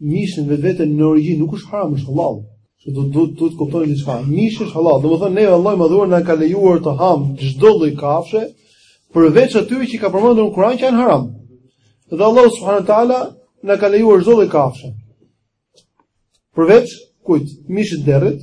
Mishi në vetvete në origjinë nuk është haram, është halal. Që duhet të kuptojmë diçka. Mishi është halal, domethënë neve Allahu i madhëruar na ka lejuar të hamë çdo lloj kafshe, përveç atyre që ka përmendur në Kur'an që janë haram. Dhe Allahu subhanahu wa taala na ka lejuar çdo lloj kafshe. Përveç kujt? Mishit të derrit,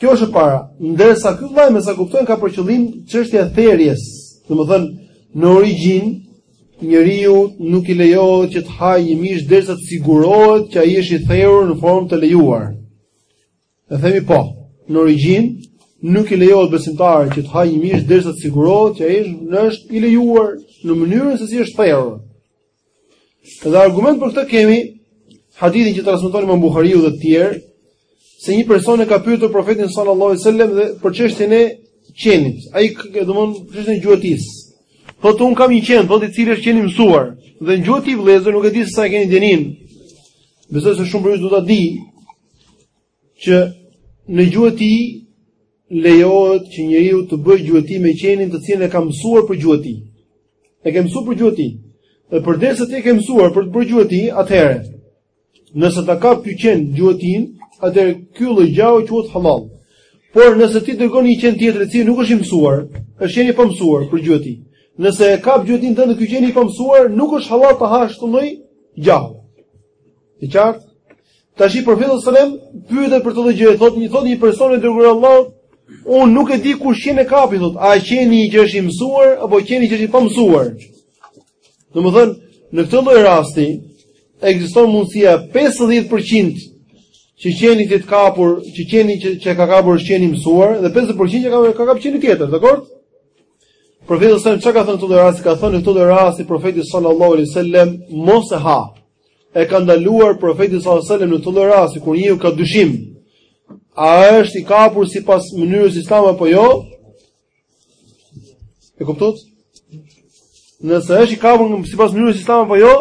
Kjo është e para. Ndërsa ky vllai me sa kuptoj ka për qëllim çështjen e therjes. Domethënë, në origjinë njeriut nuk i lejohet që të hajë një mish derisa të sigurohet që ai është i therur në formë të lejuar. E themi po, në origjinë nuk i lejohet besimtarit që të hajë një mish derisa të sigurohet që ai është i lejuar në mënyrën se si është therur. Dhe argument për këtë kemi hadithin që transmeton Imam Buhariu dhe të tjerë se një person e ka pyetur profetin sallallahu alajhi wasallam dhe për çështjen e qenit. Ai domthon çështjen e gjuetisë. Thotë unë kam një qen, thotë i cili është qen i mësuar dhe në gjueti vëllezër nuk e di se sa e keni dijeninë. Besoj se shumë prej jush do ta dinë. Që në gjueti lejohet që njeriu të bëjë gjueti me qenin të cilin e ka mësuar për gjueti. E ke mësuar për gjueti. Dhe përderisa ti e ke mësuar për të bërë gjueti, atëherë nëse ta kap ky qen gjuetinë, atëherë ky lloj gjahu quhet halal. Por nëse ti dërgon një qen tjetër që nuk është i mësuar, është qen i pamësuar për gjueti. Nëse e kap gjuetinë tënde ky qeni i pamësuar, nuk është halal të hash këtë lloj gjahu. E qartë? Tashi profeti sallallahu alajhi wasallam pyetet për këtë gjë, thotë një thotë një person o i dërguari i Allahut, unë nuk e di kush qen e kapi, thotë, a qeni që është i mësuar apo qeni që është i pamësuar? Domethënë, në këtë lloj rasti ekziston mundësia 50% që qeni të ketë kapur, që qeni që, që ka kapur është qeni i mësuar dhe 50% që ka ka kapur qeni tjetër, dakord? Profeti sallallahu alajhi wasallam çka ka thënë në këtë lloj rasti, ka thënë në këtë lloj rasti profeti sallallahu alajhi wasallam mos e ha. e ka ndaluar profeti sallallahu alajhi wasallam në këtë lloj rasti kur njeriu ka dyshim a është i kapur sipas mënyrës islame apo jo? E kuptoni? Nëse është i kapur sipas mënyrës islame apo jo,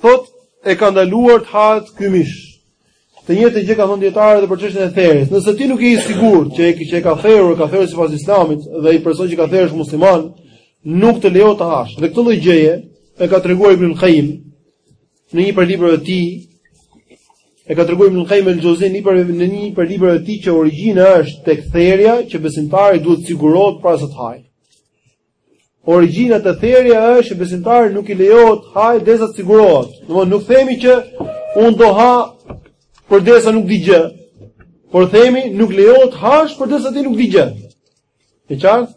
thot e ka ndaluar të hahet ky mish. Të njëjtën gjë kanë thënë dijetarët edhe për çështjen e therjes. Nëse ti nuk je i sigurt që e ke që e ka therur, ka therur sipas Islamit dhe ai person që ka therur është musliman, nuk të lejohet të hash. Dhe këtë lloj gjëje e ka treguar Ibn Qayyim në një prej librave të tij. E ka treguar Ibn Qayyim el-Jawziyya në një prej në një prej librave të tij që origjina është tek therja që besimtari duhet të sigurohet para se të hajë. Origjina te therja është që besimtarit nuk i lejohet të hajë derisa të sigurohet. Domthonë nuk themi që un do ha përderisa nuk di gjë, por themi nuk lejohet të hash përderisa ti nuk di gjë. E qartë?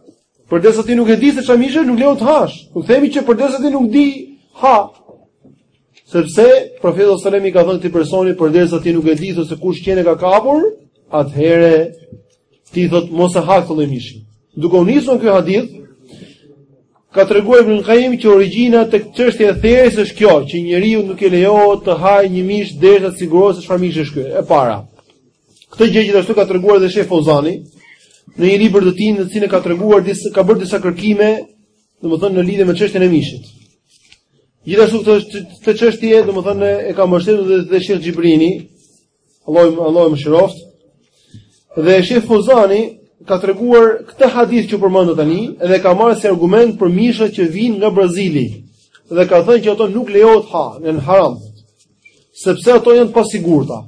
Përderisa ti nuk e di se çfarë mishi, nuk lejohet të hash. Nuk themi që përderisa ti nuk di ha. Sepse profeti sallallahu alajhi wasallam i ka thënë këtij personi përderisa ti nuk e di se kush qen e ka kapur, atëherë ti thot mos e ha këtë lloj mishi. Duke u nisur nga ky hadith, ka treguar Ibn Qayyim që origjina tek çështja e therjes është kjo, që njeriut nuk i lejohet të hajë një mish derisa të sigurohet se çfarë mishi është ky. E para. Këtë gjë gjithashtu ka treguar edhe Sheh Fuzani në një libër të tij në të cilin ka treguar disa ka bërë disa kërkime Domethënë në lidhje me çështjen e mishit. Gjithashtu këtë këtë çështje, domethënë e ka mbështetur dhe dhe Sheikh Xhibrini, Allahu Allahu e mëshiroftë. Dhe Sheikh Fuzani ka treguar këtë hadith që u përmend tani dhe e ka marrë si argument për mishat që vijnë nga Brazili dhe ka thënë që ato nuk lejohet të hahen, janë haram. sepse ato janë të pasigurta.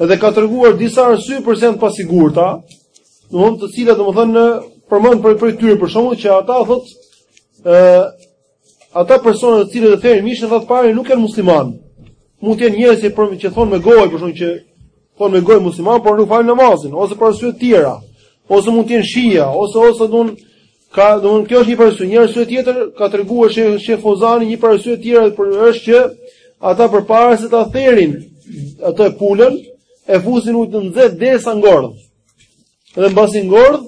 Edhe ka treguar disa arsye përse janë të pasigurta, domthonë të cilat domthonë përmend prej prej tyre për shembull që ata thotë ë ata persona të cilët e therin mishin thotë së pari nuk janë muslimanë. Mund të jenë njerëz që thonë me gojë për shembull që thonë me gojë musliman, por nuk falin namazin ose për arsye të tjera, ose mund të jenë shija, ose ose don Ka, domthonë kjo është një arsye, një arsye tjetër ka treguar Sheh Fuzani një arsye tjetër për është që ata përpara se ta therin atë pulën e fusin në ujë të nxehtë derisa ngordh. Dhe mbasi ngordh,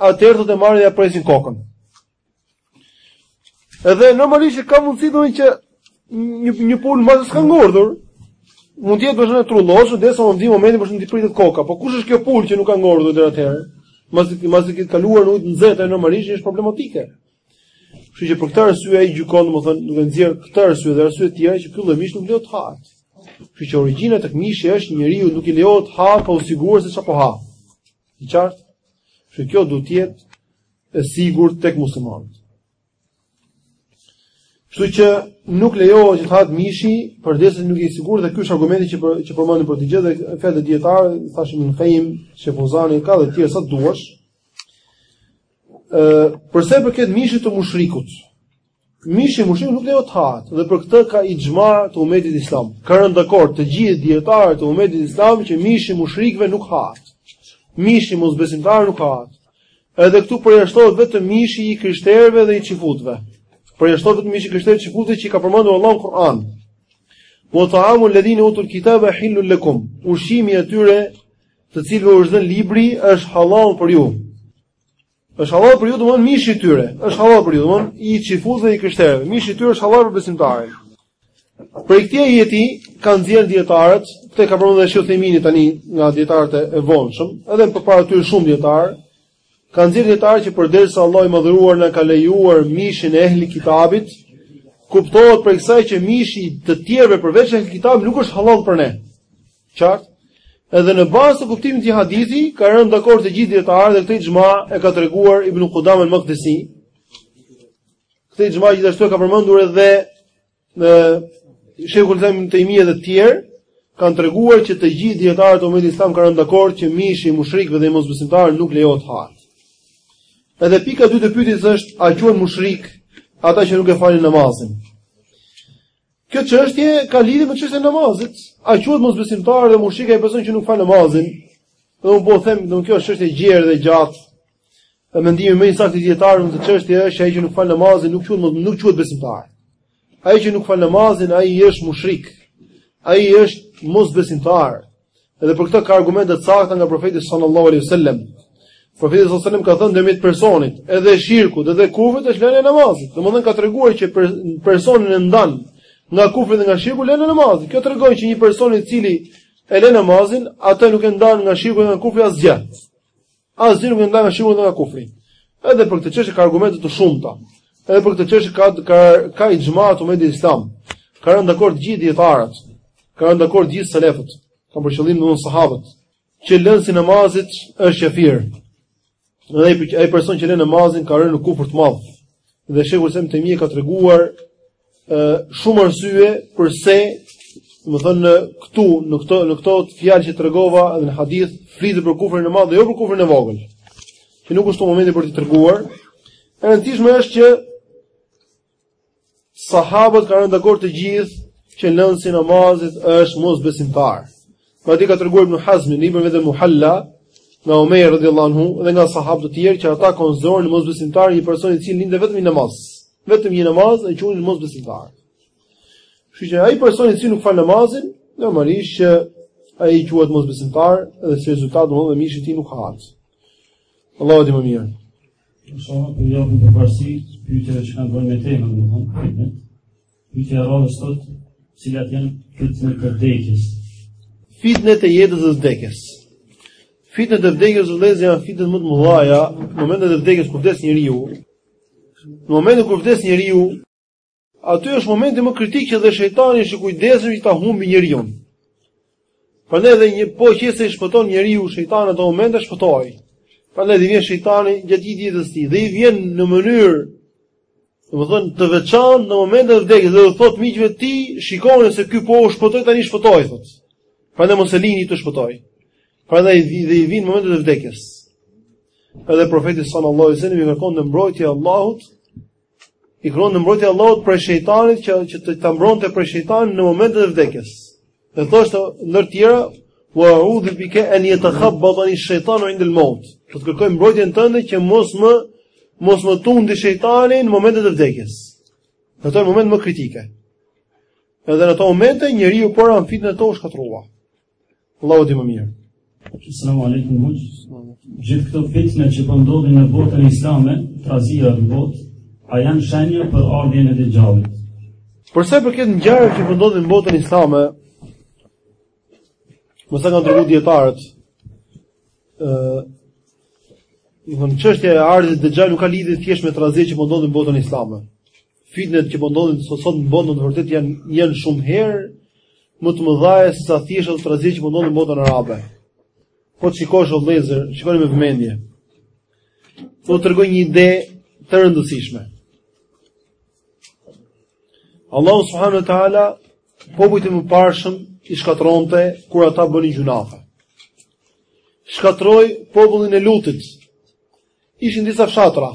atëherë thotë e marrin dhe ia presin kokën. Edhe normalisht ka mundësi domethënë që Një një pul mbase s'ka ngordhur. Mund të jetë vazhdon e trullosur, derisa mund të vijë momenti për t'i pritet koka. Po kush është kjo pul që nuk ka ngordhur deri atëherë? Mbas mbasi të ketë kaluar në ujë të nxehtë normalisht është problematike. Kështu që për këtë arsye ai gjykon, domethënë, duke nxjerr këtë arsye dhe arsye të tjera që ky lloj mishi nuk lejohet të hahet. Kështu që origjina tek mishi është njeriut nuk i lejohet të hajë pa u siguruar se çfarë po ha. E qartë? Kështu kjo duhet të jetë e sigurt tek muslimanët. Kështu që nuk lejohet që të hahet mishi, përderisa nuk je i sigurt dhe ky është argumenti që për, që përmendëm për këtë gjë dhe fjalët e dijetarëve, thashë Ibn Kajim, Sheh Fuzani ka dhe të tjerë sa duash. Ë, për sa i përket mishit të mushrikut? Mishi i mushrikut nuk lejohet të hahet dhe për këtë ka ixhma të umetit islam. Kanë rënë dakord të gjithë dijetarët e umetit islam që mishi i mushrikëve nuk hahet. Mishi i mosbesimtarit nuk hahet. Edhe këtu përjashtohet vetëm mishi i krishterëve dhe i çifutëve. Përjashtohet vetëm mishi i krishterëve dhe i çifutëve që i ka përmendur Allahu në Kur'an. Wa ta'amu alladhina utul kitaba hillun lakum. Ushqimi i atyre të cilëve u është dhënë libri është halal për ju. Është halal për ju, domthonë mishi i tyre. Është halal për ju, domthonë i çifutëve dhe i krishterëve. Mishi i tyre është halal për besimtarët. Prej këtij ajeti kanë nxjerr dietarët, këtë e ka përmendur Sheikh Uthejmini tani nga dietarët e vonshëm, edhe përpara tyre shumë dietar kanë nxjerr dietarët që përderisa Allahu i madhëruar na ka lejuar mishin e ehli kitabit, kuptohet prej kësaj që mishi i të tjerëve përveç ehli kitabit nuk është halal për ne. Qartë? Edhe në bazë të kuptimit të hadithit kanë rënë dakord të gjithë dietarët dhe këtë ixhma e ka treguar Ibn Qudama al-Maqdisi, Këtë ixhma gjithashtu e ka përmendur edhe shejhul Ibn Tejmije edhe të tjerë, kanë treguar që të gjithë dijetarët e umetit islam kanë rënë dakord që mishi i mushrikëve dhe i mosbesimtarëve nuk lejohet të hahet. Edhe pika e dytë e pyetjes është, a quhen mushrik ata që nuk e falin namazin? Kjo çështje ka lidhje me çështjen e namazit. A quhet mosbesimtar dhe mushrik ai person që nuk fal namazin? Dhe unë po them, domethënë kjo është çështje e gjerë dhe gjatë. Dhe mendimi më i saktë i dietarëve në këtë çështje është që ai që nuk fal namazin nuk quhet nuk quhet besimtar. Ai që nuk fal namazin, ai është mushrik. Ai është mosbesimtar. Edhe për këtë ka argumente të sakta nga profeti sallallahu alaihi wasallam. Profeti sallallahu alaihi wasallam ka thënë ndërmjet personit, edhe shirkut, edhe kufrit është lënia e namazit. Domethënë ka treguar që per, personin e ndan nga kufri dhe nga shirku lënia e namazit. Kjo tregon që një person i cili e lën namazin, atë nuk e ndan nga shirku dhe nga kufri asgjë. Asgjë nuk e ndan nga shirku dhe nga kufri. Edhe për këtë çështje ka argumente të shumta. Edhe për këtë çështje ka ka ka ixhma të umetit Islam. Ka rënë dakord gjithë dietarët. Ka rënë dakord gjithë selefët. Kam për qëllim domthon sahabët. Që lënësi i namazit është qafir. Dhe ai ai person që len namazin ka rënë në kufër të madh. Dhe shejhu Ibn Tejmije ka treguar shumë arsye përse domethënë këtu në këto në këto fjalë që tregova edhe në hadith flitet për kufrin e madh dhe jo për kufrin e vogël. Që nuk është momenti për t'i treguar. E rëndësishme është që sahabët kanë rënë dakord të gjithë që lënësi i namazit është mosbesimtar. Madje ka treguar Ibn Hazmi, në librin e vet Muhalla, nga Omer radiallahu anhu dhe nga sahabë të tjerë që ata konsideronin mosbesimtar një person i cili linte vetëm një namaz. Vetëm një namaz e quanin mosbesimtar. Kështu që ai person i cili nuk fal namazin, normalisht që ai quhet mosbesimtar dhe si rezultat domethënë mishi i tij nuk hahet. Allahu e di më mirë. Inshallah po japim përparësi pyetjeve që kanë të bëjnë me temën, domethënë, Pyetja e radhës sot, cilat janë fitnet e vdekjes? Fitnet e jetës dhe vdekjes. Fitnet e vdekjes vëllezër janë fitnet më të mëdha, në momentin e vdekjes kur vdes njeriu. Në momentin kur vdes njeriu, aty është momenti më kritik që dhe shejtani është i kujdesur që ta humbi njeriun. Prandaj dhe po qe se i shpëton njeriu shejtanit ato momente shpëtoi. Prandaj dhe vjen shejtani gjatë gjithë jetës së tij dhe i vjen në mënyrë domethënë të veçantë në momentin e vdekjes dhe u thot miqve të tij, shikoni se ky po u shpëtoi tani shpëtoi thot. Prandaj mos e lini t'u shpëtojë. Prandaj dhe i vjen në momentet e vdekjes. Edhe profeti sallallahu alajhi wasallam i kërkonte mbrojtje Allahut I kërkonte mbrojtje Allahut prej shejtanit që që ta mbronte prej shejtanit në momentin e vdekjes. Dhe thoshte ndër të tjera, "Wa a'udhu bika an yatakhabbatani ash-shaytanu 'inda al-maut." Zot të kërkoj mbrojtjen tënde që mos më mos më tundi shejtani në momentet e vdekjes. Në ato momente më kritike. Edhe në ato momente njeriu po ra n'fitne ato u shkatrua. Allahu di më mirë. Selamu alaikum hoxhë. Gjithë këto fitne që po ndodhin në botën islame, trazirat në botë, a janë shenja për ardhjen e Dexhallit? Për sa i përket ngjarjeve që po ndodhin në botën islame, me sa kanë tregu dijetarët, çështja e ardhjes Dexhallit nuk ka lidhje thjesht me trazirat që po ndodhin në botën islame. Fitnet që po ndodhin sot në botë në të vërtetë janë janë shumë herë më të mëdha se sa thjesht ato trazira që po ndodhin në botën arabe. Po të shikosh o vëllezër, shikoni me vëmendje. Do tregoj një ide të rëndësishme. Allahu subhanahu wa taala popujt e mëparshëm i shkatërronte kur ata bënin gjynafe. Shkatërroi popullin e Lutit. Ishin disa fshatra,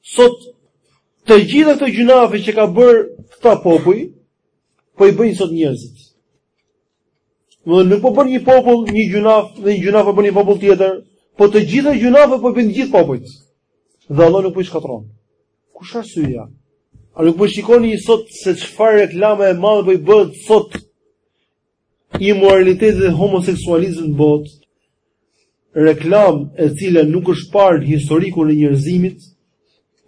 Sot të gjitha këto gjynafe që kanë bërë këta popuj, po i bëjnë sot njerëzit. Do të nuk po bën një popull një gjynaf dhe një gjynaf po bën një popull tjetër, po të gjitha gjynafet po i bëjnë gjithë popujt. Dhe Allah nuk po i shkatërron. Kush arsyeja? A nuk po shikoni sot se çfarë reklame e madhe po i bëhet sot Imoralitetit dhe homoseksualizmit në botë, reklamë e cila nuk është parë në historikun e njerëzimit,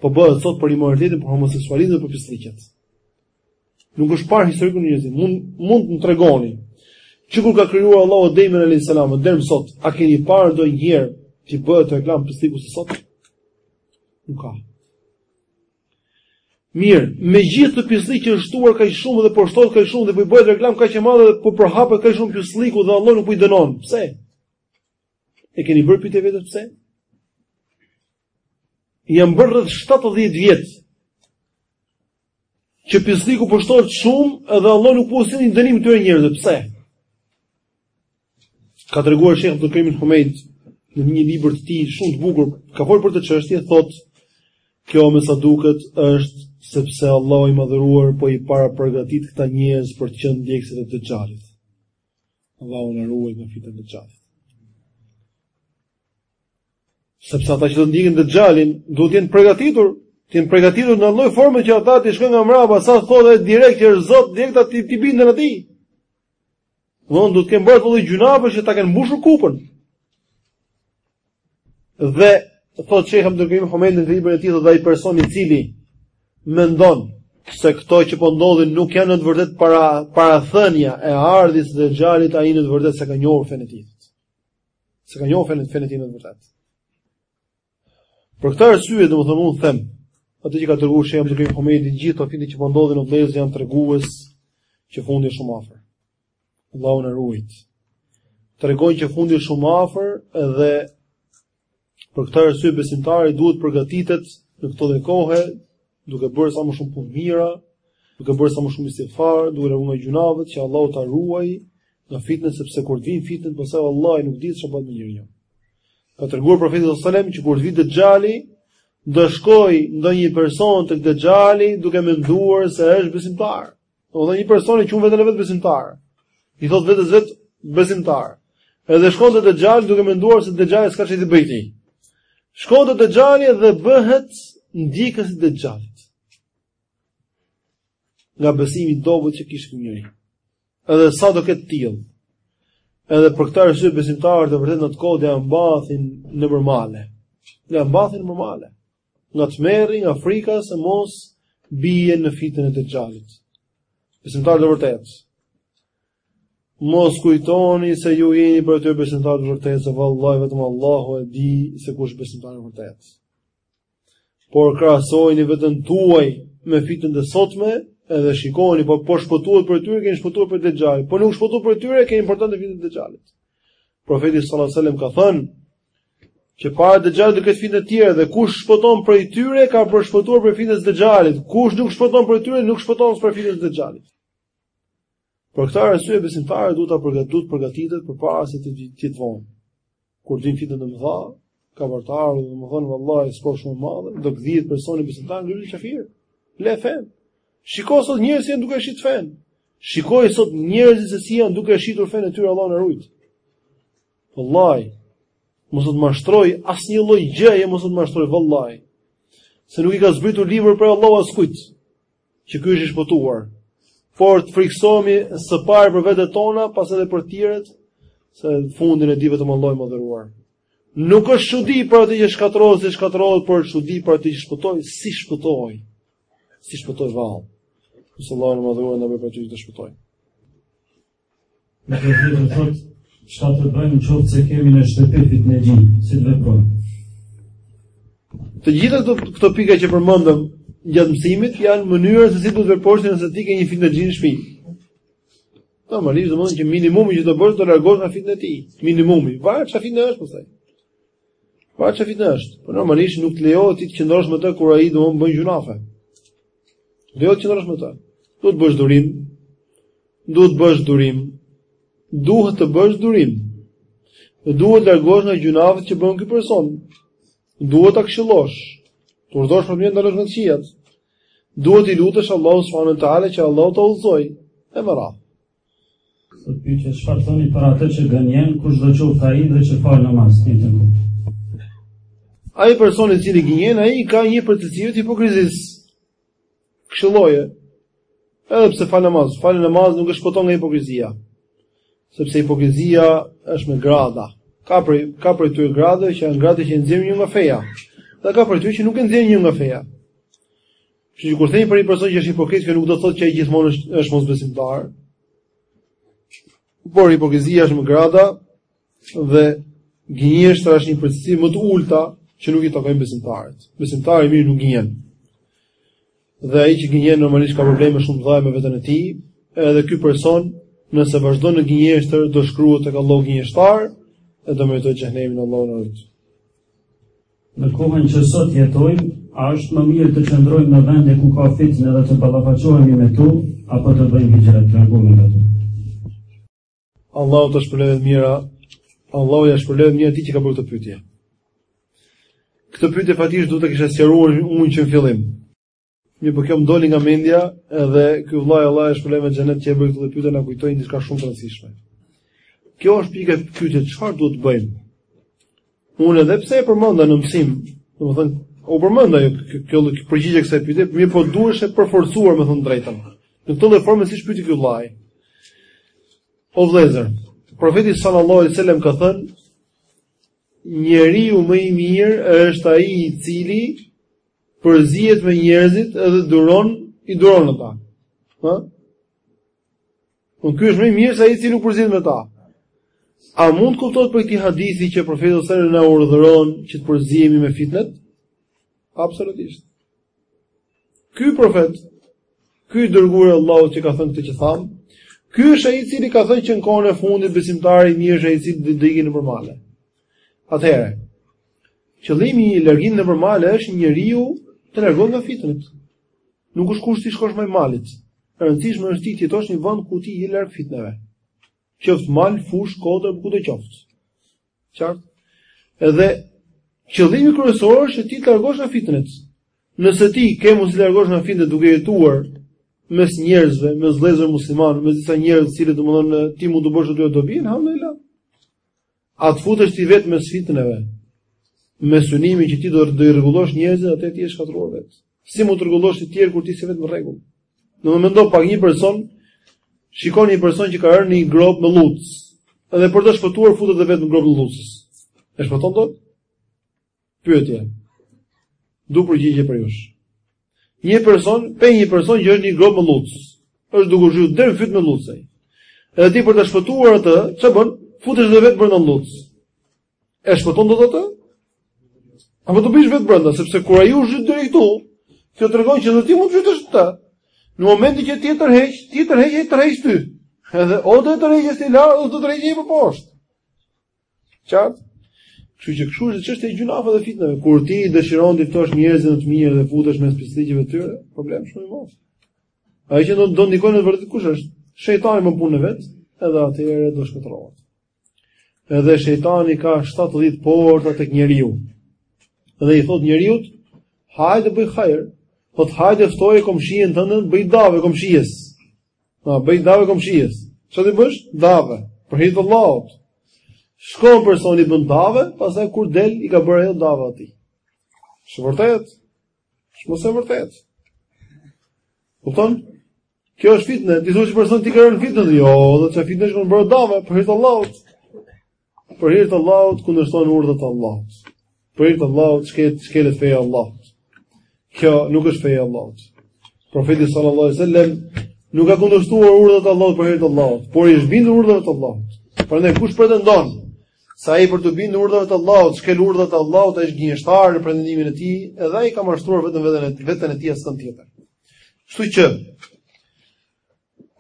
po bëhet sot për imoralitetin, për homoseksualizmin për pisllëqet. Nuk është parë historikun e njerëzimit. Mund mund të më tregoni që kur ka krijuar Allahu Ademin alayhis salam, deri më sot, a keni parë ndonjëherë t'i bëhet reklamë pisllëkut si sot? Nuk ka. Mirë, me gjithë këtë pisllik që është shtuar kaq shumë dhe po shtohet kaq shumë dhe po i bëhet reklamë kaq e madhe dhe po përhapet kaq shumë pislliku dhe Allahu nuk po i dënon. Pse? E keni bërë pyetje vetes pse? Janë bërë rreth 70 vjet. Që pislliku po shtohet shumë dhe Allahu nuk po u sjell dënim këtyre njerëzve. Pse? Ka treguar Sheikh Abdul Karim Humeid në një libër të tij shumë të bukur, ka folur për këtë çështje, thotë kjo me sa duket është sepse Allahu i madhëruar po i parapërgatit këta njerëz për të qenë ndjekësit e Dexhalit. Allahu na ruaj nga fitnet e Dexhalit. Sepse ata që do ndjekin Dexhalin, duhet të jenë përgatitur, të jenë përgatitur në atë lloj forme që ata t'i shkojnë nga mbrapa, sa thotë direkt që është Zot, direkt ata t'i binden atij. Domthonë do të kenë bërë atë lloj gjynahesh që ta kanë mbushur kupën. Dhe thotë Sheikh Abdul Karim Humeidi në librin e tij thotë ai person i cili mendon se këto që po ndodhin nuk janë në të vërtetë para parathënia e ardhjes Dexhalit ai në të vërtetë s'e ka njohur fenë e tij. S'e ka njohur fenë fenë e tij në të vërtetë. Për këtë arsye, domethënë unë them, atë që ka treguar Sheikh Abdul Karim Humeidi, gjithë këto fitne që po ndodhin vëllezër janë tregues që fundi është shumë afër. Allahu na ruajttë. Tregojnë që fundi është shumë afër dhe për këtë arsye besimtari duhet përgatitet në këto lloj kohe duke bërë sa më shumë punë të mira, duke bërë sa më shumë istighfar, duke u larguar nga gjynahet që Allahu ta ruajë nga fitnet sepse kur të vijnë fitnet pasha Allahun nuk di çfarë bën më njeriu. Ka treguar profeti sallallahu alajhi wasallam që kur të vijë Dexhali, do shkojë ndonjë person tek Dexhali duke menduar se është besimtar. Domethënë personi e quan veten e vet besimtar. I thotë vetes vet besimtar. Edhe shkon te Dexhali duke menduar se Dexhali s'ka çfarë t'i bëjë atij. Shkon te Dexhali dhe bëhet ndjekës i Dexhalit. Nga besimi i dobët që kishte ky njeri. Edhe sa do ketë të tillë. Edhe për këtë arsye besimtarët e vërtetë në atë kohë do ia mbathin nëpër male. Do ia mbathin nëpër male. Nga tmerri, nga frika se mos bien në fitnen e Dexhalit. Besimtarët e vërtetë. Mos kujtoni se ju jeni prej atyre besimtarëve të vërtetë, se vallahi vetëm Allahu e di se kush është besimtar i vërtetë. Por krahasojeni veten tuaj me fitnet e sotme, edhe shikoni po shpëtuat prej tyre, keni shpëtuar prej Dexhalit. Po nuk shpëtuat prej tyre, keni rënë te fitnet e Dexhalit. Profeti sallallahu alajhi wasallam ka thënë, Që para Dexhalit do ketë fitnë të tjera dhe kush shpëton prej tyre ka për t'shpëtuar prej fitnës së Dexhalit. Kush nuk shpëton prej tyre nuk shpëton as prej fitnës së Dexhalit. Për këtë arsye besimtari duhet të përgatitet, përgatitet përpara se të jetë vonë. Kur vijnë fitnë të mëdha, ka vërtetuar domethënë vallahi sprova shumë e madhe, do të gdhihet personi besimtar e ngryset kafir. Lë fenë. Shikoji sot njerëzit janë duke shit fenë. Shikoji sot njerëzit se si janë duke shitur fenë e tyre Allahu na ruajt. Vëllaj, mos të mashtroj asnjë lloj gjëje, mos të mashtroj, vëllaj. Se nuk i ka zbritur libër prej Allahut askujt, që ky është i shpëtuar. Por të frikësohemi së pari për vetet tona, pastaj edhe për tjerët, se fundin e di vetëm Allahu i madhëruar. Nuk është çudi për atë që shkatërrohet, se shkatërrohet, por është çudi për atë që shpëtoi, si shpëtoi, si shpëtoi vallë. Lus Allahun e madhëruar të na bëjë prej atyre që të shpëtojmë. Në të gjithë të thotë, çka të bëjmë në qoftë se kemi në shtëpi fitnexhi, si të veprojmë. Të gjitha këto, këto pika që përmendëm gjatë mësimit, janë mënyra se si duhet të veprosh nëse ti ke një fitnexhi në shpi. Normalisht, domethënë që minimumi që do bësh, të largohesh nga fitne e tij. Minimumi. Varet çfarë fitne është, përse? Varet çfarë fitne është. Po normalisht, nuk të lejohet ti të qëndrosh me të kur ai domethënë bën gjynahe. Lejo të qëndrosh me të. Duhet të bësh durim. Duhet të bësh durim. Duhet të bësh durim. Duhet të largohesh nga gjynahet që bën ky person. Duhet ta këshillosh. Të urdhërosh për mirë, ta ndalosh nga të këqijat. Duhet t'i lutesh Allahut subhanahu wa taala që Allahu ta udhëzojë. E me radhë. Thotë pyetje, çfarë thoni për atë që gënjen, kushdo qoftë ai dhe që fal namaz, njëjtë kund. Ai person i cili gënjen, ai ka një prej cilësive të hipokrizisë, këshilloje, edhe pse fal namaz, falja e namazit nuk e shpëton nga hipokrizia, sepse hipokrizia është me grada, ka prej, ka prej tyre grada që janë grada që e nxjerrin nga feja, dhe ka prej tyre që nuk e nxjerrin nga feja. Kështu që kur themi për një person që është hipokrit, kjo nuk do të thotë që ai gjithmonë është është mosbesimtar. Por hipokrizia është me grada dhe gënjeshtra është një prej cilësive më të ulta që nuk i takojnë besimtarit. Besimtari i mirë nuk gënjen. Dhe ai që gënjen normalisht ka probleme shumë të mëdha me veten e tij, edhe ky person nëse vazhdon në gënjeshtër do shkruhet tek Allahu gënjeshtar dhe do meritojë xhehenemin Allahu na ruajt. Në kohën që sot jetojmë, a është më mirë të qëndrojmë në vende ku ka fitnë dhe të ballafaqohemi me to, apo të bëjmë hixhret të largohemi nga to? Allahu ta shpërbleftë me të mira. Allahu ia shpërbleftë me të mira atij që ka bërë këtë pyetje. Këtë pyetje faktikisht duhet ta kisha sqaruar unë që në fillim. Mirëpo kjo më doli nga mendja edhe ky vllai Allahu e shpërbleftë me xhenet që e bëri këtë pyetje na kujtoi diçka shumë të rëndësishme. Kjo është pika e pyetjes, çfarë duhet të bëjmë? Unë edhe pse e përmenda në mësim, domethënë u përmenda kjo kjo përgjigje e kësaj pyetje, mirëpo duhesh e përforcuar me thënë të drejtën. Në këtë lloj forme siç pyeti ky vllai. O vëllezër, profeti sallallahu alajhi wasallam ka thënë njeriu më i mirë është ai i cili përzihet me njerëzit edhe duron i duron ata. Ëh? Po ky është më i mirë se ai i cili nuk përzihet me ta. A mund të kuptohet prej këtij hadithi që profeti sallallahu alajhi wasallam na urdhëron që të përzihemi me fitnet? Absolutisht. Ky profet, ky i dërguar i Allahut që ka thënë këtë që thamë, ky është ai i cili ka thënë që në kohën e fundit besimtari i mirë është ai i cili do të ikin nëpër male. Atëherë, qëllimi i largimit nëpër male është njeriu të largohet nga fitnet. Nuk është kusht të shkosh majë malit. E rëndësishme është ti të jetosh në një vend ku ti je larg fitneve. Qoftë mal, fushë, kodër, kudo qoftë. Qartë? Edhe qëllimi kryesor është ti të largohesh nga fitnet. Nëse ti ke mundësi të largohesh nga fitnet duke jetuar mes njerëzve, mes vëllezërve muslimanë, mes disa njerëz të cilët domthonë ti mund t'u bësh dobi, alhamdulillah. A të futesh ti vetë mes fitneve? Me synimin që ti do t'i rregullosh njerëzit, atëherë ti je shkatërruar vetë. Si mund të rregullosh të tjerë kur ti s'je vetë në rregull? Më mendo pak një person, shikon një person që ka rënë në një gropë me llucë, dhe për ta shpëtuar futet edhe vetë në gropën e llucës. E shpëton dot? Pyetje. Du përgjigje prej jush. Një person, pe një person që është në një gropë me llucë, është duke u zhyt deri në fyt me llucë. Edhe ti për ta shpëtuar atë, ça bën, futesh dhe vetë brenda në llucë. E shpëton dot atë? Apo do biesh vetë brenda, sepse kur ai u zhyt deri këtu, kjo tregon që dhe ti mund të zhytesh. Në momentin që ti e tërheq, ti e tërheq, ai tërheq ty. Edhe o do të tërheqësh ti lart, o do të tërheqë ai për poshtë. Qartë? Kështu që kështu është çështja e gjynaheve dhe fitneve. Kur ti dëshiron të ftosh njerëzit në të mirë dhe futesh mes pisllëqeve të tyre, problem shumë i madh. Ai që do do ndikojë në vërtet kush është? Shejtani bën punën e vet, edhe atëherë do shkatërrohet. Edhe shejtani ka 70 porta tek njeriu. Dhe i thotë njeriut, hajde bëj hajër, thotë hajde ftoje komshijen tënde, bëj dave komshies. Po bëj dave komshies. Çfarë ti bësh? Dave. Për hir të Allahut. Shkon personi i bën dave, pastaj kur del i ka bërë ajo dave atij. Është e vërtetë? Është më se e vërtetë. Kupton? Kjo është fitnë, ti thua që person ti ka rënë fitnë, jo, ç'fitne, shkova bëra dave për hir të Allahut. Për hir të Allahut kundërshton urdhët e Allahut. Për hir të Allahut shkelet feja e Allahut. Kjo nuk është feja e Allahut. Profeti sallallahu alajhi wasallam nuk ka kundërshtuar urdhët e Allahut për hir të Allahut, por i është bindur urdhave të Allahut. Prandaj kush pretendon se ai për t'u bindur urdhave të Allahut, shkel urdhët e Allahut, ai është gënjeshtar në pretendimin e tij, edhe ai ka mashtruar vetëm veten e veten e tij askënd tjetër. Kështu që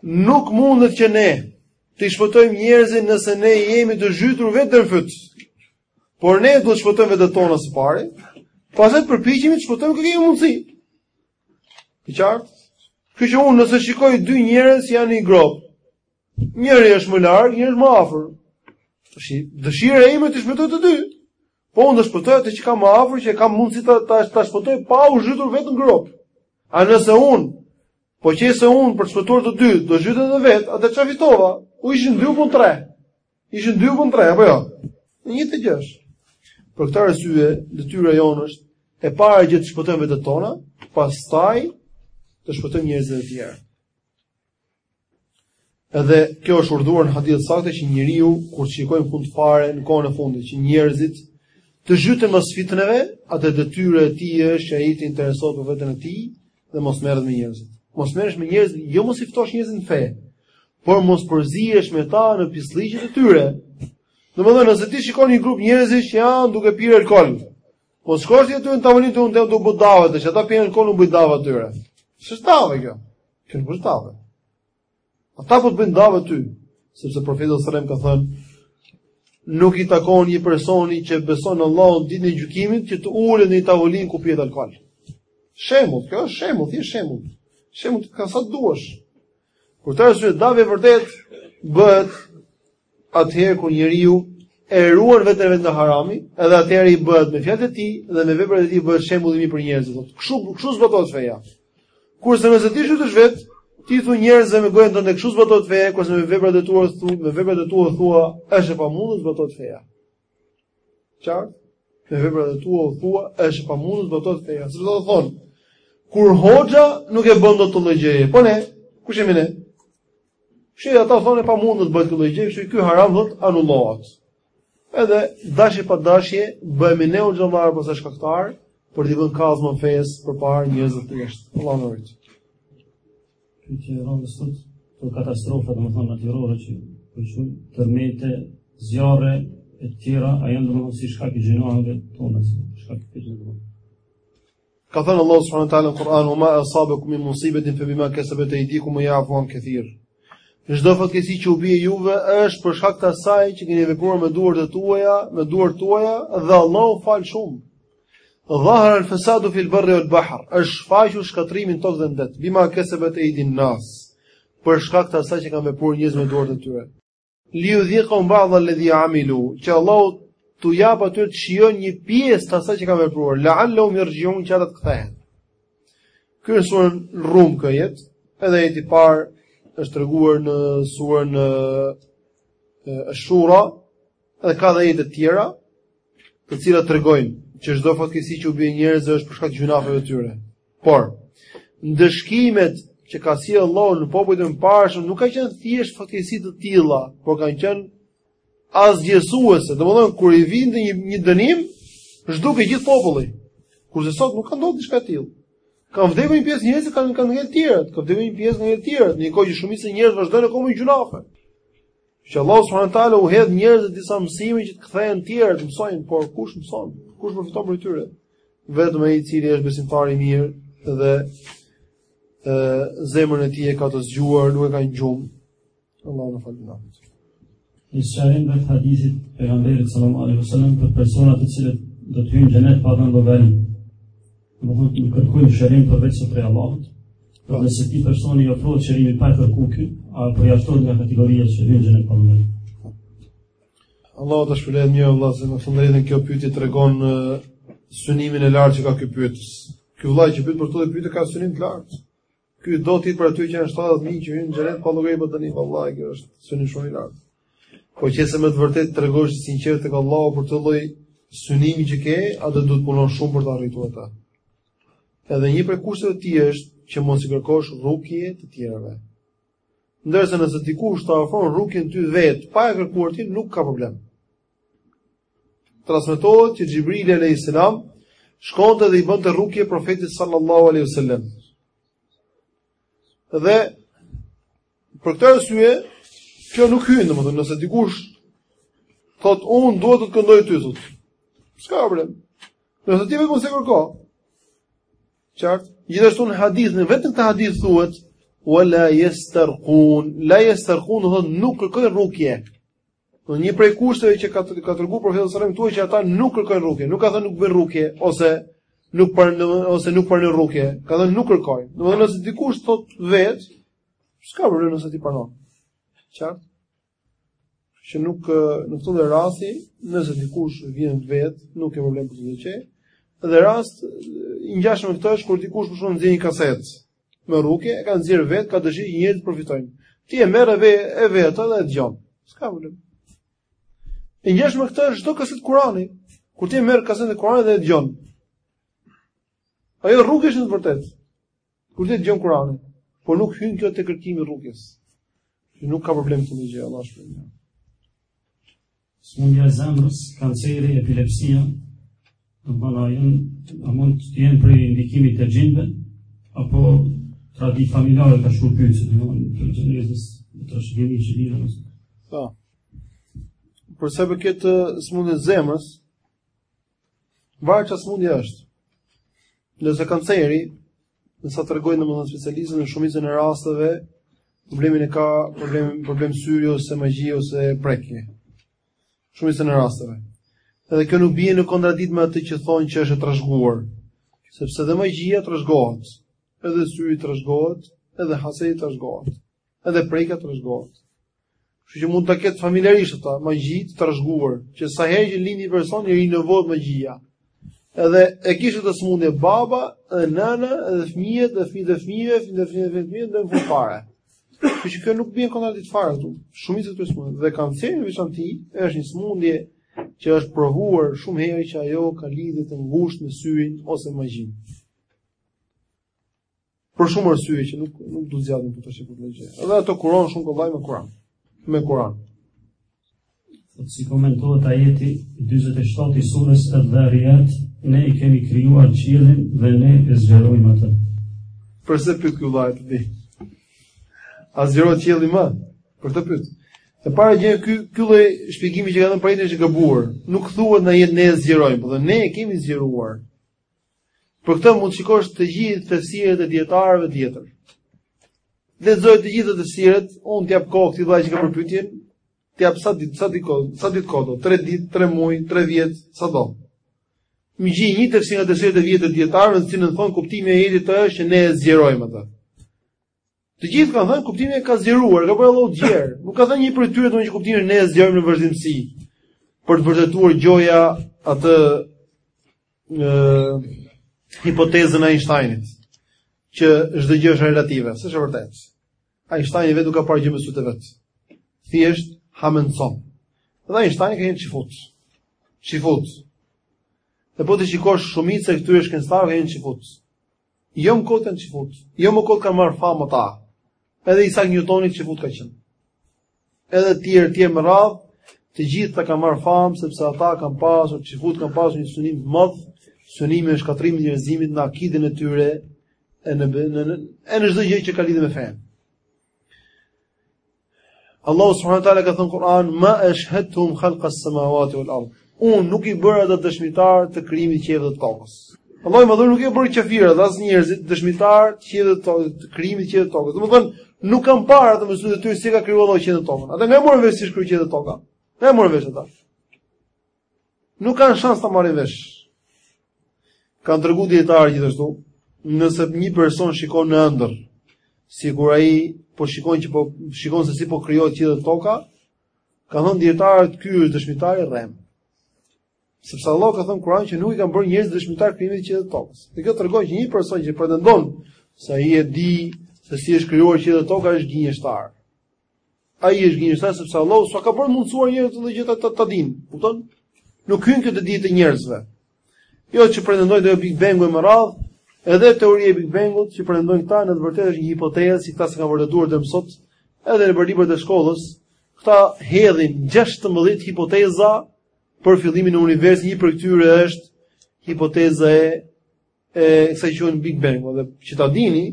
Nuk mundet që ne t'i shpëtojmë njerëzit nëse ne jemi të zhytur vetë deri në fyt. Por ne duhet të shpëtojmë vetet tona së pari, pastaj të përpiqemi të shpëtojmë kë kemi mundësi. E qartë? Kjo që unë nëse shikoj dy njerëz janë në një gropë. Njëri është më larg, njëri është më afër. Tash dëshira ime t'i shpëtoj të dy. Po unë do shpëtoj atë që kam më afër që kam mundësi ta ta, ta shpëtoj pa u zhytur vetë në gropë. A nëse unë po qe se unë për të shpëtuar të dy do zhytem edhe vetë, atë çfarë fitova? U ishin dy, u bënë tre. Ishin dy, u bënë tre, apo jo? Në një të gjësh. Për këtë arsye, detyra jonë është e para që të shpëtojmë vetet tona, pastaj të shpëtojmë njerëzit e tjerë. Edhe kjo është urdhëruar në hadith të saktë që njeriu kur të shikojë në fund fare në kohën e fundit që njerëzit të zhyten mas fitneve, atëherë detyra e tij është që ai të interesohet për veten e tij dhe mos merret me njerëzit. Mos merresh me njerëz, jo mos i ftosh njerëzit në fe, por mos përzihesh me ta në pislliqet e tyre. Domethënë, nëse ti shikon një grup njerëzish që janë duke pirë alkool, mos shkosh ti aty në tavolinë, të thuash unë u bëj dava atyre, që ata pinë alkool u bëj dava atyre. S'është dava kjo. Kjo nuk është dave. Ata po të bëjnë dave ty, sepse profeti sallallahu alajhi wasallam ka thënë nuk i takon një personi që beson Allahun dhe ditën e gjykimit që të ulet në një tavolinë ku pihet alkool. Shembull, kjo është shembull, thjesht shembull. Shembuj të ka sa duash. Kurse dave e vërtetë bëhet atëherë kur njeriu e ruan veten e vet nga harami, edhe atëherë i bëhet me fjalët e tij dhe me veprat e tij bëhet shembull i mirë për njerëzit. Kështu, kështu zbatohet feja. Kurse nëse ti zhytesh vetë, ti u thu njerëzve me gojën tënde kështu zbatohet feja, kurse me veprat e tua thu, me veprat e tua thua është e pamundur zbatohet feja. Qartë? Me veprat e tua u thua, është e pamundur të zbatohet feja. Sepse do të thonë, kur hoxha nuk e bën dot këtë lloj gjëje. Po ne, kush jemi ne? Shi ata thonë e pamundur të bëhet kjo lloj gjëje, kështu ky haram do të anullohet. Edhe dashje pa dashje bëhemi ne hoxhallar apo shkaktarë për t'i vënë kazmën fesë përpara njerëzve të tjerë. Allahu na ruajt. Pyetja e radhës sot, këto katastrofa, domethënë natyrore që po quhen, tërmete, zjarre e tjera, a janë domethënë si shkak i gjynaheve tona, si shkak i gjynaheve? Ka thënë Allahu subhanahu wa taala në Kur'an, "Ma asabakum min musibatin fa bima kasabat aydikum wa ya'fu an kathir." Çdo fatkeqësi që u bie juve është për shkak të asaj që keni vepruar me duart e tuaja, me duart tuaja dhe Allahu fal shumë. Dhahra al fasadu fil barri wal bahr, është shfaqur shkatërrimi në tokë dhe në det. Bima kasabat aydin nas. Për shkak të asaj që kanë vepruar njerëzit me duart e tyre. Li yudhiqum ba'd alladhi amilu, që Allahu t'u japë atyre të shijojnë një pjesë të asaj që kanë vepruar. La'allahum yarji'un që ata të kthehen. Ky është në suren Rum ky ajet, edhe ajeti i parë është treguar në suren Shura, Dhe ka ajete të tjera, të cilat tregojnë që çdo fatkeqësi që u bie njerëzve është për shkak të gjynafeve të tyre. Por, ndëshkimet që ka sjellë Allahu në popujt e mparshëm nuk ka qenë thjesht fatkeqësi të tilla, por kanë qenë asgjësuese. Domethënë, kur i vinte një, një dënim, zhdukej gjithë populli. Kurse sot nuk ka ndodhë diçka e tillë. Ka vdekur një pjesë njerëz që kanë kanë ngel të tjerët, ka vdekur një pjesë ngel të tjerët, në një kohë që shumica e njerëzve vazhdojnë akoma në gjynafe. Që Allahu subhanahu wa taala u hedh njerëzve disa mësime që të kthehen, të tjerët të mësojnë, por kush mëson? Kush përfiton prej tyre? Vetëm ai i cili është besimtar i mirë dhe ë zemrën e tij e ka të zgjuar, nuk e ka në gjumë. Allahu na faltë. Në shpjegim të hadithit të Pejgamberit a.s. për personat të cilët do të hyjnë në xhenet pa dhënë llogari. Do të thotë nuk kërkojmë shërim përveçse prej Allahut. Pra nëse këtij personi i ofrohet shërimi pa kërkuar ky, a përjashtohet nga kategoria e shërimit në kombin. Allahu ta shpërbleftë vëlla se në fund edhe kjo pyetje tregon synimin e lartë që ka ky pyetës. Ky vëlla që pyet për këtë pyetje ka synim të lartë. Ky do të jetë prej atyre që janë 70 mijë që hyjnë në xhenet pa llogari po tani vallahi kjo është synim shumë i lartë. Po që se me të vërtetë tregosh i sinqertë tek Allahu për këtë lloj synimi që ke, atëherë duhet të punosh shumë për të arritur atë. Edhe një prej kushteve të tij është që mos i kërkosh rukje të tjerëve. Ndërsa nëse dikush ta ofron rukjen ty vetë pa e kërkuar ti, nuk ka problem. Transmetohet që Xhibrili alayhis salam shkonte dhe i bënte rukje profetit sallallahu alaihi wasallam. Dhe për këtë arsye, kjo nuk hyn, domethënë nëse dikush thotë unë dua të të këndoj ty sot. S'ka problem. Nëse ti vetë mos e kërko. Qartë. Gjithashtu në hadith, në vetë këtë hadith thuhet wala yastarqun, la yastarqun do të thotë nuk kërkojnë rukje. Do një prej kushteve që ka ka treguar profeti sallallahu alajhi wasallam thuaj që ata nuk kërkojnë rukje, nuk ka thënë nuk bëjnë rukje ose nuk pranojnë, ose nuk pranojnë rukje, ka thënë nuk kërkojnë. Domethënë nëse dikush thot vet, s'ka problem nëse ti pranon. Qartë? Që nuk në këtë rasti, nëse dikush vjen vet, nuk ka problem për të qenë. Dhe rast i ngjashëm me këtë është kur dikush për shembull nxjerr një kasetë, me rukje, e ka nxjerrë vet, ka dëshirë që njerëzit të përfitojnë. Ti e merr edhe e vë edhe e dëgjon. S'ka problem. E ngjashëm me këtë është çdo kasetë Kurani. Kur ti merr kasetën e Kuranit dhe e dëgjon. Ajo rukje është në të vërtetë. Kur ti dëgjon Kuranin, por nuk hyn kjo te kërkimi i rukjes. Nuk ka problem me lejen e Allahut subhanahu. Sëmundja e zemrës, kanceri, epilepsia, domethënë a mund të jenë prej ndikimit të xhindëve apo traditë familjare ka shumë pyetje, domethënë për të njerëzës, të trashëgimi që lidhen ose. Po. Për sa i përket sëmundjes së zemrës, varet çfarë sëmundje është. Ndërsa kanceri, Me sa tregojnë domethënë specialistët në shumicën e rasteve, problemin e ka problem, problem syri ose magji ose prekje. Shumicën e rasteve. Edhe kjo nuk bie në kontradiktë me atë që thonë që është e trashguar, sepse dhe magjia trashgohet, edhe syri trashgohet, edhe hasedi trashgohet. Edhe prekja trashëgohet. Kështu që mund ta ketë familjarisht ata magji të trashëguar, që sa herë që lind një person i rinovohet magjia. Edhe e kishte atë smundje baba, edhe nëna, edhe fëmijët, edhe fëmijët e fëmijëve, fëmijët e fëmijëve, fëmijët e fëmijëve, dhe në fare. Kështu që kjo nuk bie në kontradiktë fare këtu. Shumica e smundjeve dhe kanceri në veçanti është një smundje që është provuar shumë herë që ajo ka lidhje të ngushtë me syrin ose magjinë. Për shumë arsye që nuk nuk do zgjatem për ta shpjeguar. Edhe ato kurohen shumë kollaj me Kur'an. Me Kur'an. Po si komentohet ajeti 47 i surës Al-Dhariyat, ne i kemi krijuar qiellin dhe ne e zgjerojmë atë. Përse pyet ky vllai? A zgjerohet qielli më? Për të pyet. E para gjë ky ky lloj shpjegimi që ka dhënë për ajetin është i gabuar. Nuk thuhet në ajet ne e zgjerojmë, por ne e kemi zgjeruar. Për këtë mund të shikosh të gjithë tefsiret e dijetarëve të vjetër. Lexoji të gjitha tefsiret, unë të jap kohë këtij vllai që ka bërë pyetjen, të jap sa ditë, sa ditë, sa ditë kohë, 3 ditë, 3 muaj, 3 vjet, sa do. Më gjej një tefsir nga tefsiret e vjetër të dijetarëve, në të cilën thonë kuptimi i ajetit është që ne e zgjerojmë atë. Të gjithë kanë thënë kuptimi ka zgjeruar, ka bërë Allahu gjer. Nuk ka thënë një prej tyre domethënë kuptimi ne e zgjerojmë në vazhdimsi. Për të vërtetuar gjoja atë ë hipotezën e Einsteinit që çdo gjë është relative, s'është e vërtetë. Einsteini vetë nuk ka parë gjë me sy të vet. Thjesht hamencon. Dhe Einsteini ka qenë çifut. Çifut. Dhe po të shikosh shumica e këtyre shkencëtarëve kanë qenë çifut. Jo më kot janë çifut. Jo më kot kanë marrë famë ata. Edhe Isaac Newtoni çifut ka qenë. Edhe të tjerë të tjerë me radhë, të gjithë ata kanë marrë famë sepse ata kanë pasur çifut, kanë pasur një synim të madh, synimi është shkatërrimi i njerëzimit në akiden e tyre e në në e në çdo gjë që ka lidhje me fenë. Allahu subhanahu wa taala ka thënë në Kur'an, "Ma ashhadtuhum khalqa as-samawati wal ard." Unë nuk i bëra ata dëshmitarë të krijimit të qiejve dhe tokës. Allahu domethënë nuk i bëri qafirët dhe as njerëzit dëshmitarë të qiejve dhe tokës, të krijimit të qiejve dhe tokës. Domethënë, nuk kanë parë ata me sytë e tyre si ka krijuar Allahu qiejt dhe tokën. Ata nga e morën vesh si është krijuar qiejt dhe toka. Nga e morën vesh ata. Nuk kanë shans ta marrin vesh. Kanë treguar dijetarët gjithashtu, nëse një person shikon në ëndërr, sikur ai po shikon që po shikon se si po krijohet qiejt dhe toka, kanë thënë dijetarët ky është dëshmitar i rremë. Sepse Allahu ka thënë në Kur'an që nuk i kam bërë njerëzit dëshmitarë krijimit qiejve dhe tokës. Dhe kjo tregon që një person që pretendon se ai e di se si është krijuar qiejt dhe toka është gënjeshtar. Ai është gënjeshtar sepse Allahu s'ka bërë mundësuar njerëzit këtë gjë ta ta dinë. Kupton? Nuk hyn kjo te dijet e njerëzve. Jo që pretendojnë për Big Bangun e me radhë, edhe teoria e Big Bangut që pretendojnë këta në të vërtetë është një hipotezë që këta s'e kanë vërtetuar deri më sot, edhe në librat e shkollës, këta hedhin 16 hipoteza për fillimin e universit, një prej tyre është hipoteza e e kësaj që quhet Big Bang, dhe që ta dini,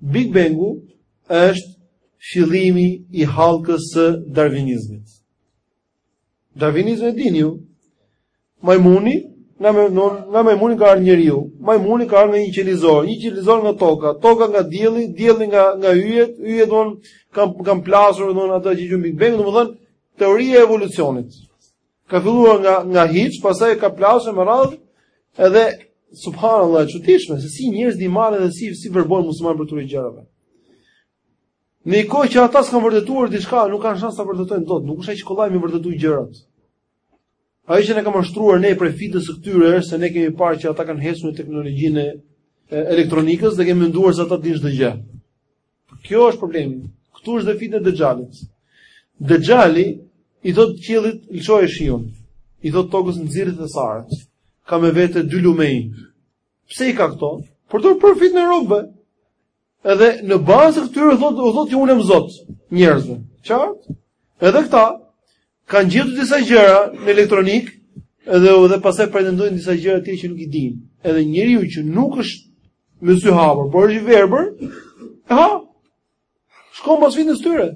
Big Bangu është fillimi i halkës së darvinizmit. Darvinizmi e dini ju, majmuni, nga, nga majmuni ka ardhur njeriu, majmuni ka ardhur nga njëqelizor, njëqelizor nga toka, toka nga dielli, dielli nga, nga yjet, yjet don, kanë, kanë plasur don, ato që quhen Big Bang, domethënë teoria e evolucionit. Ka filluar nga nga hiç, pastaj ka plasur me radhë edhe subhanallah e çuditshme se si njerëzit i marrin dhe si si verbohen muslimanët për këto gjëra. Në një kohë që ata s'kanë vërtetuar diçka, nuk kanë shans ta vërtetojnë dot, nuk është aq kollaj me vërtetu gjërat. Ajo që na ka mashtruar ne prej fitnes së këtyre është se ne kemi parë që ata kanë ecur në teknologjinë e elektronikës dhe kemi menduar se ata dinë çdo gjë. Kjo është problemi. Këtu është dhe fitne e Dexhalit. Dexhali i thot qiellit lëshoje shiun. I thot tokës nxirri thesaret. Ka me vete dy lumej. Pse i ka këto? I përdor për fitne e robëve. Edhe në bazë të këtyre thot, u thot që unë jam zot njerëzve. Qartë? Edhe këta, Kanë gjetur disa gjëra në elektronikë edhe edhe pastaj pretendojnë disa gjëra të tjera që nuk i dinë. Edhe njeriu që nuk është me sy hapur, por është i verbër, ha. Shkon pas fitnes tyre.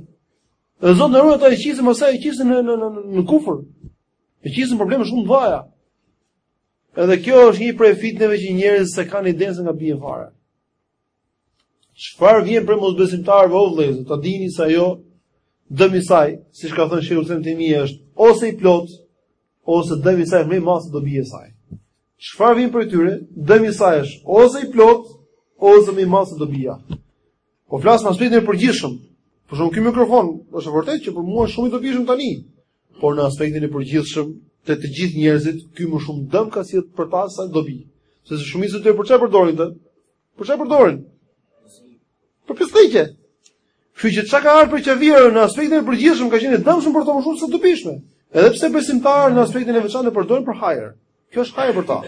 Dhe Zoti na ruajt ata e qesin pastaj e qesin në në në në kufër. E qesin në probleme shumë të mdhaja. Edhe kjo është një prej fitneve që njerëzit s'e kanë idenë se nga bie fare. Çfarë vjen prej mosbesimtarëve o vëllezër, ta dini se ajo dëmi i saj, siç ka thënë Sheikhul Islam Ibn Tejmije është ose i plot ose dëmi i saj më i madh se dobia e saj. Çfarë vjen prej tyre? Dëmi i saj është ose i plot ose më i madh se dobia. Po flas në aspektin e përgjithshëm. Për shembull ky mikrofon, është vërtet që për mua shumë i dobishëm tani, por në aspektin e përgjithshëm te të gjithë njerëzit, ky më shumë dëm ka sjell për ta sa dobi. Sepse shumica e di për çfarë e përdorin të? Për çfarë përdorin? Për pjesëtike. Kështu që çka ka ardhur prej qafirave në aspektin e përgjithshëm ka qenë e dëmshme për të më shumë se e dobishme. Edhe pse besimtarët në aspektin e veçantë e përdorin për hajër. Kjo është hajër për ta.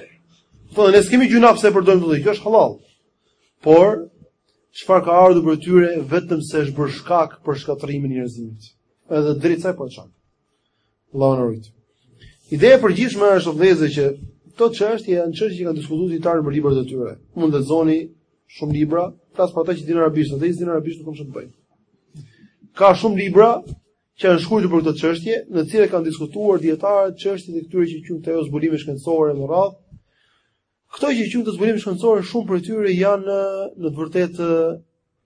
Po ne s'kemi gjynah pse e përdorim këtë, kjo është hallall. Por çfarë ka ardhur prej tyre vetëm se është bërë shkak për shkatërrimin e njerëzimit. Edhe drejt saj po çon. Allahu na rujt. Ideja e përgjithshme është vëllezër që këto çështje janë çështje që kanë diskutuar dijetarët nëpër librat e tyre. Mund të lexoni shumë libra, flas për ata që dinë arabisht, ata që dinë arabisht nuk kanë çfarë të bëjnë. Ka shumë libra që janë shkruar për këto çështje, në të cilat kanë diskutuar dijetarët çështjet e këtyre që quhen teos zbulime shkencore me radhë. Këto që quhen zbulime shkencore shumë prej tyre janë në të vërtetë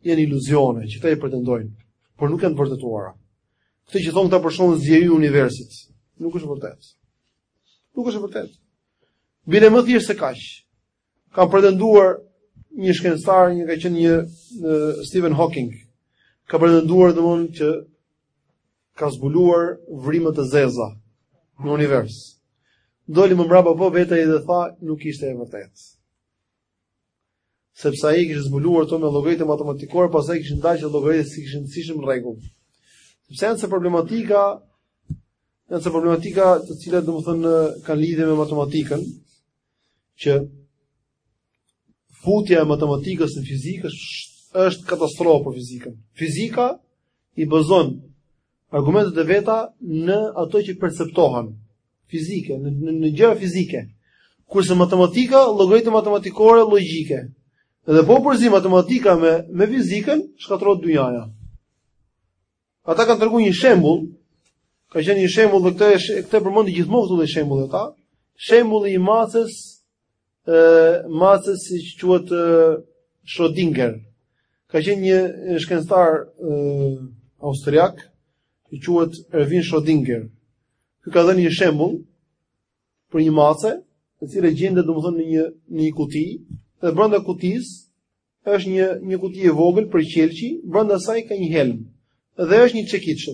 janë iluzione që ata i pretendojnë, por nuk janë të vërtetuara. Këto që thonë këta për shembull zgjerimi i universit, nuk është e vërtetë. Nuk është e vërtetë. Bile më thjesht se kaq. Ka pretenduar një shkencëtar, një ka qenë një Stephen Hawking, ka pretenduar domethënë që ka zbuluar vrimat e zeza në univers. Doli më mbrapa po vetë ai dhe tha nuk ishte e vërtetë. Sepse ai kishte zbuluar to me llogaritë matematikore, pastaj kishin dalë që llogaritë s'i kishin s'ishin në rregull. Sepse janë se problematika janë se problematika të cilat domethënë kanë lidhje me matematikën që Futja e matematikës në fizikë është katastrofë për fizikën. Fizika i bazon argumentet e veta në ato që perceptohen fizike, në në, në gjëra fizike. Kurse matematika, llogaritë matematikore logjike. Dhe po u përzi matematika me me fizikën, shkatërrohet dynjaja. Ata kanë treguar një shembull, ka qenë një shembull dhe këtë e përmend gjithmonë këtu dhe shembulli ata, shembulli i macës ë macës që quhet Schrödinger. Ka qenë një shkencëtar austriak që quhet Erwin Schrödinger. Ky ka dhënë një shembull për një mace, e cila gjendet domethënë në një në një kuti, dhe brenda kutisë Është një një kuti e vogël prej qelqi, brenda saj ka një helm dhe është një çekiç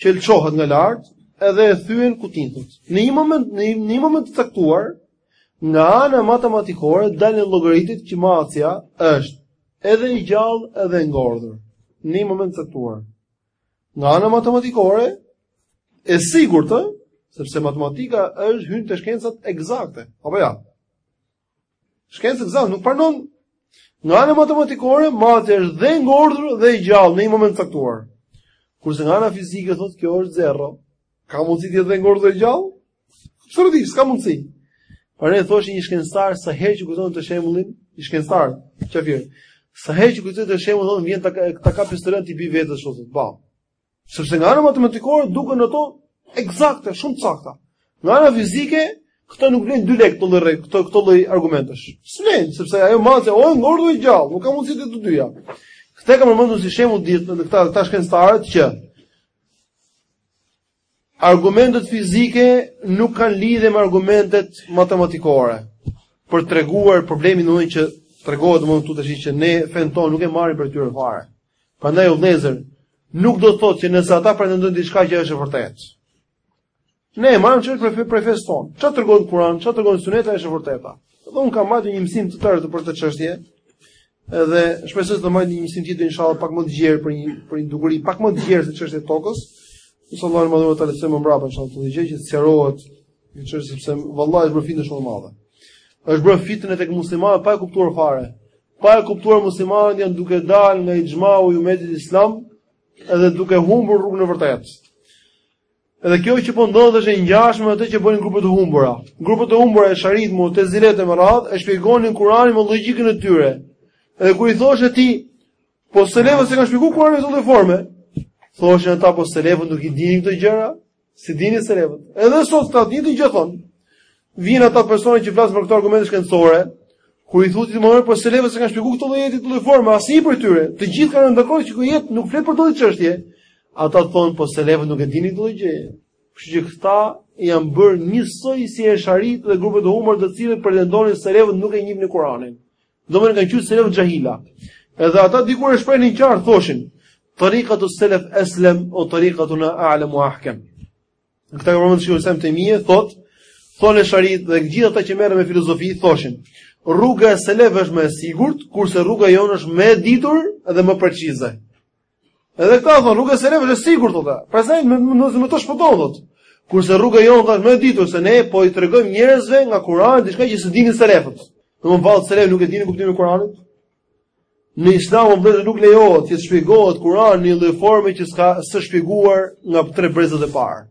që lëshohet nga lart edhe e thyen kutin thotë. Në një moment në një, një moment të caktuar, nga ana matematikore dalin llogaritë që macja është edhe i gjallë edhe e ngordhur në një moment të caktuar. Nga ana matematikore e sigurt, sepse matematika është hyn te shkencat ekzakte, apo jo? Ja? Shkenca ekzakte nuk pranon nga ana matematikore macja është dhe ngordhur dhe gjallë në një moment të caktuar. Kurse nga ana fizike thotë kjo është zero. Ka mundësi të jetë dhe ngordhur dhe i gjallë? Absolutisht, s'ka mundësi. Prandaj thoshte një shkencëtar sa herë që kujtoj këtë shembullin, një shkencëtar, çfarë? Sa herë që kujtoj këtë shembullin, vjen ta ta kap pistoletën t'i bie vetes ashtu thotë, bam. Sepse nga ana matematikore duken ato ekzakte, shumë të sakta. Nga ana fizike, këto nuk vlejnë dy lekë të rrejt, këto këto lloj argumentesh. S'vlen, sepse ajo mace o e ngordhur o e gjallë, nuk ka mundësi të jetë të dyja. Këtë kam përmendur si shembull dhe këta këta shkencëtarët që Argumentet fizike nuk kanë lidhje me argumentet matematikore për të treguar problemin domethënë që tregohet domethënë këtu tash që ne fenë tonë nuk e marrim prej tyre fare. Prandaj o vëllezër, nuk do të thotë që nëse ata pretendojnë diçka që është e vërtetë. Ne e marrim çfarë prej prej fesë tonë. Çfarë tregon Kurani, çfarë tregon Suneti, ajo është e vërteta. Dhe unë kam mbajtur një mësim të tërë për këtë çështje. Edhe shpresoj ta mbaj një mësim tjetër inshallah pak më të gjerë për një për një dukuri pak më të gjerë se çështja e tokës. Inshallah më duhet ta lëshoj më mbrapa inshallah këtë gjë që sqarohet kjo çështje sepse vallahi është bërë fitne shumë e madhe. Është bërë fitne edhe tek muslimanët pa e kuptuar fare. Pa e kuptuar muslimanët janë duke dalë nga ixhmau i umetit islam edhe duke humbur rrugën e vërtetë. Edhe kjo që po ndodh është e ngjashme me atë që bënin grupet e humbura. Grupet e humbura esharitë, mutezilët e me radhë e shpjegonin Kur'anin me logjikën e tyre. Edhe kur i thoshe ti, po selefët s'e kanë shpjeguar Kur'anin në këtë formë, thoshin ata po selefët nuk i dinin këto gjëra, s'i dinin selefët. Edhe sot të njëjtën gjë thonë. Vijnë ata persona që flasin për këto argumente shkencore, kur i thua ti more po selefët s'e kanë shpjeguar këtë lloj ajeti në këtë lloj forme, asnjë prej tyre. Të gjithë kanë rënë dakord që ky ajet nuk flet për këtë çështje. Ata thonë po selefët nuk e dinin këtë lloj gjëje. Kështu që këta janë bërë njësoj si esh'aritë dhe grupet e humbura të cilët pretendonin selefët nuk e njihnin Kuranin. Domethënë kanë qenë selefët xhahila. Edhe ata dikur e shprehnin qartë, thoshin, tarikatu selef eslem ue tarikatuna alem ue ahkem. Këtë e ka përmendur Shejhul Islam Tejmije, thot, thonë esh'aritë dhe gjithë ata që merren me filozofi thoshin, rruga e selefëve është më e sigurt, kurse rruga jonë është më e ditur dhe më precize. Edhe këta thonë rruga e selefëve është e sigurt thotë. Prandaj me me me të shpëtohet. Kurse rruga jonë është më e ditur se ne po i tregojmë njerëzve nga Kurani diçka që s'e dinin selefët. Domthonë vallë selefët nuk e dinin kuptimin e Kuranit. Në Islam vëllezër nuk lejohet të shpjegohet Kurani në një lloj forme që s'është shpjeguar nga tre brezat e parë.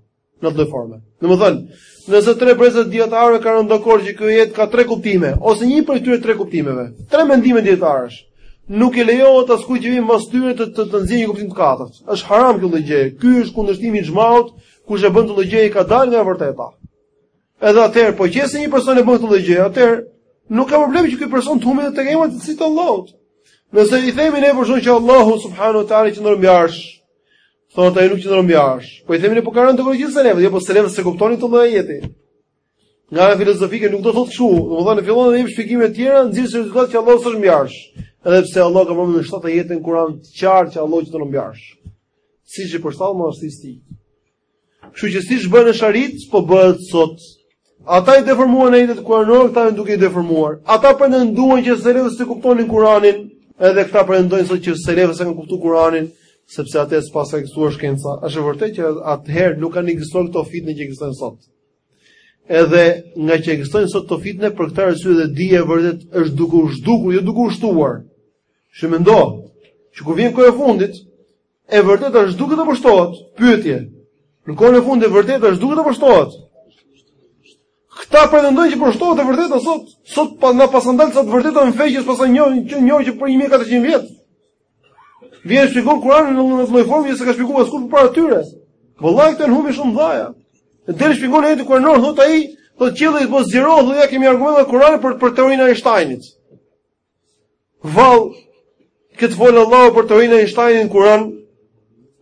Në atë lloj forme. Domethënë, nëse tre brezat e dietarëve kanë rënë dakord që ky ajet ka tre kuptime ose një prej këtyre tre kuptimeve, tre mendime dietarësh, nuk i lejohet askujt që vjen mbas tyre të të, të nxjerrë një kuptim të katërt. Është haram kjo lloj gjëje. Ky është kundërshtimi i ixhmaut, kush e bën këtë lloj gjëje ka dalë nga e vërteta. Edhe atëherë, po qe se një person e bën këtë gjë, atëherë nuk ka problem që ky person të humbet tek emrat e cilësitë e Allahut. Nëse i themi ne për shkak që Allahu subhanahu wa taala qëndron mbi arsh, thotë ai nuk qëndron mbi arsh. Po i themi ne po kanë thënë gjithë selefët, jo po selefët s'e kuptonin këtë lloj ajeti. Nga ana filozofike nuk do thotë kështu, domethënë fillon të jep shpjegime të tjera nxjerr si rezultat që Allahu s'është mbi arsh. Edhe pse Allahu e ka përmendur në 7 ajete në Kur'an të qartë që Allahu qëndron mbi arsh. Siç i përshtatet madhërisë së Tij. Kështu që siç bënë esh'aritë, po bëhet sot. Ata i deformuan ajetet kuranore, këta janë duke i deformuar. Ata pretendojnë që selefët s'e kuptonin Kur'anin, edhe këta pretendojnë sot që selefët s'e kanë kuptuar Kur'anin, sepse atëherë s'paska ekzistuar shkenca. Është e vërtetë që atëherë nuk kanë ekzistuar këto fitne që ekzistojnë sot. Edhe nga që ekzistojnë sot këto fitne, për këtë arsye dhe dija e vërtetë është duke u zhdukur, jo duke u shtuar. Ç'mendon, që kur vjen koha e fundit, E vërteta zhduket apo shtohet? Pyetje. Në kohën e fundit e vërteta zhduket apo shtohet? Këta pretendojnë që po shtohet e vërteta sot, sot na paskan dalë sot të vërteta në fe që s'paskan qenë njohur për 1400 vjet. Vjen shpjegon Kur'anin në një lloj forme që s'e ka shpjeguar askush përpara tyre. Vallahi këto humbje shumë të mëdhaja. Dhe shpjegon ajetet kuranore thot ai, po qielli po zero, thotë ja kemi argumente Kur'ani për për teorinë e Einsteinit. Vallë, të ketë folur Allahu për teorinë e Einsteinit në Kur'an,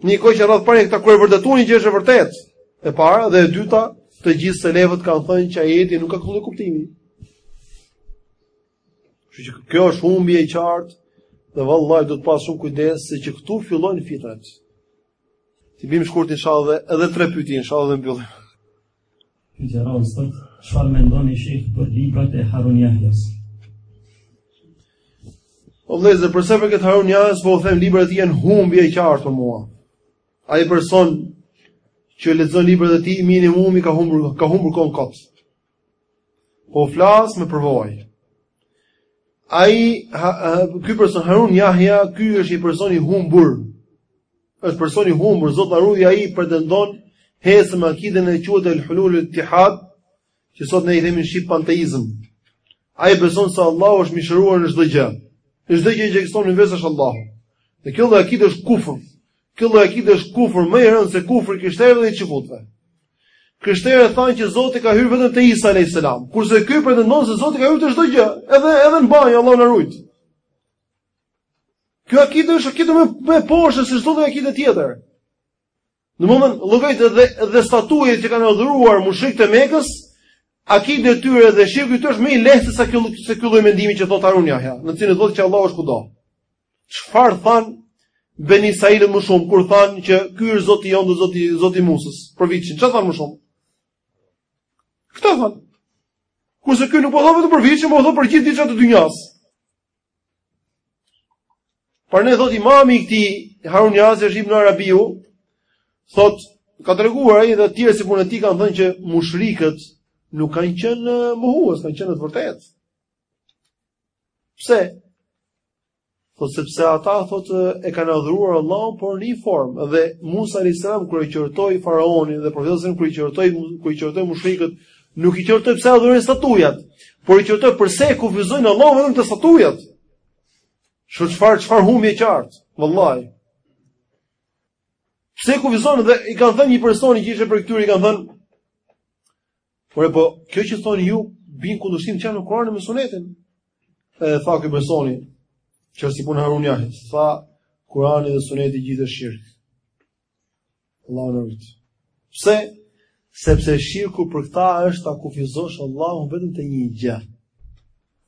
ndërkohë që në radhë të parë këta kur e vërtetuan një gjë është e vërtetë. E para dhe e dyta, të gjithë selefët kanë thënë që ajeti nuk ka këtë lloj kuptimi. Kështu që kjo është humbje e qartë dhe vallahi duhet pas shumë kujdes se që këtu fillojnë fitnet. T'i biem shkurt inshallah edhe tre pyetje inshallah dhe mbyllim. Fitzgerald thot, çfarë mendoni sheh për librat e Harun Jahjas? O vllezër, për sa përket Harun Jahjas, po u them librat e tij janë humbje e qartë për mua. Ai person që lexon librat e tij minimumi ka humbur ka humbur kohën kot. Po flas me përvojë. Ai ky person Harun Jahja, ky është një person i humbur. Është person i humbur, Zot na ruaj ai pretendon hesë me akiden e quhet el hulul el ittihad, që sot ne i themi shqip panteizëm. Ai beson se Allahu është mishëruar në çdo gjë. Në çdo gjë që ekziston në univers është Allahu. Dhe kjo lloj akide është kufër. Kjo lloj akide është kufër më i rëndë se kufri i krishterëve dhe i çifutëve. Krishterët thanë që Zoti ka hyrë vetëm te Isa alejhis selam, kurse ky pretendon se Zoti ka hyrë te çdo gjë, edhe edhe në banjë Allahu na rujt. Kjo akide është akide më më e poshtë se çdo akide tjetër. Në mënyrë idhujt dhe dhe statujat që kanë adhuruar mushrikët e Mekës, akide e tyre dhe shirku i tyre është më i lehtë se ky se ky lloj mendimi që thotë Harun Jahja, në cilin thotë që Allahu është kudo. Çfarë than Beni Israil më shumë kur than që ky është Zoti jonë, Zoti Zoti i Musës, për viçin. Çfarë than më shumë? Këtë than. Kurse ky nuk po thotë vetëm për viçin, por thotë për gjithë viçat të dynjasë. Prandaj thot imami i këtij Harun Jahjas është Ibn Arabiu, thot ka treguar ai dhe të tjerë si puna e tij kanë thënë që mushrikët nuk kanë qenë mohues, kanë qenë në të vërtetë. Pse? Thot sepse ata thot e kanë adhuruar Allahun por në një formë dhe Musa alejhis selam kur e qortoi faraonin dhe profeti kur i qortoi kur i qortoi mushrikët Nuk i qortoi pse adhurojnë statujat, por i qortoi përse e kufizojnë Allahun vetëm te statujat. Shih çfarë çfarë humbje e qartë, vallahi. Pse e kufizojnë dhe i kanë thënë një personi që ishte prej këtyre i kanë thënë Por e po, kjo që thoni ju bie në kundërshtim me Kur'anin me Sunetin. E tha ky personi që si punë Harun Jahjas, tha Kur'ani dhe Suneti gjithë shirk. Allahu na rujt. Pse? Sepse shirku për këta është ta kufizosh Allahun vetëm te një gjë.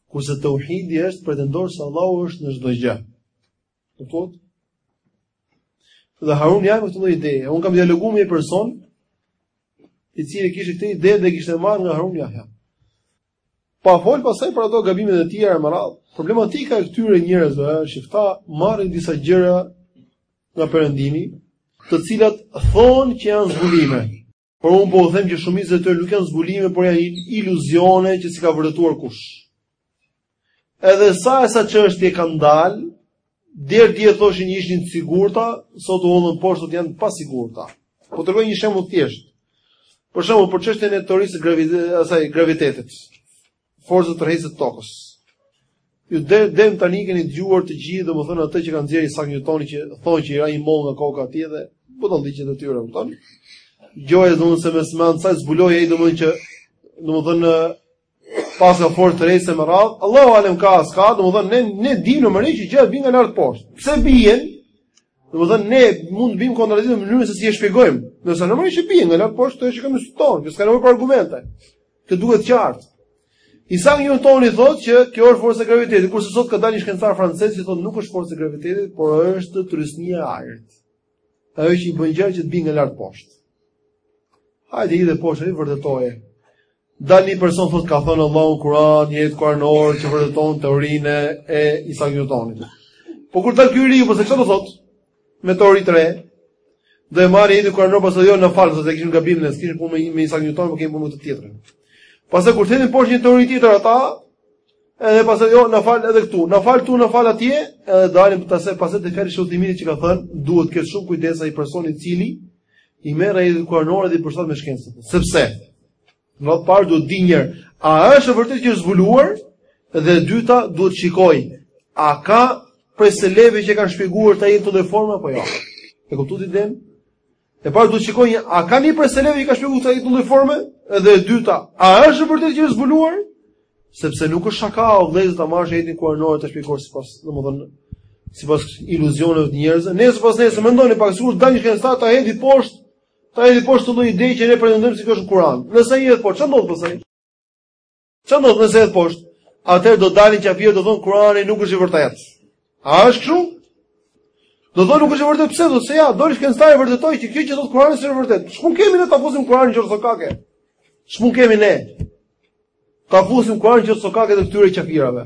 Kurse teuhidi është të pretendosh se Allahu është në çdo gjë. Kuptoni? Dhe Harun Jahja me këtë ide, unë kam dialoguar me një person i cili kishte këtë ide dhe kishte marrë nga Harun Jahja. Pa fol pastaj për ato gabimet e tjera me radhë. Problematika e këtyre njerëzve është që këta marrin disa gjëra nga perëndimi, të cilat thonë që janë zbulime. Por unë po u them që shumica e tyre nuk janë zbulime, por janë iluzione që s'i ka vërtetuar kush. Edhe sa e sa çështje kanë dalë, Deri dje thoshin që ishin të sigurta, sot u hodhën poshtë, sot janë të pasigurta. Po tregoj një shembull thjesht. Për shembull, për çështjen e teorisë së asaj, gravitetit, forcës tërheqëse të tokës. Ju deri deri tani keni dëgjuar të gjithë, domethënë atë që ka nxjerrë Isaac Newton që thonë që i ra molla nga koka atje dhe po do ndiqet aty, e kupton? Gjoja domethënë së mesme, sa zbuloi ai domethënë që domethënë paska forcë tërheqëse e me radhë, Allahu alem ka a s'ka, domethënë, ne, ne dimë mirë që gjërat bien nga lart poshtë. Pse bien, domethënë, ne mund të biem në kontradiktë në mënyrën se si e shpjegojmë, nëse e dimë mirë që bien nga lart poshtë, të e që kemi, si thonë, që s'ka nevojë për argumente, të duket qartë. Isaac Newtoni thotë që kjo është forca e gravitetit, kurse sot ka dalë një shkencëtar francez që thotë nuk është forca e gravitetit, por është trysnia e ajrit. Ajo që i bën gjërat që të bien nga lart poshtë. Hajde hidhe poshtë, vërtetoje. Del një person thotë ka thënë Allahu në Kur'an, një ajet kuranor që vërteton teorinë e Isak Newtonit. Po kur del ky i riu, pastaj ç'të thotë, me teori të re, do e marrë ajetin kuranor, pastaj jo na fal, se e kishim gabim, ne s'kishim punë me Isak Newton, por po kemi punë te tjetra. Pastaj kur të hedhin poshtë një teori tjetër ata, Edhe pastaj jo, na fal edhe këtu, na fal këtu, na fal atje, edhe dalim ne pastaj te fjala e Shejh Uthejminit që ka thënë, duhet të ketë shumë kujdes ai personi i cili i merr ajetet kuranore dhe i përshtat me shkencën. Sepse, në radhë të parë duhet të dijë njëherë, a është e vërtet që është zbuluar, dhe e dyta duhet të shikojë, a ka prej selefëve që kanë shpjeguar këtë ajet në këtë formë apo jo. E kuptuat idenë? E para duhet të shikojë a ka një prej selefëve që e ka shpjeguar këtë lloj forme, edhe e dyta, a është vërtet që është zbuluar? Sepse nuk është shaka o vëllezër ta marrësh ajetin kuranor ta shpjegosh sipas, domethënë sipas iluzioneve të njerëzve. Nesër pasnesër mendoni pak sikur dalin shkencëtarë ta hedhin poshtë, ta hedhin poshtë këtë lloj ideje që ne pretendojmë se kjo është në Kur'an. Nëse ai e hedh poshtë, ç'ndodh pastaj? Çfarë ndodh nëse e hedh poshtë? Atëherë do dalin qafirët do thonë Kurani nuk është i vërtetë. A është kështu? Do thonë nuk është i vërtetë, pse? Se ja, doli shkencëtari e vërtetoi që kjo që thotë Kurani s'është e vërtetë. Ç'punë kemi ne ta fusim Kuranin në qorrsokake? Ç'punë kemi ne ta fusim Kuranin në qorrsokake të këtyre qafirave.